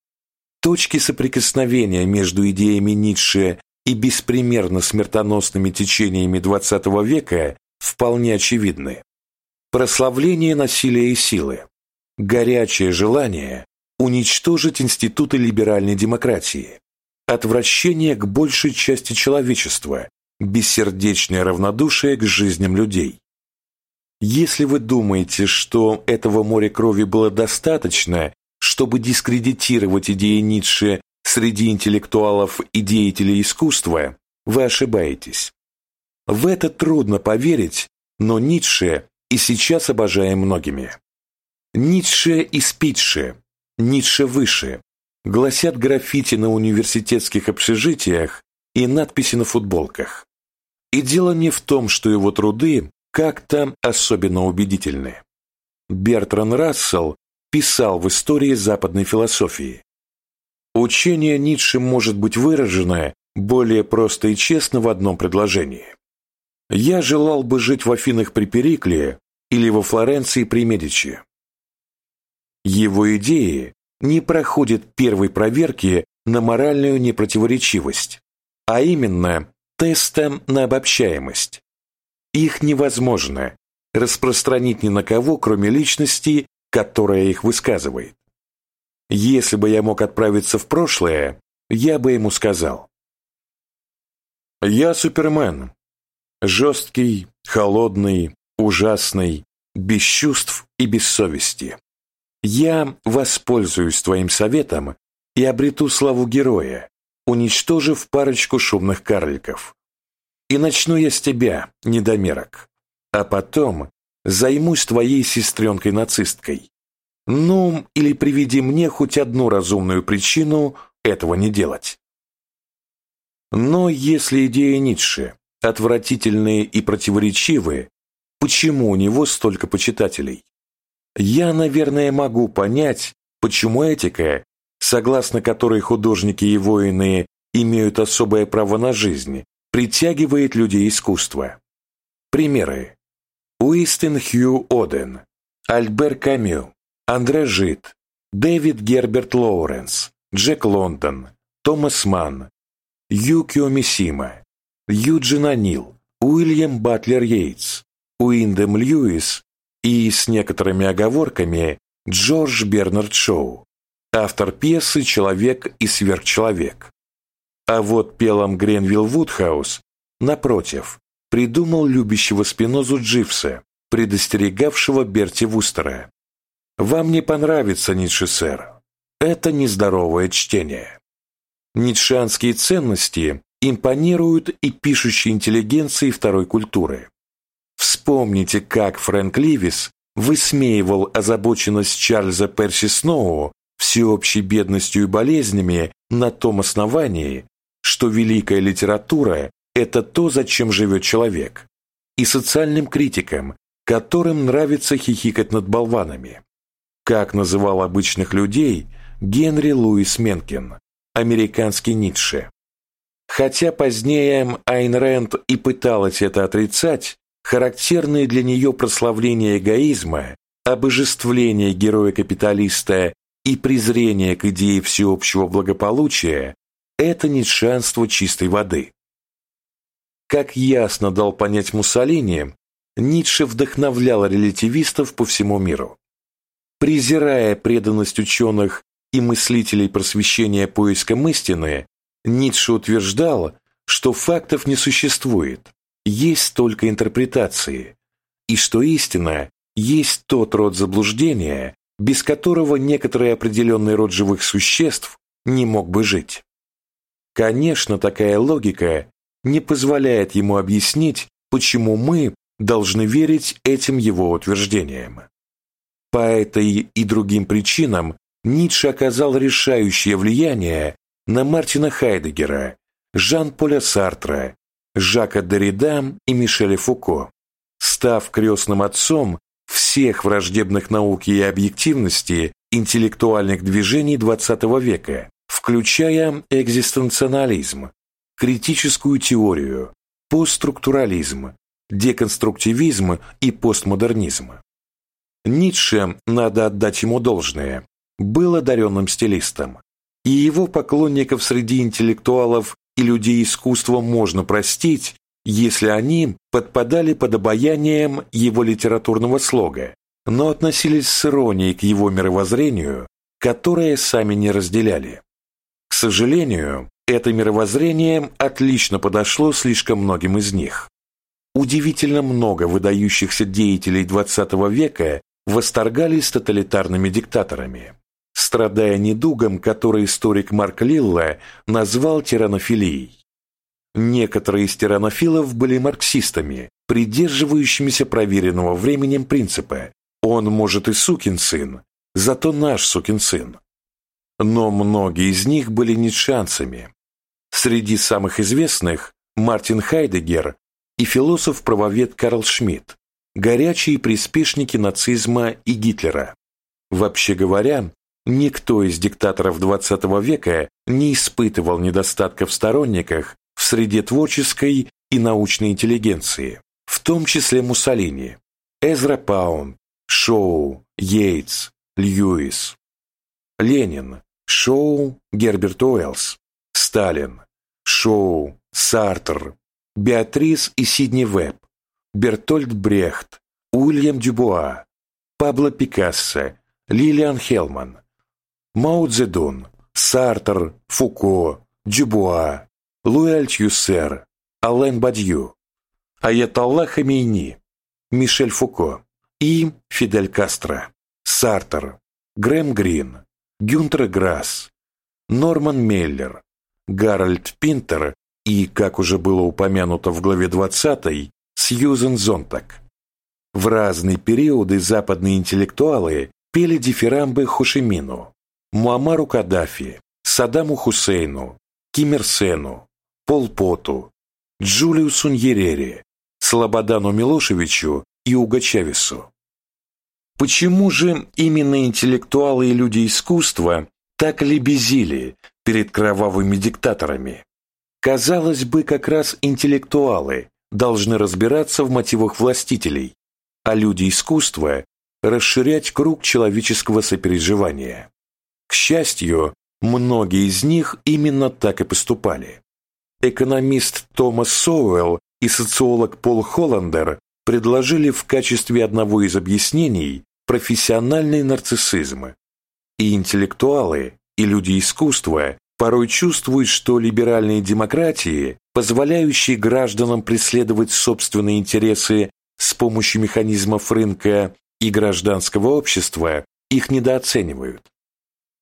Точки соприкосновения между идеями Ницше и беспримерно смертоносными течениями XX века вполне очевидны. Прославление насилия и силы, горячее желание уничтожить институты либеральной демократии, отвращение к большей части человечества, бессердечное равнодушие к жизням людей. Если вы думаете, что этого моря крови было достаточно, чтобы дискредитировать идеи Ницше среди интеллектуалов и деятелей искусства, вы ошибаетесь. В это трудно поверить, но Ницше и сейчас обожаем многими. Ницше и Спитше, Ницше выше, гласят граффити на университетских общежитиях и надписи на футболках. И дело не в том, что его труды как-то особенно убедительны. Бертран Рассел писал в истории западной философии. Учение Ницше может быть выражено более просто и честно в одном предложении. «Я желал бы жить в Афинах при Перикле или во Флоренции при Медичи». Его идеи не проходят первой проверки на моральную непротиворечивость, а именно тестом на обобщаемость. Их невозможно распространить ни на кого, кроме личности, которая их высказывает. Если бы я мог отправиться в прошлое, я бы ему сказал. Я Супермен. Жесткий, холодный, ужасный, без чувств и без совести. Я воспользуюсь твоим советом и обрету славу героя, уничтожив парочку шумных карликов. И начну я с тебя, недомерок, а потом займусь твоей сестренкой-нацисткой. Ну, или приведи мне хоть одну разумную причину этого не делать. Но если идеи Ницше отвратительные и противоречивые, почему у него столько почитателей? Я, наверное, могу понять, почему этика согласно которой художники и воины имеют особое право на жизнь, притягивает людей искусства. Примеры. Уистен Хью Оден, Альбер Камю, Андре Жит, Дэвид Герберт Лоуренс, Джек Лондон, Томас Манн, Юкио Мисима, Юджин Анил, Уильям Батлер Йейтс, Уиндем Льюис и, с некоторыми оговорками, Джордж Бернард Шоу автор пьесы «Человек и сверхчеловек». А вот Пелом Гренвилл Вудхаус, напротив, придумал любящего Спинозу Дживса, предостерегавшего Берти Вустера. «Вам не понравится Ницше, сэр. Это нездоровое чтение». Ницшанские ценности импонируют и пишущей интеллигенции второй культуры. Вспомните, как Фрэнк Ливис высмеивал озабоченность Чарльза Перси Сноу всеобщей бедностью и болезнями на том основании, что великая литература – это то, зачем живет человек, и социальным критикам, которым нравится хихикать над болванами. Как называл обычных людей Генри Луис Менкин, американский Ницше. Хотя позднее Айн Рэнд и пыталась это отрицать, характерные для нее прославление эгоизма, обожествление героя-капиталиста и презрение к идее всеобщего благополучия – это нитшанство чистой воды. Как ясно дал понять Муссолини, Ницше вдохновлял релятивистов по всему миру. Презирая преданность ученых и мыслителей просвещения поиском истины, Ницше утверждал, что фактов не существует, есть только интерпретации, и что истина есть тот род заблуждения, без которого некоторый определенный род живых существ не мог бы жить. Конечно, такая логика не позволяет ему объяснить, почему мы должны верить этим его утверждениям. По этой и другим причинам Ницше оказал решающее влияние на Мартина Хайдегера, Жан-Поля Сартра, Жака Derrida и Мишеля Фуко, став крестным отцом всех враждебных науке и объективности интеллектуальных движений XX века, включая экзистенциализм, критическую теорию, постструктурализм, деконструктивизм и постмодернизм. Ницше, надо отдать ему должное, был одаренным стилистом, и его поклонников среди интеллектуалов и людей искусства можно простить, если они подпадали под обаянием его литературного слога, но относились с иронией к его мировоззрению, которое сами не разделяли. К сожалению, это мировоззрение отлично подошло слишком многим из них. Удивительно много выдающихся деятелей XX века восторгались тоталитарными диктаторами, страдая недугом, который историк Марк Лилла назвал тиранофилией. Некоторые из тиранофилов были марксистами, придерживающимися проверенного временем принципа «он, может, и сукин сын, зато наш сукин сын». Но многие из них были ницшанцами. Среди самых известных Мартин Хайдегер и философ-правовед Карл Шмидт, горячие приспешники нацизма и Гитлера. Вообще говоря, никто из диктаторов XX века не испытывал недостатка в сторонниках в среде творческой и научной интеллигенции, в том числе Муссолини, Эзра Паун, Шоу, Йейтс, Льюис. Ленин, Шоу, Герберт Уэллс, Сталин, Шоу, Сартер, Беатрис и Сидни Веб, Бертольд Брехт, Уильям Дюбуа, Пабло Пикассо, Лилиан Хелман, Мао Цзэдун, Сартер, Фуко, Дюбуа, Луи Альтюсер, Ален Бадью, Аятолла Хамейни, Мишель Фуко и Фидель Кастро, Сартер, Грэм Грин, Гюнтер Грасс, Норман Меллер, Гарольд Пинтер и, как уже было упомянуто в главе 20, Сьюзен Зонтак. В разные периоды западные интеллектуалы пели дифирамбы Хошимину, Муамару Каддафи, Саддаму Хусейну, Ким Ир Сену, Пол Поту, Джулиусу Ньерере, Слободану Милошевичу и Уго Чавесу. Почему же именно интеллектуалы и люди искусства так лебезили перед кровавыми диктаторами? Казалось бы, как раз интеллектуалы должны разбираться в мотивах властителей, а люди искусства – расширять круг человеческого сопереживания. К счастью, многие из них именно так и поступали. Экономист Томас Соуэлл и социолог Пол Холландер предложили в качестве одного из объяснений профессиональный нарциссизм. И интеллектуалы, и люди искусства порой чувствуют, что либеральные демократии, позволяющие гражданам преследовать собственные интересы с помощью механизмов рынка и гражданского общества, их недооценивают.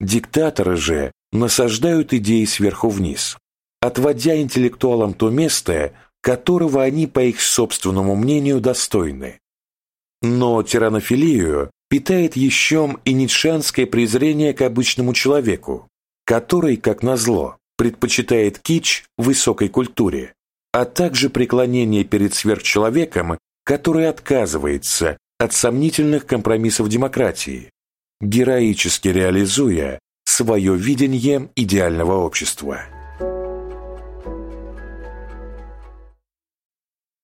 Диктаторы же насаждают идеи сверху вниз отводя интеллектуалам то место, которого они, по их собственному мнению, достойны. Но тиранофилию питает еще и ницшанское презрение к обычному человеку, который, как назло, предпочитает кич высокой культуре, а также преклонение перед сверхчеловеком, который отказывается от сомнительных компромиссов демократии, героически реализуя свое видение идеального общества.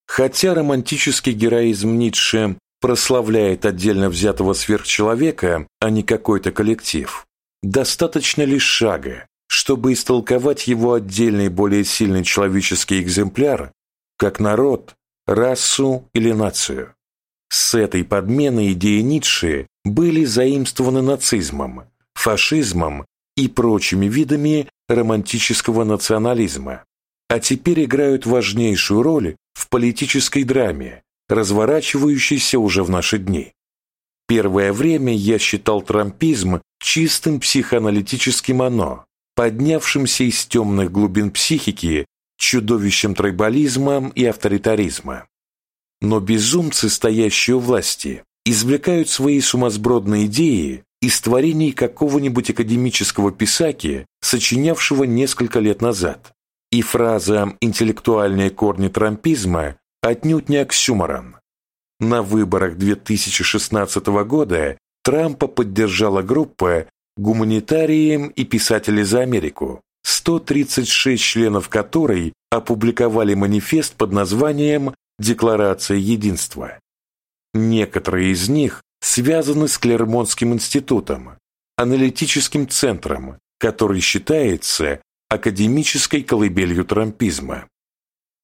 Хотя романтический героизм Ницше прославляет отдельно взятого сверхчеловека, а не какой-то коллектив, достаточно лишь шага, чтобы истолковать его отдельный более сильный человеческий экземпляр как народ, расу или нацию. С этой подменой идеи Ницше были заимствованы нацизмом, фашизмом и прочими видами романтического национализма, а теперь играют важнейшую роль в политической драме, разворачивающейся уже в наши дни. Первое время я считал трампизм чистым психоаналитическим оно, поднявшимся из темных глубин психики чудовищем тройболизма и авторитаризма. Но безумцы, стоящие у власти, извлекают свои сумасбродные идеи из творений какого-нибудь академического писаки, сочинявшего несколько лет назад. И фраза «интеллектуальные корни трампизма» отнюдь не оксюморон. На выборах 2016 года Трампа поддержала группа «Гуманитарии и писатели за Америку», 136 членов которой опубликовали манифест под названием «Декларация единства». Некоторые из них связаны с Клермонским институтом, аналитическим центром, который считается академической колыбелью трампизма.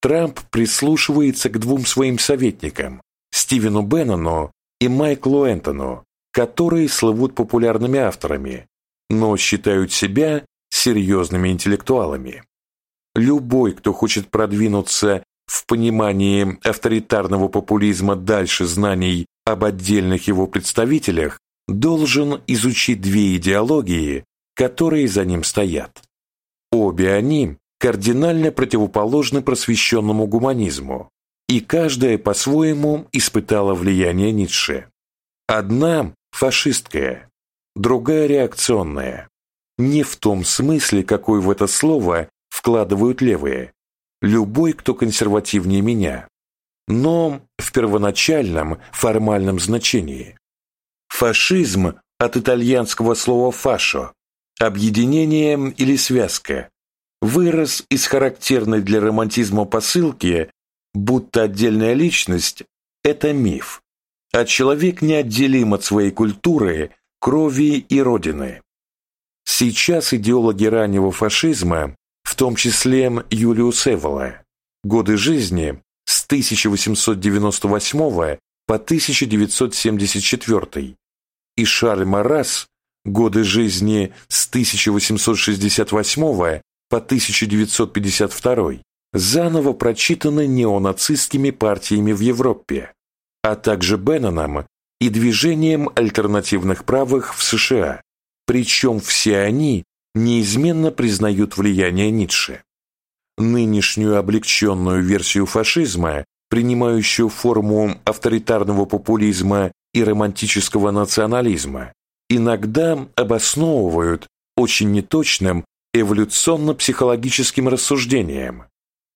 Трамп прислушивается к двум своим советникам – Стивену Беннону и Майклу Энтону, которые слывут популярными авторами, но считают себя серьезными интеллектуалами. Любой, кто хочет продвинуться в понимании авторитарного популизма дальше знаний об отдельных его представителях, должен изучить две идеологии, которые за ним стоят. Обе они кардинально противоположны просвещенному гуманизму, и каждая по-своему испытала влияние Ницше. Одна – фашистская, другая – реакционная. Не в том смысле, какой в это слово вкладывают левые, любой, кто консервативнее меня, но в первоначальном формальном значении. Фашизм от итальянского слова «фашо» – объединение или связка, вырос из характерной для романтизма посылки, будто отдельная личность – это миф, а человек неотделим от своей культуры, крови и родины. Сейчас идеологи раннего фашизма в том числе Юлиус Эвола, годы жизни с 1898 по 1974, и Шарль Марас, годы жизни с 1868 по 1952, заново прочитаны неонацистскими партиями в Европе, а также Бенноном и движением альтернативных правых в США, причем все они неизменно признают влияние Ницше. Нынешнюю облегченную версию фашизма, принимающую форму авторитарного популизма и романтического национализма, иногда обосновывают очень неточным эволюционно-психологическим рассуждением,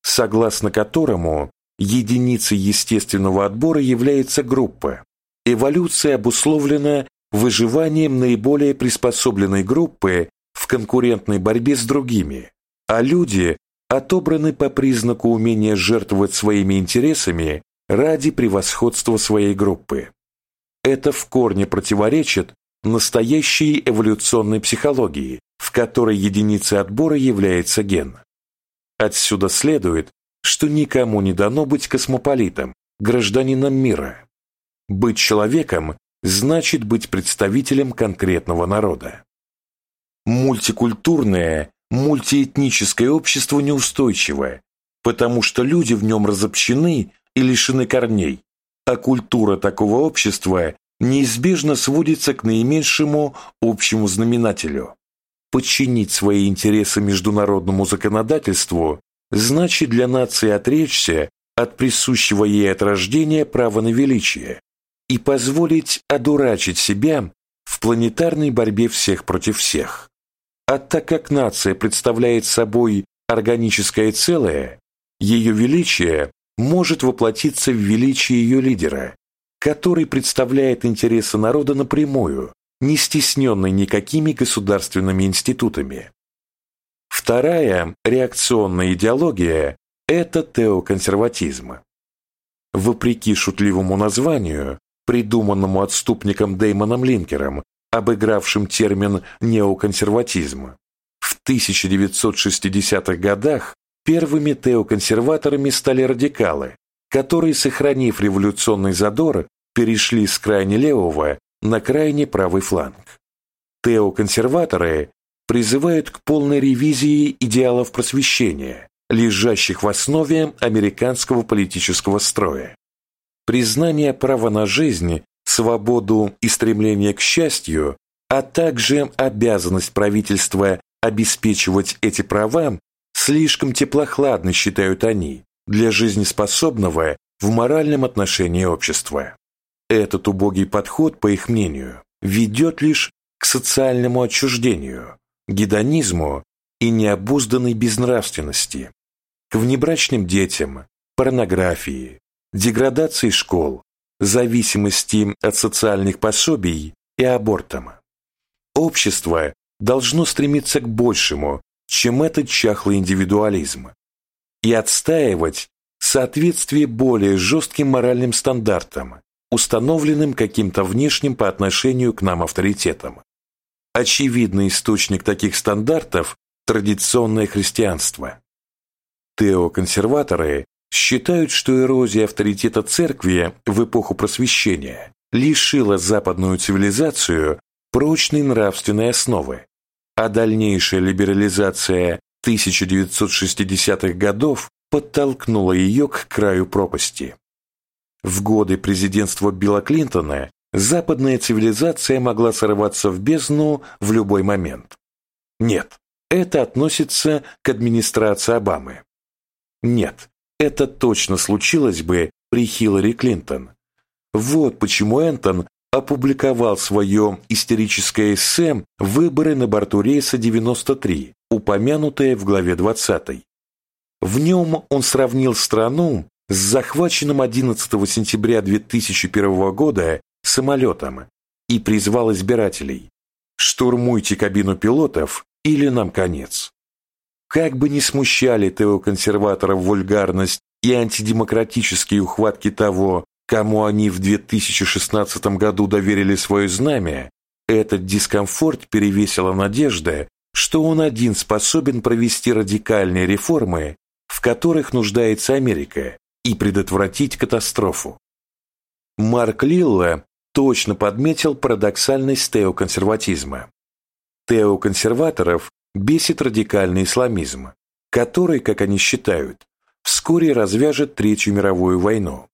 согласно которому единицей естественного отбора является группа. Эволюция обусловлена выживанием наиболее приспособленной группы в конкурентной борьбе с другими, а люди отобраны по признаку умения жертвовать своими интересами ради превосходства своей группы. Это в корне противоречит настоящей эволюционной психологии, в которой единицей отбора является ген. Отсюда следует, что никому не дано быть космополитом, гражданином мира. Быть человеком значит быть представителем конкретного народа. Мультикультурное, мультиэтническое общество неустойчивое, потому что люди в нем разобщены и лишены корней, а культура такого общества неизбежно сводится к наименьшему общему знаменателю. Подчинить свои интересы международному законодательству значит для нации отречься от присущего ей от рождения права на величие и позволить одурачить себя в планетарной борьбе всех против всех. А так как нация представляет собой органическое целое, ее величие может воплотиться в величие ее лидера, который представляет интересы народа напрямую, не стесненный никакими государственными институтами. Вторая реакционная идеология – это теоконсерватизм. Вопреки шутливому названию, придуманному отступником Деймоном Линкером обыгравшим термин «неоконсерватизм». В 1960-х годах первыми теоконсерваторами стали радикалы, которые, сохранив революционный задор, перешли с крайне левого на крайне правый фланг. Теоконсерваторы призывают к полной ревизии идеалов просвещения, лежащих в основе американского политического строя. Признание права на жизнь свободу и стремление к счастью, а также обязанность правительства обеспечивать эти права, слишком теплохладно считают они для жизнеспособного в моральном отношении общества. Этот убогий подход, по их мнению, ведет лишь к социальному отчуждению, гедонизму и необузданной безнравственности, к внебрачным детям, порнографии, деградации школ, зависимости от социальных пособий и абортам. Общество должно стремиться к большему, чем этот чахлый индивидуализм, и отстаивать соответствие более жестким моральным стандартам, установленным каким-то внешним по отношению к нам авторитетом. Очевидный источник таких стандартов – традиционное христианство. Теоконсерваторы считают, что эрозия авторитета церкви в эпоху просвещения лишила западную цивилизацию прочной нравственной основы, а дальнейшая либерализация 1960-х годов подтолкнула ее к краю пропасти. В годы президентства Билла Клинтона западная цивилизация могла сорваться в бездну в любой момент. Нет, это относится к администрации Обамы. Нет, это точно случилось бы при Хиллари Клинтон. Вот почему Энтон опубликовал свое истерическое эссе «Выборы на борту рейса 93», упомянутое в главе 20. В нем он сравнил страну с захваченным 11 сентября 2001 года самолетом и призвал избирателей «Штурмуйте кабину пилотов или нам конец». Как бы ни смущали теоконсерваторов вульгарность и антидемократические ухватки того, кому они в 2016 году доверили свое знамя, этот дискомфорт перевесила надежда, что он один способен провести радикальные реформы, в которых нуждается Америка, и предотвратить катастрофу. Марк Лилла точно подметил парадоксальность теоконсерватизма. Теоконсерваторов бесит радикальный исламизм, который, как они считают, вскоре развяжет Третью мировую войну.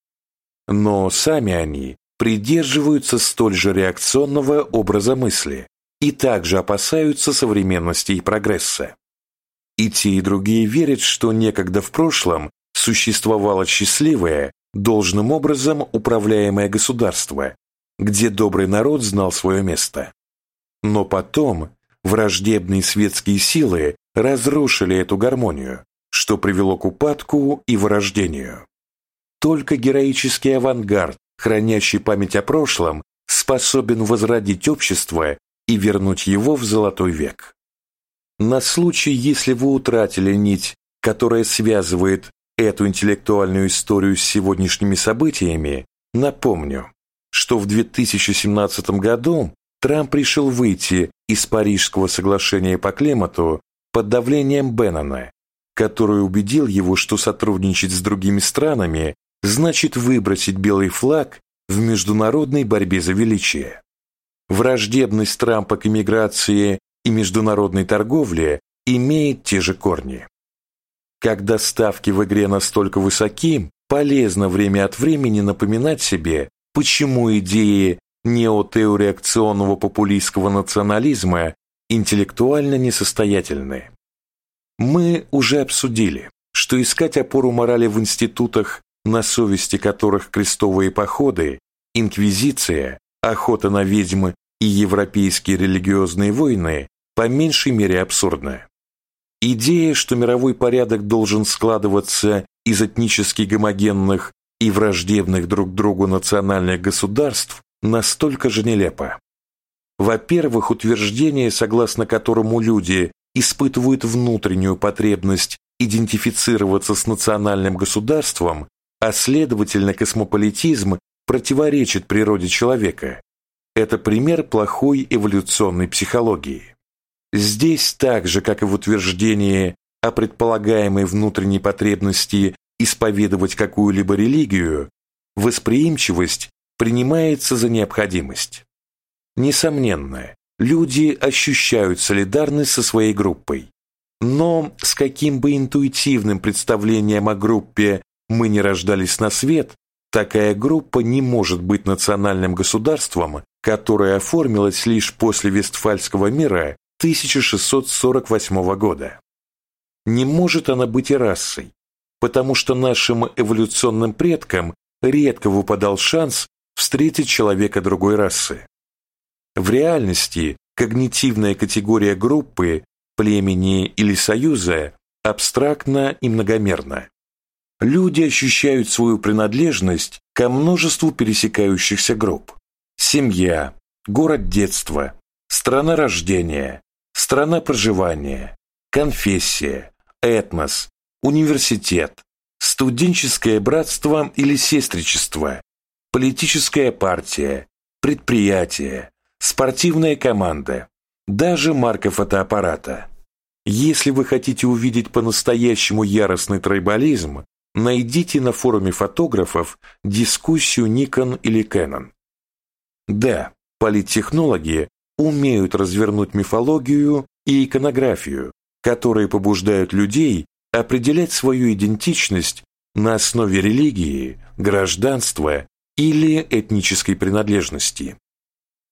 Но сами они придерживаются столь же реакционного образа мысли и также опасаются современности и прогресса. И те, и другие верят, что некогда в прошлом существовало счастливое, должным образом управляемое государство, где добрый народ знал свое место. Но потом Враждебные светские силы разрушили эту гармонию, что привело к упадку и вырождению. Только героический авангард, хранящий память о прошлом, способен возродить общество и вернуть его в золотой век. На случай, если вы утратили нить, которая связывает эту интеллектуальную историю с сегодняшними событиями, напомню, что в 2017 году Трамп решил выйти из Парижского соглашения по климату под давлением Беннона, который убедил его, что сотрудничать с другими странами значит выбросить белый флаг в международной борьбе за величие. Враждебность Трампа к иммиграции и международной торговле имеет те же корни. Когда ставки в игре настолько высоки, полезно время от времени напоминать себе, почему идеи неотеореакционного популистского национализма интеллектуально несостоятельны. Мы уже обсудили, что искать опору морали в институтах, на совести которых крестовые походы, инквизиция, охота на ведьмы и европейские религиозные войны по меньшей мере абсурдна. Идея, что мировой порядок должен складываться из этнически гомогенных и враждебных друг другу национальных государств, настолько же нелепо. Во-первых, утверждение, согласно которому люди испытывают внутреннюю потребность идентифицироваться с национальным государством, а следовательно космополитизм противоречит природе человека. Это пример плохой эволюционной психологии. Здесь так же, как и в утверждении о предполагаемой внутренней потребности исповедовать какую-либо религию, восприимчивость принимается за необходимость. Несомненно, люди ощущают солидарность со своей группой. Но с каким бы интуитивным представлением о группе мы не рождались на свет, такая группа не может быть национальным государством, которое оформилось лишь после Вестфальского мира 1648 года. Не может она быть и расой, потому что нашим эволюционным предкам редко выпадал шанс встретить человека другой расы. В реальности когнитивная категория группы, племени или союза абстрактна и многомерна. Люди ощущают свою принадлежность ко множеству пересекающихся групп. Семья, город детства, страна рождения, страна проживания, конфессия, этнос, университет, студенческое братство или сестричество, политическая партия, предприятие, спортивная команда, даже марка фотоаппарата. Если вы хотите увидеть по-настоящему яростный тройболизм, найдите на форуме фотографов дискуссию Nikon или Canon. Да, политтехнологи умеют развернуть мифологию и иконографию, которые побуждают людей определять свою идентичность на основе религии, гражданства или этнической принадлежности.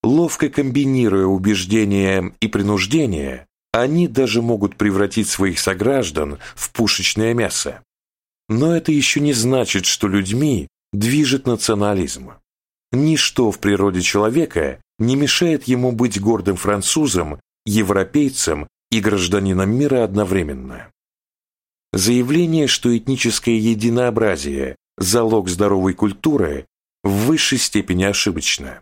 Ловко комбинируя убеждения и принуждение, они даже могут превратить своих сограждан в пушечное мясо. Но это еще не значит, что людьми движет национализм. Ничто в природе человека не мешает ему быть гордым французом, европейцем и гражданином мира одновременно. Заявление, что этническое единообразие – залог здоровой культуры, в высшей степени ошибочно.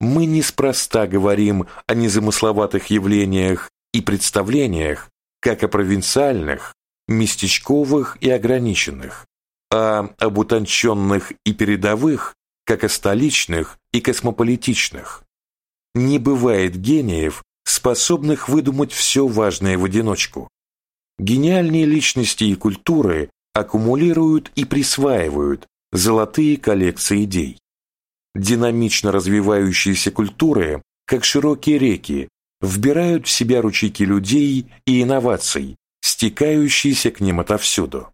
Мы неспроста говорим о незамысловатых явлениях и представлениях, как о провинциальных, местечковых и ограниченных, а об утонченных и передовых, как о столичных и космополитичных. Не бывает гениев, способных выдумать все важное в одиночку. Гениальные личности и культуры аккумулируют и присваивают золотые коллекции идей. Динамично развивающиеся культуры, как широкие реки, вбирают в себя ручейки людей и инноваций, стекающиеся к ним отовсюду.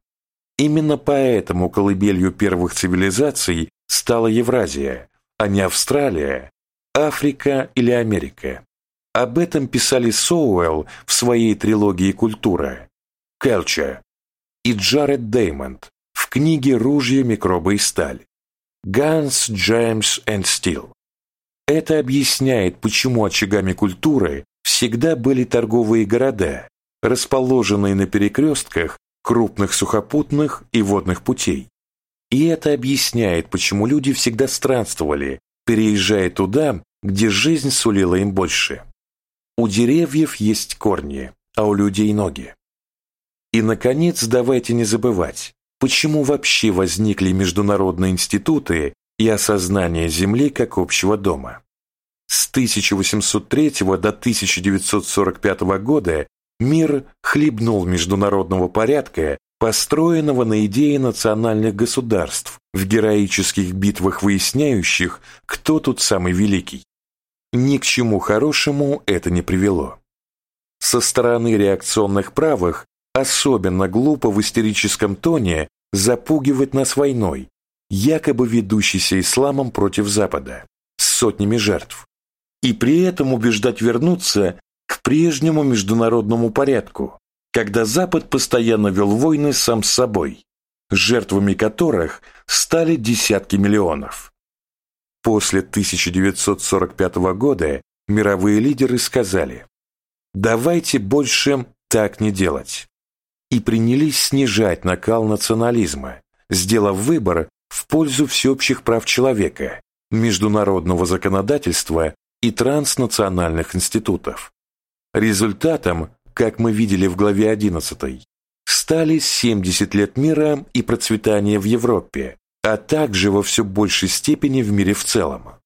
Именно поэтому колыбелью первых цивилизаций стала Евразия, а не Австралия, Африка или Америка. Об этом писали Соуэлл в своей трилогии «Культура», «Culture» и Джаред Деймонд книге «Ружья, микробы и сталь», «Guns, James and Steel». Это объясняет, почему очагами культуры всегда были торговые города, расположенные на перекрестках крупных сухопутных и водных путей. И это объясняет, почему люди всегда странствовали, переезжая туда, где жизнь сулила им больше. У деревьев есть корни, а у людей ноги. И, наконец, давайте не забывать, почему вообще возникли международные институты и осознание Земли как общего дома. С 1803 до 1945 года мир хлебнул международного порядка, построенного на идее национальных государств, в героических битвах выясняющих, кто тут самый великий. Ни к чему хорошему это не привело. Со стороны реакционных правых особенно глупо в истерическом тоне запугивать нас войной, якобы ведущейся исламом против Запада, с сотнями жертв, и при этом убеждать вернуться к прежнему международному порядку, когда Запад постоянно вел войны сам с собой, жертвами которых стали десятки миллионов. После 1945 года мировые лидеры сказали «давайте больше так не делать» и принялись снижать накал национализма, сделав выбор в пользу всеобщих прав человека, международного законодательства и транснациональных институтов. Результатом, как мы видели в главе 11, стали 70 лет мира и процветания в Европе, а также во все большей степени в мире в целом.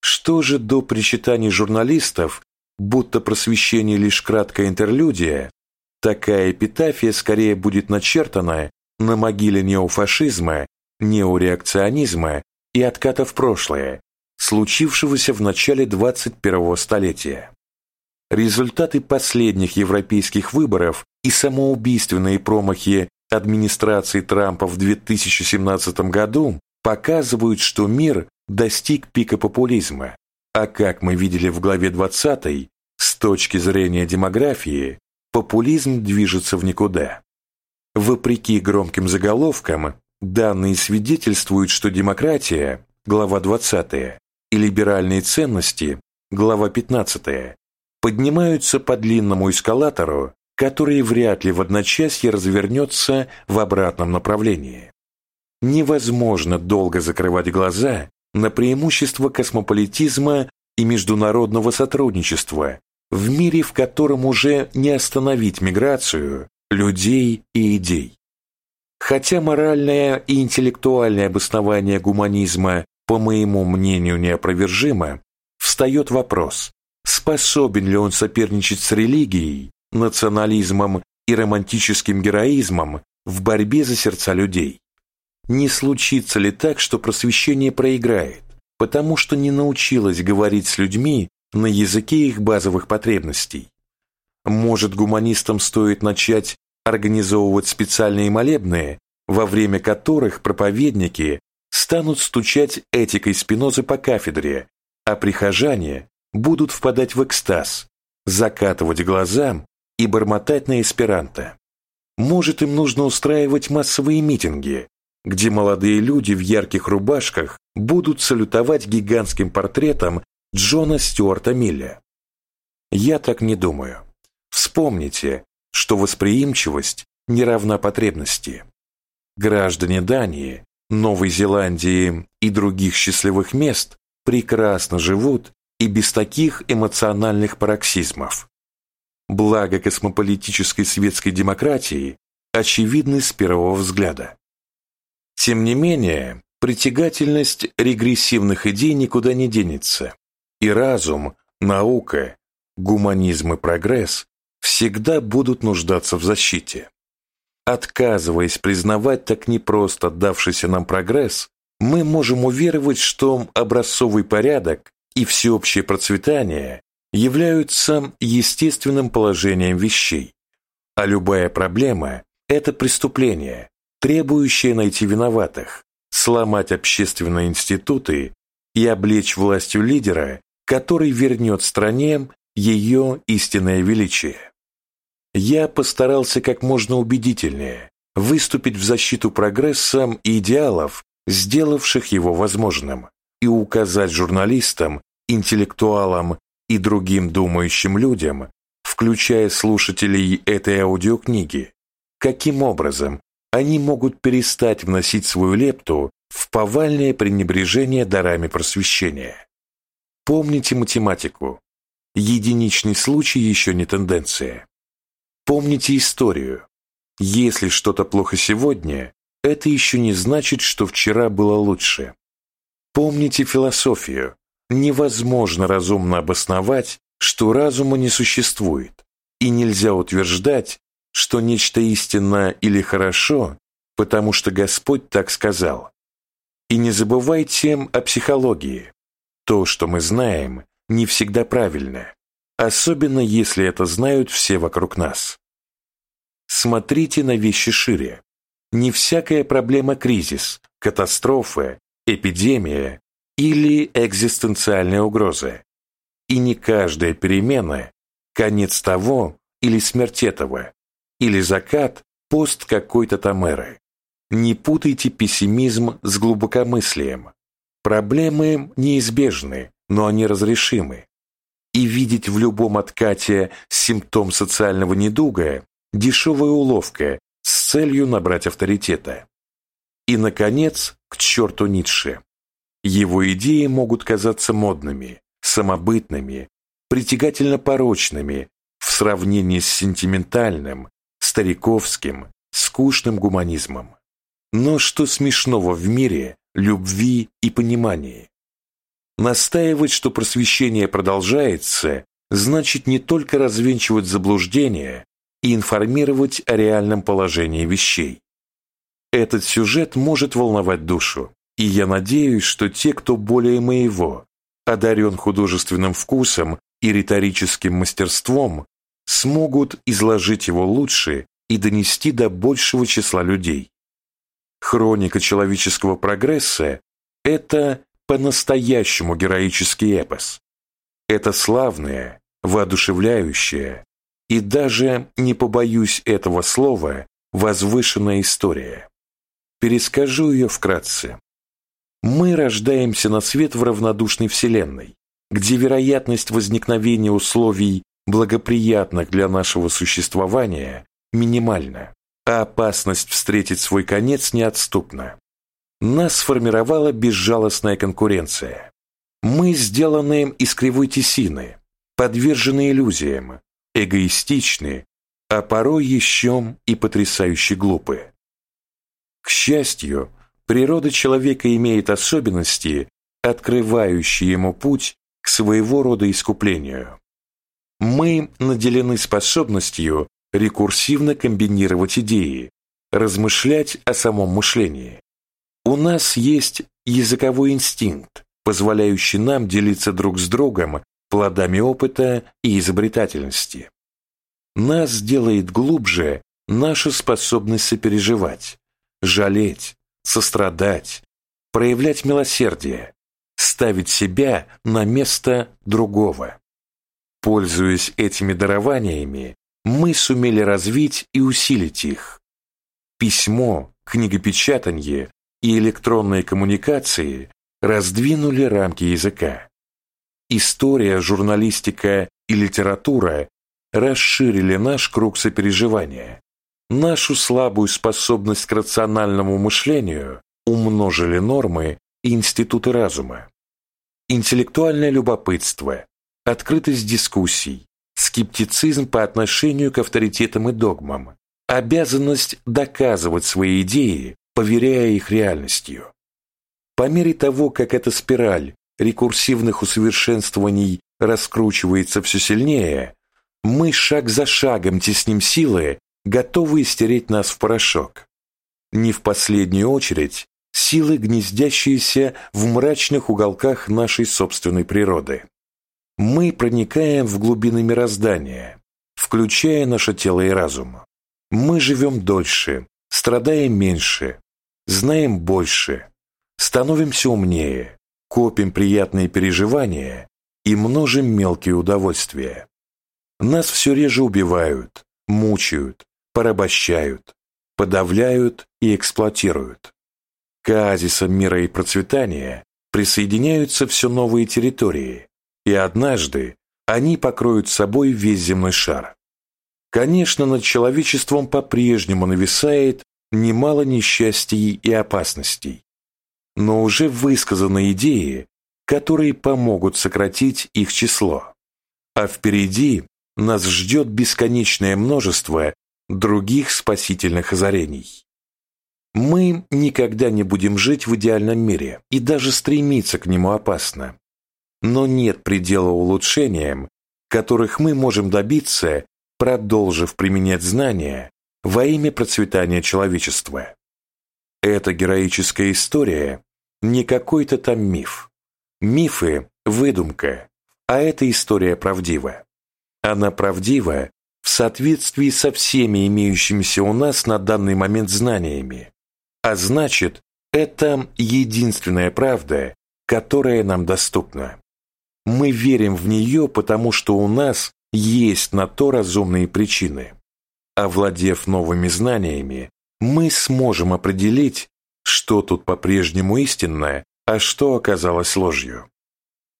Что же до причитаний журналистов, будто просвещение лишь краткая интерлюдия, такая эпитафия скорее будет начертана на могиле неофашизма, неореакционизма и отката в прошлое, случившегося в начале 21-го столетия. Результаты последних европейских выборов и самоубийственные промахи администрации Трампа в 2017 году показывают, что мир достиг пика популизма, а как мы видели в главе 20, с точки зрения демографии, популизм движется в никуда. Вопреки громким заголовкам, данные свидетельствуют, что демократия, глава 20, и либеральные ценности, глава 15, поднимаются по длинному эскалатору, который вряд ли в одночасье развернется в обратном направлении. Невозможно долго закрывать глаза на преимущество космополитизма и международного сотрудничества в мире, в котором уже не остановить миграцию людей и идей. Хотя моральное и интеллектуальное обоснование гуманизма, по моему мнению, неопровержимо, встает вопрос, способен ли он соперничать с религией, национализмом и романтическим героизмом в борьбе за сердца людей. Не случится ли так, что просвещение проиграет, потому что не научилось говорить с людьми на языке их базовых потребностей? Может, гуманистам стоит начать организовывать специальные молебные, во время которых проповедники станут стучать этикой Спинозы по кафедре, а прихожане будут впадать в экстаз, закатывать глаза и бормотать на эсперанто. Может, им нужно устраивать массовые митинги, где молодые люди в ярких рубашках будут салютовать гигантским портретом Джона Стюарта Милля. Я так не думаю. Вспомните, что восприимчивость не равна потребности. Граждане Дании, Новой Зеландии и других счастливых мест прекрасно живут и без таких эмоциональных пароксизмов. Благо космополитической светской демократии очевидны с первого взгляда. Тем не менее, притягательность регрессивных идей никуда не денется, и разум, наука, гуманизм и прогресс всегда будут нуждаться в защите. Отказываясь признавать так непросто давшийся нам прогресс, мы можем уверовать, что образцовый порядок и всеобщее процветание являются естественным положением вещей, а любая проблема – это преступление, требующее найти виноватых, сломать общественные институты и облечь властью лидера, который вернет стране ее истинное величие. Я постарался как можно убедительнее выступить в защиту прогресса и идеалов, сделавших его возможным, и указать журналистам, интеллектуалам и другим думающим людям, включая слушателей этой аудиокниги, каким образом они могут перестать вносить свою лепту в повальное пренебрежение дарами просвещения. Помните математику. Единичный случай еще не тенденция. Помните историю. Если что-то плохо сегодня, это еще не значит, что вчера было лучше. Помните философию. Невозможно разумно обосновать, что разума не существует, и нельзя утверждать, что нечто истинно или хорошо, потому что Господь так сказал. И не забывайте о психологии. То, что мы знаем, не всегда правильно, особенно если это знают все вокруг нас. Смотрите на вещи шире. Не всякая проблема кризис, катастрофа, эпидемия или экзистенциальная угроза. И не каждая перемена – конец того или смерть этого, или закат – пост какой-то тамеры. Не путайте пессимизм с глубокомыслием. Проблемы неизбежны, но они разрешимы. И видеть в любом откате симптом социального недуга дешевая уловка с целью набрать авторитета. И, наконец, к черту Ницше. Его идеи могут казаться модными, самобытными, притягательно порочными в сравнении с сентиментальным, стариковским, скучным гуманизмом. Но что смешного в мире любви и понимании? Настаивать, что просвещение продолжается, значит не только развенчивать заблуждения, и информировать о реальном положении вещей. Этот сюжет может волновать душу, и я надеюсь, что те, кто более моего, одарен художественным вкусом и риторическим мастерством, смогут изложить его лучше и донести до большего числа людей. Хроника человеческого прогресса – это по-настоящему героический эпос. Это славное, воодушевляющее, и даже, не побоюсь этого слова, возвышенная история. Перескажу ее вкратце. Мы рождаемся на свет в равнодушной Вселенной, где вероятность возникновения условий, благоприятных для нашего существования, минимальна, а опасность встретить свой конец неотступна. Нас сформировала безжалостная конкуренция. Мы сделаны из кривой тесины, подвержены иллюзиям, эгоистичны, а порой еще и потрясающе глупы. К счастью, природа человека имеет особенности, открывающие ему путь к своего рода искуплению. Мы наделены способностью рекурсивно комбинировать идеи, размышлять о самом мышлении. У нас есть языковой инстинкт, позволяющий нам делиться друг с другом плодами опыта и изобретательности. Нас делает глубже наша способность сопереживать, жалеть, сострадать, проявлять милосердие, ставить себя на место другого. Пользуясь этими дарованиями, мы сумели развить и усилить их. Письмо, книгопечатание и электронные коммуникации раздвинули рамки языка. История, журналистика и литература расширили наш круг сопереживания. Нашу слабую способность к рациональному мышлению умножили нормы и институты разума. Интеллектуальное любопытство, открытость дискуссий, скептицизм по отношению к авторитетам и догмам, обязанность доказывать свои идеи, поверяя их реальностью. По мере того, как эта спираль рекурсивных усовершенствований раскручивается все сильнее, мы шаг за шагом тесним силы, готовые стереть нас в порошок. Не в последнюю очередь, силы, гнездящиеся в мрачных уголках нашей собственной природы. Мы проникаем в глубины мироздания, включая наше тело и разум. Мы живем дольше, страдаем меньше, знаем больше, становимся умнее, копим приятные переживания и множим мелкие удовольствия. Нас все реже убивают, мучают, порабощают, подавляют и эксплуатируют. К оазисам мира и процветания присоединяются все новые территории, и однажды они покроют собой весь земной шар. Конечно, над человечеством по-прежнему нависает немало несчастий и опасностей, но уже высказаны идеи, которые помогут сократить их число. А впереди нас ждет бесконечное множество других спасительных озарений. Мы никогда не будем жить в идеальном мире, и даже стремиться к нему опасно. Но нет предела улучшениям, которых мы можем добиться, продолжив применять знания во имя процветания человечества. Эта героическая история не какой-то там миф. Мифы – выдумка, а эта история правдива. Она правдива в соответствии со всеми имеющимися у нас на данный момент знаниями, а значит, это единственная правда, которая нам доступна. Мы верим в нее, потому что у нас есть на то разумные причины. Овладев новыми знаниями, мы сможем определить, что тут по-прежнему истинное, а что оказалось ложью.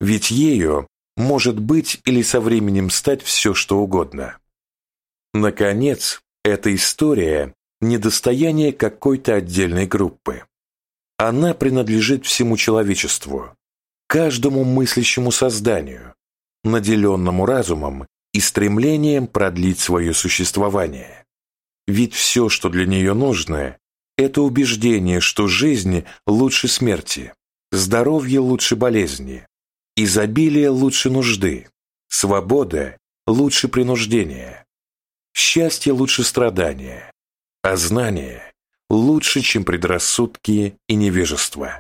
Ведь ею может быть или со временем стать все, что угодно. Наконец, эта история – не достояние какой-то отдельной группы. Она принадлежит всему человечеству, каждому мыслящему созданию, наделенному разумом и стремлением продлить свое существование. Ведь все, что для нее нужно, это убеждение, что жизнь лучше смерти, здоровье лучше болезни, изобилие лучше нужды, свобода лучше принуждения, счастье лучше страдания, а знание лучше, чем предрассудки и невежество.